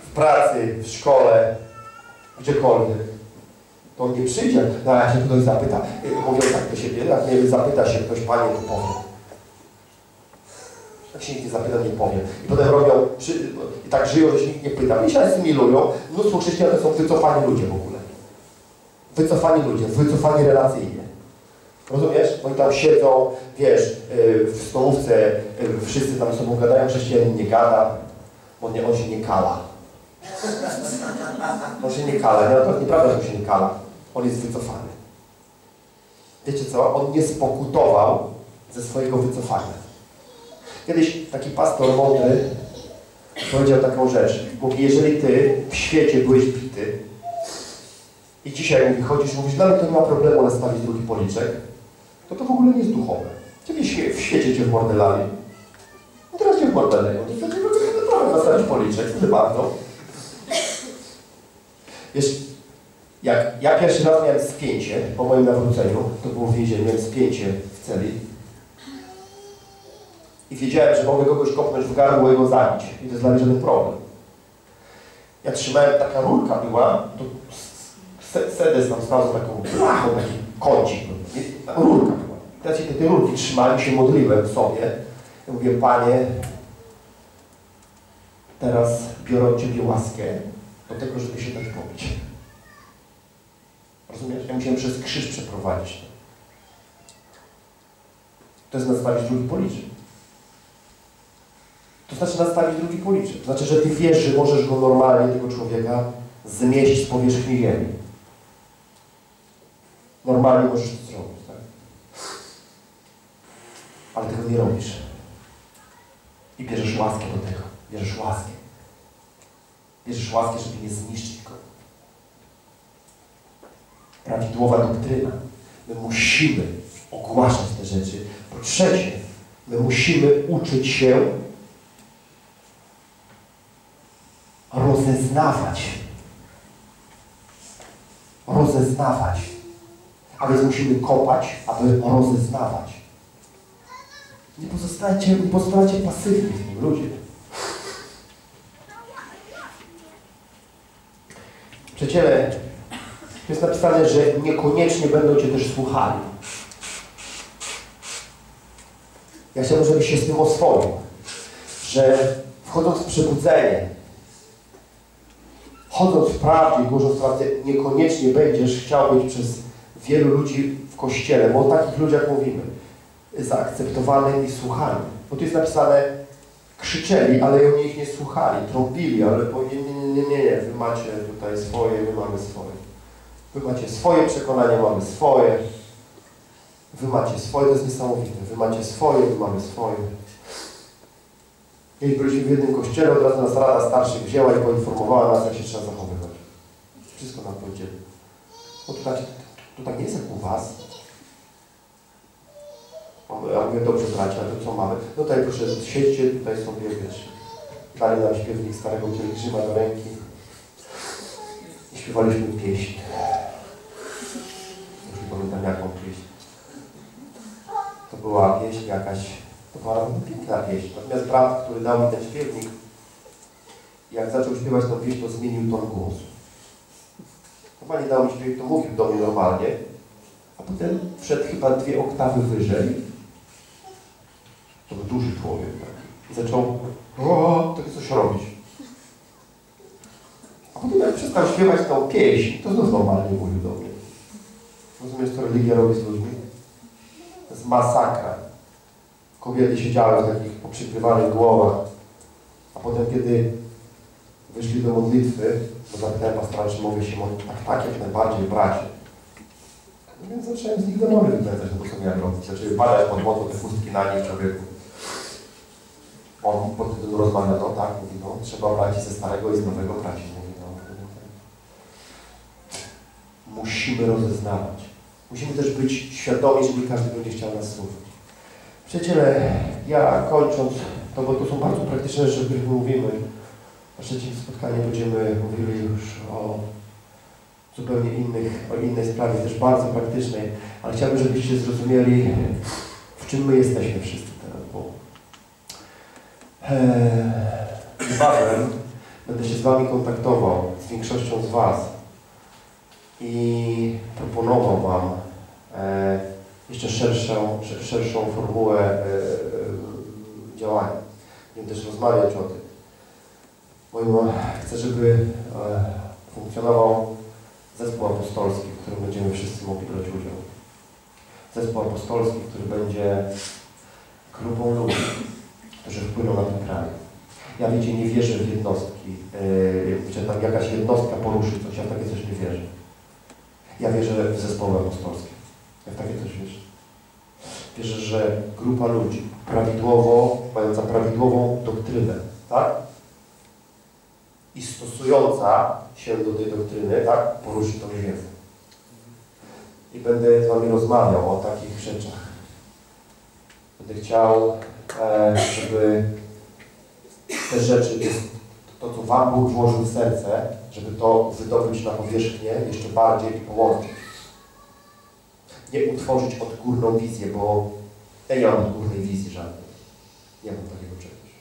W pracy, w szkole, gdziekolwiek. To nie przyjdzie, a jak się ktoś zapyta, y, mówią tak do siebie, jak nie zapyta się ktoś, Panie, to powie. Jak się nikt nie zapyta, nie powiem. I potem robią, przy, i tak żyją, że się nikt nie pyta. I się asymilują. Mnóstwo chrześcijan to są wycofani ludzie w ogóle. Wycofani ludzie, wycofani relacyjnie. Rozumiesz? Oni tam siedzą, wiesz, yy, w stołówce, yy, wszyscy tam z sobą gadają, chrześcijanin nie gada, bo nie, on się nie kala. On się nie kala, nie, nieprawda, że on się nie kala. On jest wycofany. Wiecie co? On nie spokutował ze swojego wycofania. Kiedyś taki pastor mądry powiedział taką rzecz. Mówi, jeżeli ty w świecie byłeś bity i dzisiaj mówi, chodzisz mówisz, dla mnie to nie ma problemu nastawić drugi policzek, to to w ogóle nie jest duchowe. Ciebie w świecie cię w mordę lali. No teraz cię w mordę nastawić policzek? Proszę bardzo. Wiesz, jak ja pierwszy raz miałem spięcie po moim nawróceniu, to było w więzieniu, miałem spięcie w celi, i wiedziałem, że mogę kogoś kopnąć w gardło i go zabić. I to jest dla mnie żaden problem. Ja trzymałem, taka rurka była, to se- sedes tam stał taką blachą, taki kącik. Rurka była. Teraz się tej rurki trzymałem, się modliłem sobie. Ja mówię, Panie, teraz biorę od Ciebie łaskę do tego, żeby się dać pobić. Rozumiesz? Ja musiałem przez krzyż przeprowadzić. To jest nastawić drugi policzek. To znaczy nastawić drugi policzek. To znaczy, że ty wiesz, że możesz go normalnie, tego człowieka, zmieść z powierzchni ziemi. Normalnie możesz to zrobić, tak? Ale tego nie robisz. I bierzesz łaskę do tego. Bierzesz łaskę. Bierzesz łaskę, żeby nie zniszczyć go. Prawidłowa doktryna. My musimy ogłaszać te rzeczy. Po trzecie, my musimy uczyć się rozeznawać. Rozeznawać. A więc musimy kopać, aby rozeznawać. Nie pozostajcie, nie pozostajcie pasywni w tym, ludzie. Przyjaciele, tu jest napisane, że niekoniecznie będą Cię też słuchali. Ja chciałbym, żebyś się z tym oswoił, że wchodząc w przebudzenie, chodząc w prawdzie, głosząc prawdę, niekoniecznie będziesz chciał być przez wielu ludzi w Kościele, bo o takich ludziach mówimy, zaakceptowany i słuchany. Bo tu jest napisane, krzyczeli, ale oni ich nie słuchali, trąbili, ale powiedzieli, nie, nie, nie, nie, wy macie tutaj swoje, my mamy swoje. Wy macie swoje przekonania, mamy swoje. Wy macie swoje, to jest niesamowite. Wy macie swoje, my mamy swoje. Kiedyś byliśmy w jednym kościele, od razu nas Rada Starszych wzięła i poinformowała nas, jak się trzeba zachowywać. Wszystko nam powiedzieli. No to tak, to tak nie jest jak u was. Ja mówię, dobrze bracia, to co mamy? No tutaj proszę, siedźcie, tutaj sobie, wiesz, dali nam śpiewnik starego pielgrzyma do ręki i śpiewaliśmy pieśń. Już nie pamiętam jaką pieśń. To była pieśń jakaś, to była piękna pieśń. Natomiast brat, który dał mi ten śpiewnik, jak zaczął śpiewać tą pieśń, to zmienił ton głosu. Chyba nie dał mi śpiewnik, to mówił do mnie normalnie, a potem wszedł chyba dwie oktawy wyżej to był duży człowiek taki. I zaczął o, takie coś robić. Potem jak przestał śpiewać tą pieśń, to znów normalnie mówił do mnie. Rozumiesz, co religia robi z ludźmi? To jest masakra. Kobiety siedziały w takich poprzykrywanych głowach, a potem kiedy wyszli do modlitwy, bo zapytałem pastora, czy mogę się modlić, tak, tak, jak najbardziej, bracie. No więc zacząłem z nich demony wypędzać, no to co miałem robić? Zaczęły badać pod mocą te chustki na nich człowieku. On pod tym rozmawia, no tak, mówi, no trzeba brać ze starego i z nowego tracić. Mówi, no, Musimy rozeznawać. Musimy też być świadomi, że nie każdy będzie chciał nas słuchać. Przyjaciele, ja kończąc, to bo to są bardzo praktyczne rzeczy, o których mówimy. Na trzecim spotkaniu będziemy mówili już o zupełnie innych, o innej sprawie, też bardzo praktycznej, ale chciałbym, żebyście zrozumieli, w czym my jesteśmy wszyscy teraz, bo Eee, niebawem będę się z Wami kontaktował, z większością z Was i proponował Wam e, jeszcze szerszą, szerszą formułę e, e, działania. Będę też rozmawiać o tym. Moim, chcę, żeby funkcjonował zespół apostolski, w którym będziemy wszyscy mogli brać udział. Zespół apostolski, który będzie grupą ludzi, którzy wpłyną na ten kraj. Ja wiecie, nie wierzę w jednostki, że tam jakaś jednostka poruszy coś, ja w takie coś nie wierzę. Ja wierzę w zespoły apostolskie. Ja w takie coś wierzę. Wierzę, że grupa ludzi prawidłowo, mająca prawidłową doktrynę, tak? I stosująca się do tej doktryny, tak? Poruszy tą wiedzę. I będę z Wami rozmawiał o takich rzeczach. Będę chciał E, żeby te rzeczy, to co Wam Bóg włożył w serce, żeby to wydobyć na powierzchnię jeszcze bardziej i połączyć. Nie utworzyć odgórną wizję, bo ja nie mam odgórnej wizji żadnej. Nie mam takiego czegoś.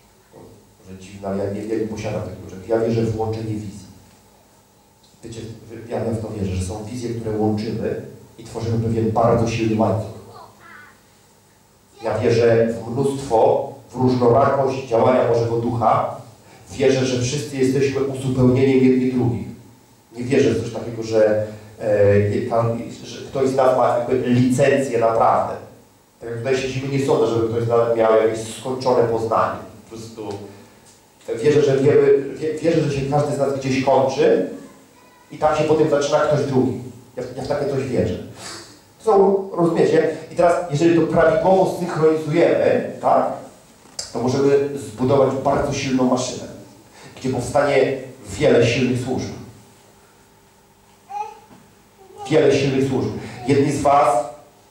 Może dziwne, ale ja nie, ja nie posiadam takiego czegoś. Ja wierzę w łączenie wizji. Wiecie, ja w to wierzę, że są wizje, które łączymy i tworzymy pewien bardzo silny łańcuch. Ja wierzę w mnóstwo, w różnorakość działania Bożego Ducha. Wierzę, że wszyscy jesteśmy uzupełnieniem jedni drugich. Nie wierzę w coś takiego, że, e, tam, że ktoś z nas ma licencję naprawdę. Tak jak tutaj siedzimy, nie sądzę, żeby ktoś z nas miał jakieś skończone poznanie. Po prostu Wierzę, że wiemy, wie- wierzę, że się każdy z nas gdzieś kończy i tam się potem zaczyna ktoś drugi. Ja, ja w takie coś wierzę. Są, rozumiecie? I teraz, jeżeli to prawidłowo synchronizujemy, tak, to możemy zbudować bardzo silną maszynę, gdzie powstanie wiele silnych służb. Wiele silnych służb. Jedni z Was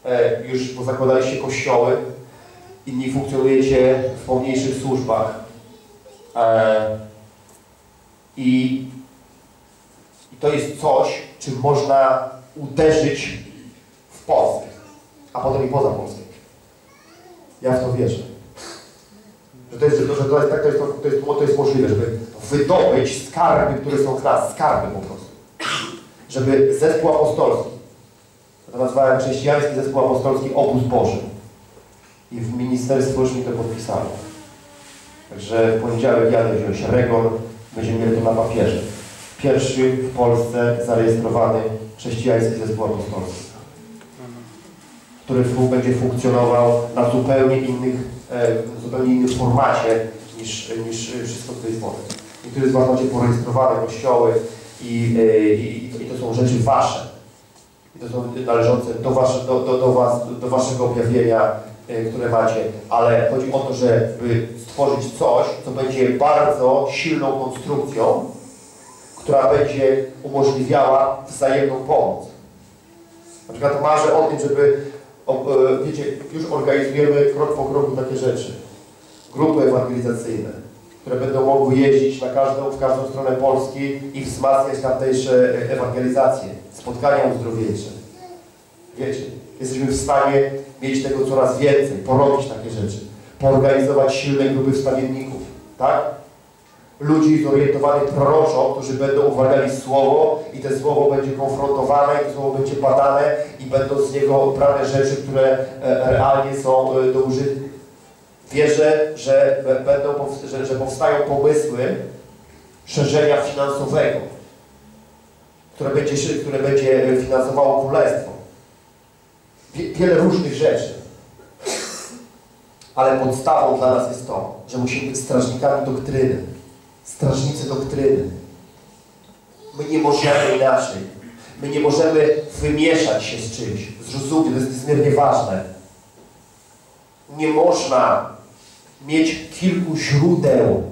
e, już pozakładaliście kościoły, inni funkcjonujecie w pomniejszych służbach. E, i, I to jest coś, czym można uderzyć w Polskę, a potem i poza Polskę. Ja w to wierzę. Że to jest, że to, jest, tak, to jest, to, to, jest, to jest możliwe, żeby wydobyć skarby, które są nas, skarby po prostu. Żeby zespół apostolski, to nazwałem chrześcijański zespół apostolski Obóz Boży. I w ministerstwo już mi to podpisało. Także w poniedziałek jadę wziąć Regon, będziemy mieli to na papierze. Pierwszy w Polsce zarejestrowany chrześcijański zespół apostolski, który będzie funkcjonował na zupełnie innych, e, zupełnie innym formacie niż, niż wszystko, co jest potem. Niektórzy z Was macie porejestrowane kościoły i, e, i, i to są rzeczy Wasze. I to są należące do, wasze, do, do, do, was, do Waszego objawienia, e, które macie, ale chodzi o to, żeby stworzyć coś, co będzie bardzo silną konstrukcją, która będzie umożliwiała wzajemną pomoc. Na przykład marzę o tym, żeby, e, wiecie, już organizujemy krok po kroku takie rzeczy. Grupy ewangelizacyjne, które będą mogły jeździć na każdą, w każdą stronę Polski i wzmacniać tamtejsze e, ewangelizacje, spotkania uzdrowieńcze. Wiecie, jesteśmy w stanie mieć tego coraz więcej, porobić takie rzeczy, poorganizować silne grupy wstawienników, tak? Ludzi zorientowanych proroczo, którzy będą uwalniali słowo i to słowo będzie konfrontowane, i to słowo będzie badane i będą z niego brane rzeczy, które e, realnie są e, do użytku. Wierzę, że, będą, że, że powstają pomysły szerzenia finansowego, które będzie, które będzie finansowało królestwo. Wie- Wiele różnych rzeczy. Ale podstawą dla nas jest to, że musimy być strażnikami doktryny. Strażnicy doktryny. My nie możemy inaczej. My nie możemy wymieszać się z czymś. Zrozumcie, to jest niezmiernie ważne. Nie można mieć kilku źródeł.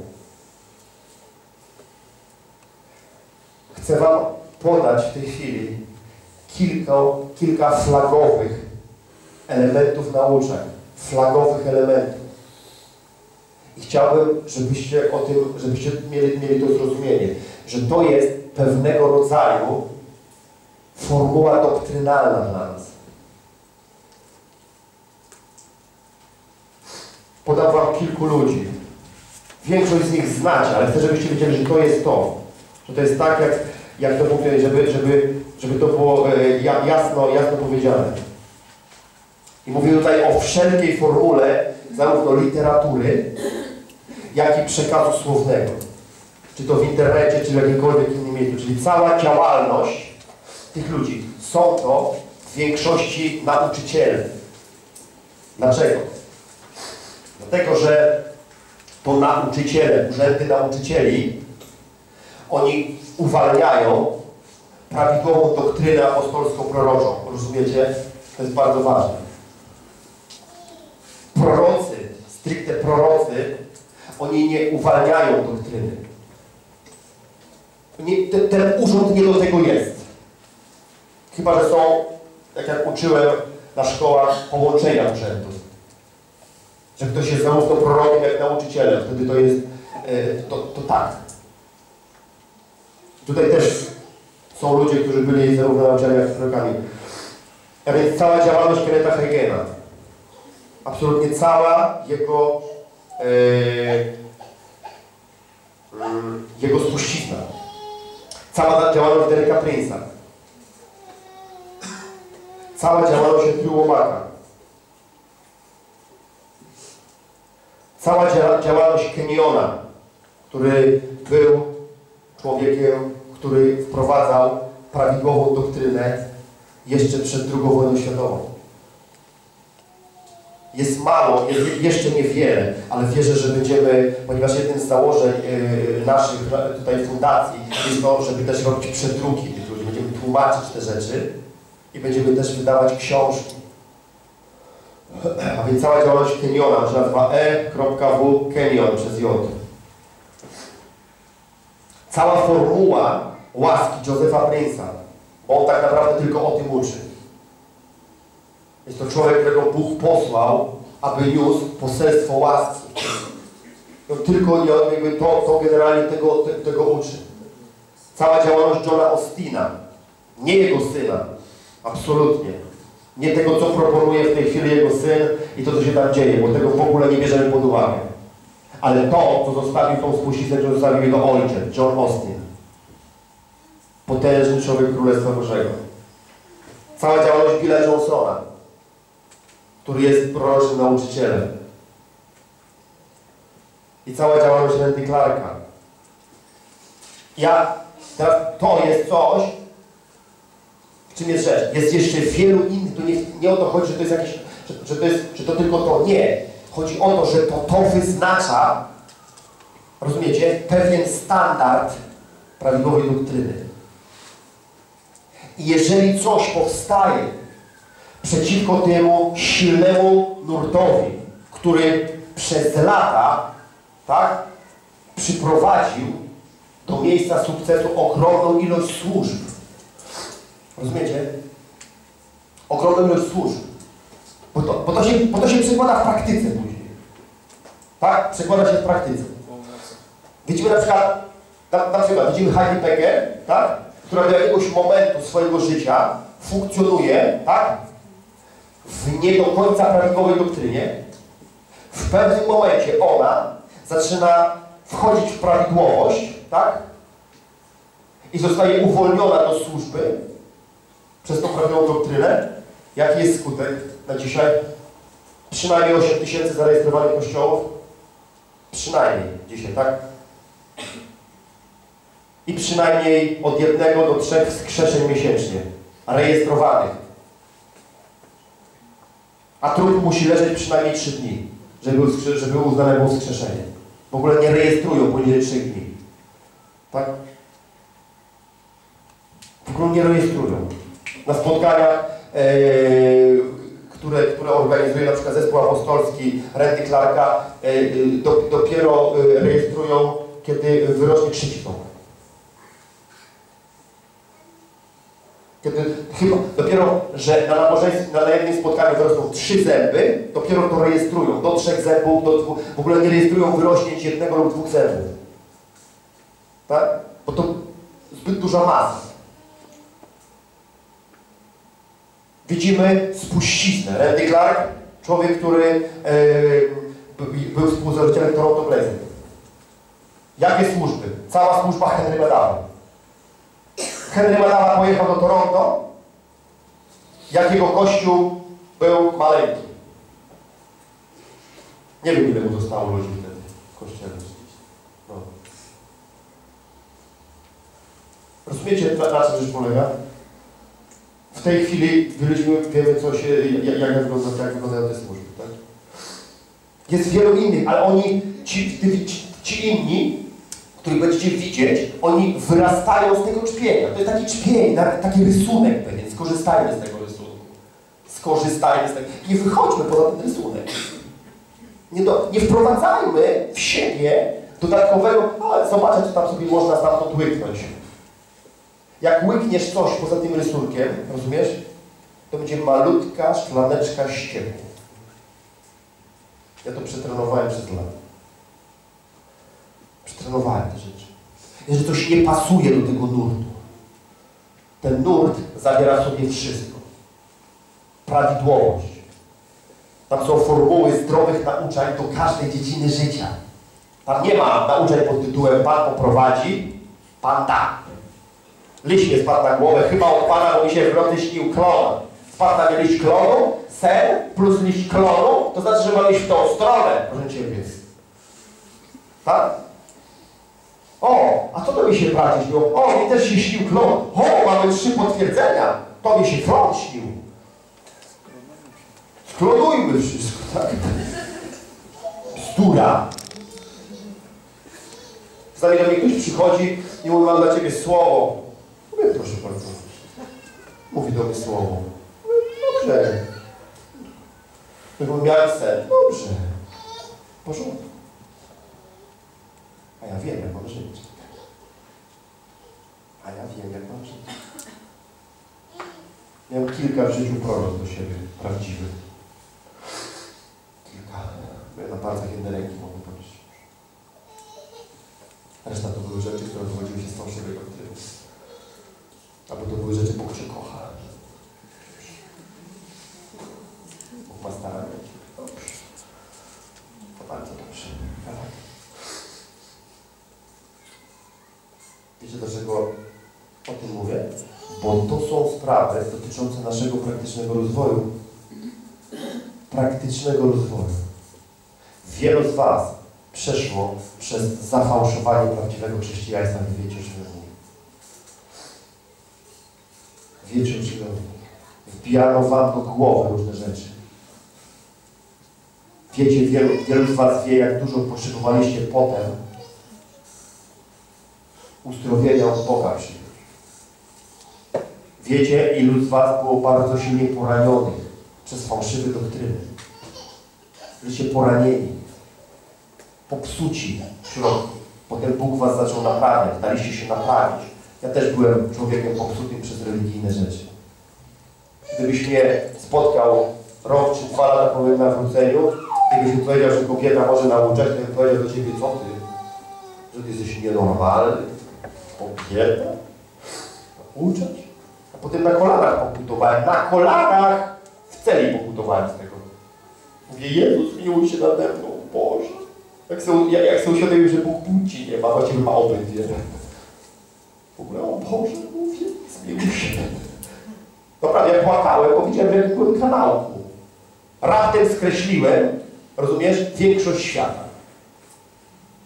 Chcę Wam podać w tej chwili kilka, kilka flagowych elementów nauczania. Flagowych elementów. I chciałbym, żebyście o tym, żebyście mieli, mieli to zrozumienie, że to jest pewnego rodzaju formuła doktrynalna dla nas. Podam Wam kilku ludzi. Większość z nich znacie, ale chcę, żebyście wiedzieli, że to jest to. Że to jest tak, jak, jak to mówię, żeby, żeby, żeby to było e, ja- jasno, jasno powiedziane. I mówię tutaj o wszelkiej formule zarówno literatury, jak i przekazu słownego. Czy to w internecie, czy w jakimkolwiek innym miejscu. Czyli cała działalność tych ludzi są to w większości nauczyciele. Dlaczego? Dlatego, że to nauczyciele, urzędy nauczycieli, oni uwalniają prawidłową doktrynę apostolską proroczą. Rozumiecie? To jest bardzo ważne. Prorocy, stricte prorocy, oni nie uwalniają doktryny. Ten, ten urząd nie do tego jest. Chyba, że są, tak jak uczyłem na szkołach, połączenia urzędów. Że ktoś jest zarówno prorokiem, jak nauczycielem. Wtedy to jest, e, to, to tak. Tutaj też są ludzie, którzy byli zarówno nauczycielami, jak i prorokami. A więc cała działalność Kenneta Hagena, absolutnie cała jego, e, mm, jego spuścizna, cała działalność Dereka Prince'a, cała działalność Andrew cała dzia- działalność Keniona, który był człowiekiem, który wprowadzał prawidłową doktrynę jeszcze przed II wojną światową. jest mało, jest je- jeszcze niewiele, ale wierzę, że będziemy, ponieważ jednym z założeń yy, naszych tutaj fundacji jest to, żeby też robić przedruki tych. Będziemy tłumaczyć te rzeczy i będziemy też wydawać książki. A więc cała działalność Keniona się nazywa E.W. Kenion przez J. Cała formuła łaski Józefa Prince'a, bo on tak naprawdę tylko o tym uczy. Jest to człowiek, którego Bóg posłał, aby niósł poselstwo łaski. On tylko nie, jakby to, to generalnie tego, te, tego uczy. Cała działalność Johna Austina, nie jego syna, absolutnie. Nie tego, co proponuje w tej chwili jego syn i to, co się tam dzieje, bo tego w ogóle nie bierzemy pod uwagę. Ale to, co zostawił tą spuściznę, co zostawił jego ojciec, John Austin. Potężny człowiek Królestwa Bożego. Cała działalność Billa Johnsona, który jest prorocznym nauczycielem. I cała działalność Randy Clarka. Ja, to jest coś, w czym jest rzecz. Jest jeszcze wielu innych, to nie, nie o to chodzi, że to jest jakieś, że, że, to jest, że to tylko to. Nie. Chodzi o to, że to, to wyznacza, rozumiecie, pewien standard prawidłowej doktryny. I jeżeli coś powstaje przeciwko temu silnemu nurtowi, który przez lata, tak, przyprowadził do miejsca sukcesu ogromną ilość służb. Rozumiecie? Ogromną ilość służb. Bo to, bo to, się, bo to się przekłada w praktyce później. Tak? Przekłada się w praktyce. Widzimy na przykład, na, na przykład widzimy Heidi Becker, tak? która do jakiegoś momentu swojego życia funkcjonuje, tak? w nie do końca prawidłowej doktrynie. W pewnym momencie ona zaczyna wchodzić w prawidłowość, tak? I zostaje uwolniona do służby przez tą prawidłową doktrynę. Jaki jest skutek na dzisiaj? Przynajmniej 8 tysięcy zarejestrowanych kościołów. Przynajmniej dzisiaj, tak? I przynajmniej od jednego do trzech wskrzeszeń miesięcznie. Rejestrowanych. A trup musi leżeć przynajmniej 3 dni, żeby, żeby uznane było wskrzeszenie. W ogóle nie rejestrują poniżej 3 dni. Tak? W ogóle nie rejestrują. Na spotkaniach, które, które organizuje na przykład zespół apostolski Randy Clarka, e, e, do, dopiero e, rejestrują, kiedy wyrośnie tom. Kiedy chyba dopiero, że na na jednym spotkaniu wyrosną trzy zęby, dopiero to rejestrują. Do trzech zębów, do dwóch, w ogóle nie rejestrują wyrośnięć jednego lub dwóch zębów. Tak? Bo to zbyt duża masa. Widzimy spuściznę. Randy Clark, człowiek, który e, był współzałożycielem Toronto Blazers. Jakie służby? Cała służba Henry Medawa. Henry Medawa pojechał do Toronto, jak jego kościół był maleńki. Nie wiem, ile mu zostało ludzi wtedy w kościele. No. Rozumiecie, na czym rzecz polega? W tej chwili wiemy, wiemy co się, jak, jak, wygląda, jak wyglądają te służby, tak? Jest wielu innych, ale oni, ci, ci, ci inni, których będziecie widzieć, oni wyrastają z tego czpienia. To jest taki czpień, ta- taki rysunek pewien. Skorzystajmy z tego rysunku. Skorzystajmy z tego. Nie wychodźmy poza ten rysunek. Nie, do, nie wprowadzajmy w siebie dodatkowego, ale zobaczę, co tam sobie można stamtąd łyknąć. Jak łykniesz coś poza tym rysunkiem, rozumiesz? To będzie malutka szklaneczka ścieku. Ja to przetrenowałem przez lata. Przetrenowałem te rzeczy. Jeżeli coś nie pasuje do tego nurtu, ten nurt zawiera sobie wszystko. Prawidłowość. Tam są formuły zdrowych nauczań do każdej dziedziny życia. Tam nie ma nauczań pod tytułem Pan poprowadzi, Pan da. Liść nie spadł na głowę, chyba od Pana, bo mi się w nocy śnił klon. Spadł na liść klonu, sen plus liść klonu, to znaczy, że mam iść w tą stronę, proszę Ciebie. Tak? O, a co to mi się bracie śniło? O, mi też się śnił klon. O, mamy trzy potwierdzenia. To mi się klon śnił. Sklonujmy wszystko, tak? Bzdura. Czasami do mnie ktoś przychodzi i mówi, mam dla Ciebie słowo. Mówię, proszę bardzo. Mówi do mnie słowo. Dobrze. Sen. Dobrze. W porządku. A ja wiem, jak mam żyć. A ja wiem, jak mam żyć. Miałem kilka w życiu proroc do siebie, prawdziwych. Kilka. Byłem na palcach jednej ręki, mogę powiedzieć. Reszta to były rzeczy, które wywodziły się z fałszywej Albo to były rzeczy, Bóg Cię kocha. Bóg ma staranie. Dobrze. To bardzo dobrze. Wiecie dlaczego o tym mówię? Bo to są sprawy dotyczące naszego praktycznego rozwoju. Praktycznego rozwoju. Wielu z Was przeszło przez zafałszowanie prawdziwego chrześcijaństwa i wiecie, że w nim. Wiecie, że w nim. Wbijano Wam do głowy różne rzeczy. Wiecie, wielu, wielu z Was wie, jak dużo potrzebowaliście potem uzdrowienia od Boga. Wiecie, ilu z Was było bardzo silnie poranionych przez fałszywe doktryny. Byliście poranieni, popsuci w środku. Potem Bóg Was zaczął naprawiać, daliście się naprawić. Ja też byłem człowiekiem popsutym przez religijne rzeczy. Gdybyś mnie spotkał rok czy dwa lata po moim nawróceniu, gdybyś mi powiedział, że kobieta może nauczać, to bym powiedział do Ciebie, co Ty? Że Ty jesteś nienormalny? Kobieta? Nauczać? A potem na kolanach pokutowałem. Na kolanach w celi pokutowałem z tego. Mówię, Jezus, miłuj się nade mną, Boże. Jak sobie, jak, jak uświadomiłem, że Bóg płci nie ma, właściwie ma obydwie. W ogóle, o Boże, mówię, zmiłuj się. Naprawdę, ja płakałem, bo widziałem, że kanałku. Raptem skreśliłem, rozumiesz, większość świata.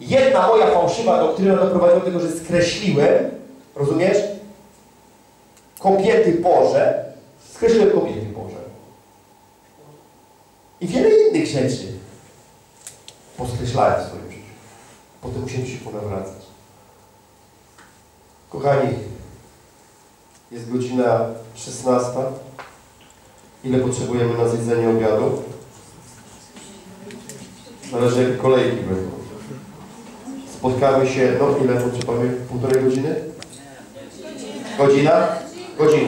Jedna moja fałszywa doktryna doprowadziła do tego, że skreśliłem, rozumiesz, kobiety Boże, skreśliłem kobiety Boże. I wiele innych rzeczy poskreślałem w swoim życiu. Potem musiałem się ponawracać. Kochani, jest godzina 16. Ile potrzebujemy na zjedzenie obiadu? Zależy jakie kolejki będą. Spotkamy się, no ile potrzebujemy? Półtorej godziny? Godzina? Godzina.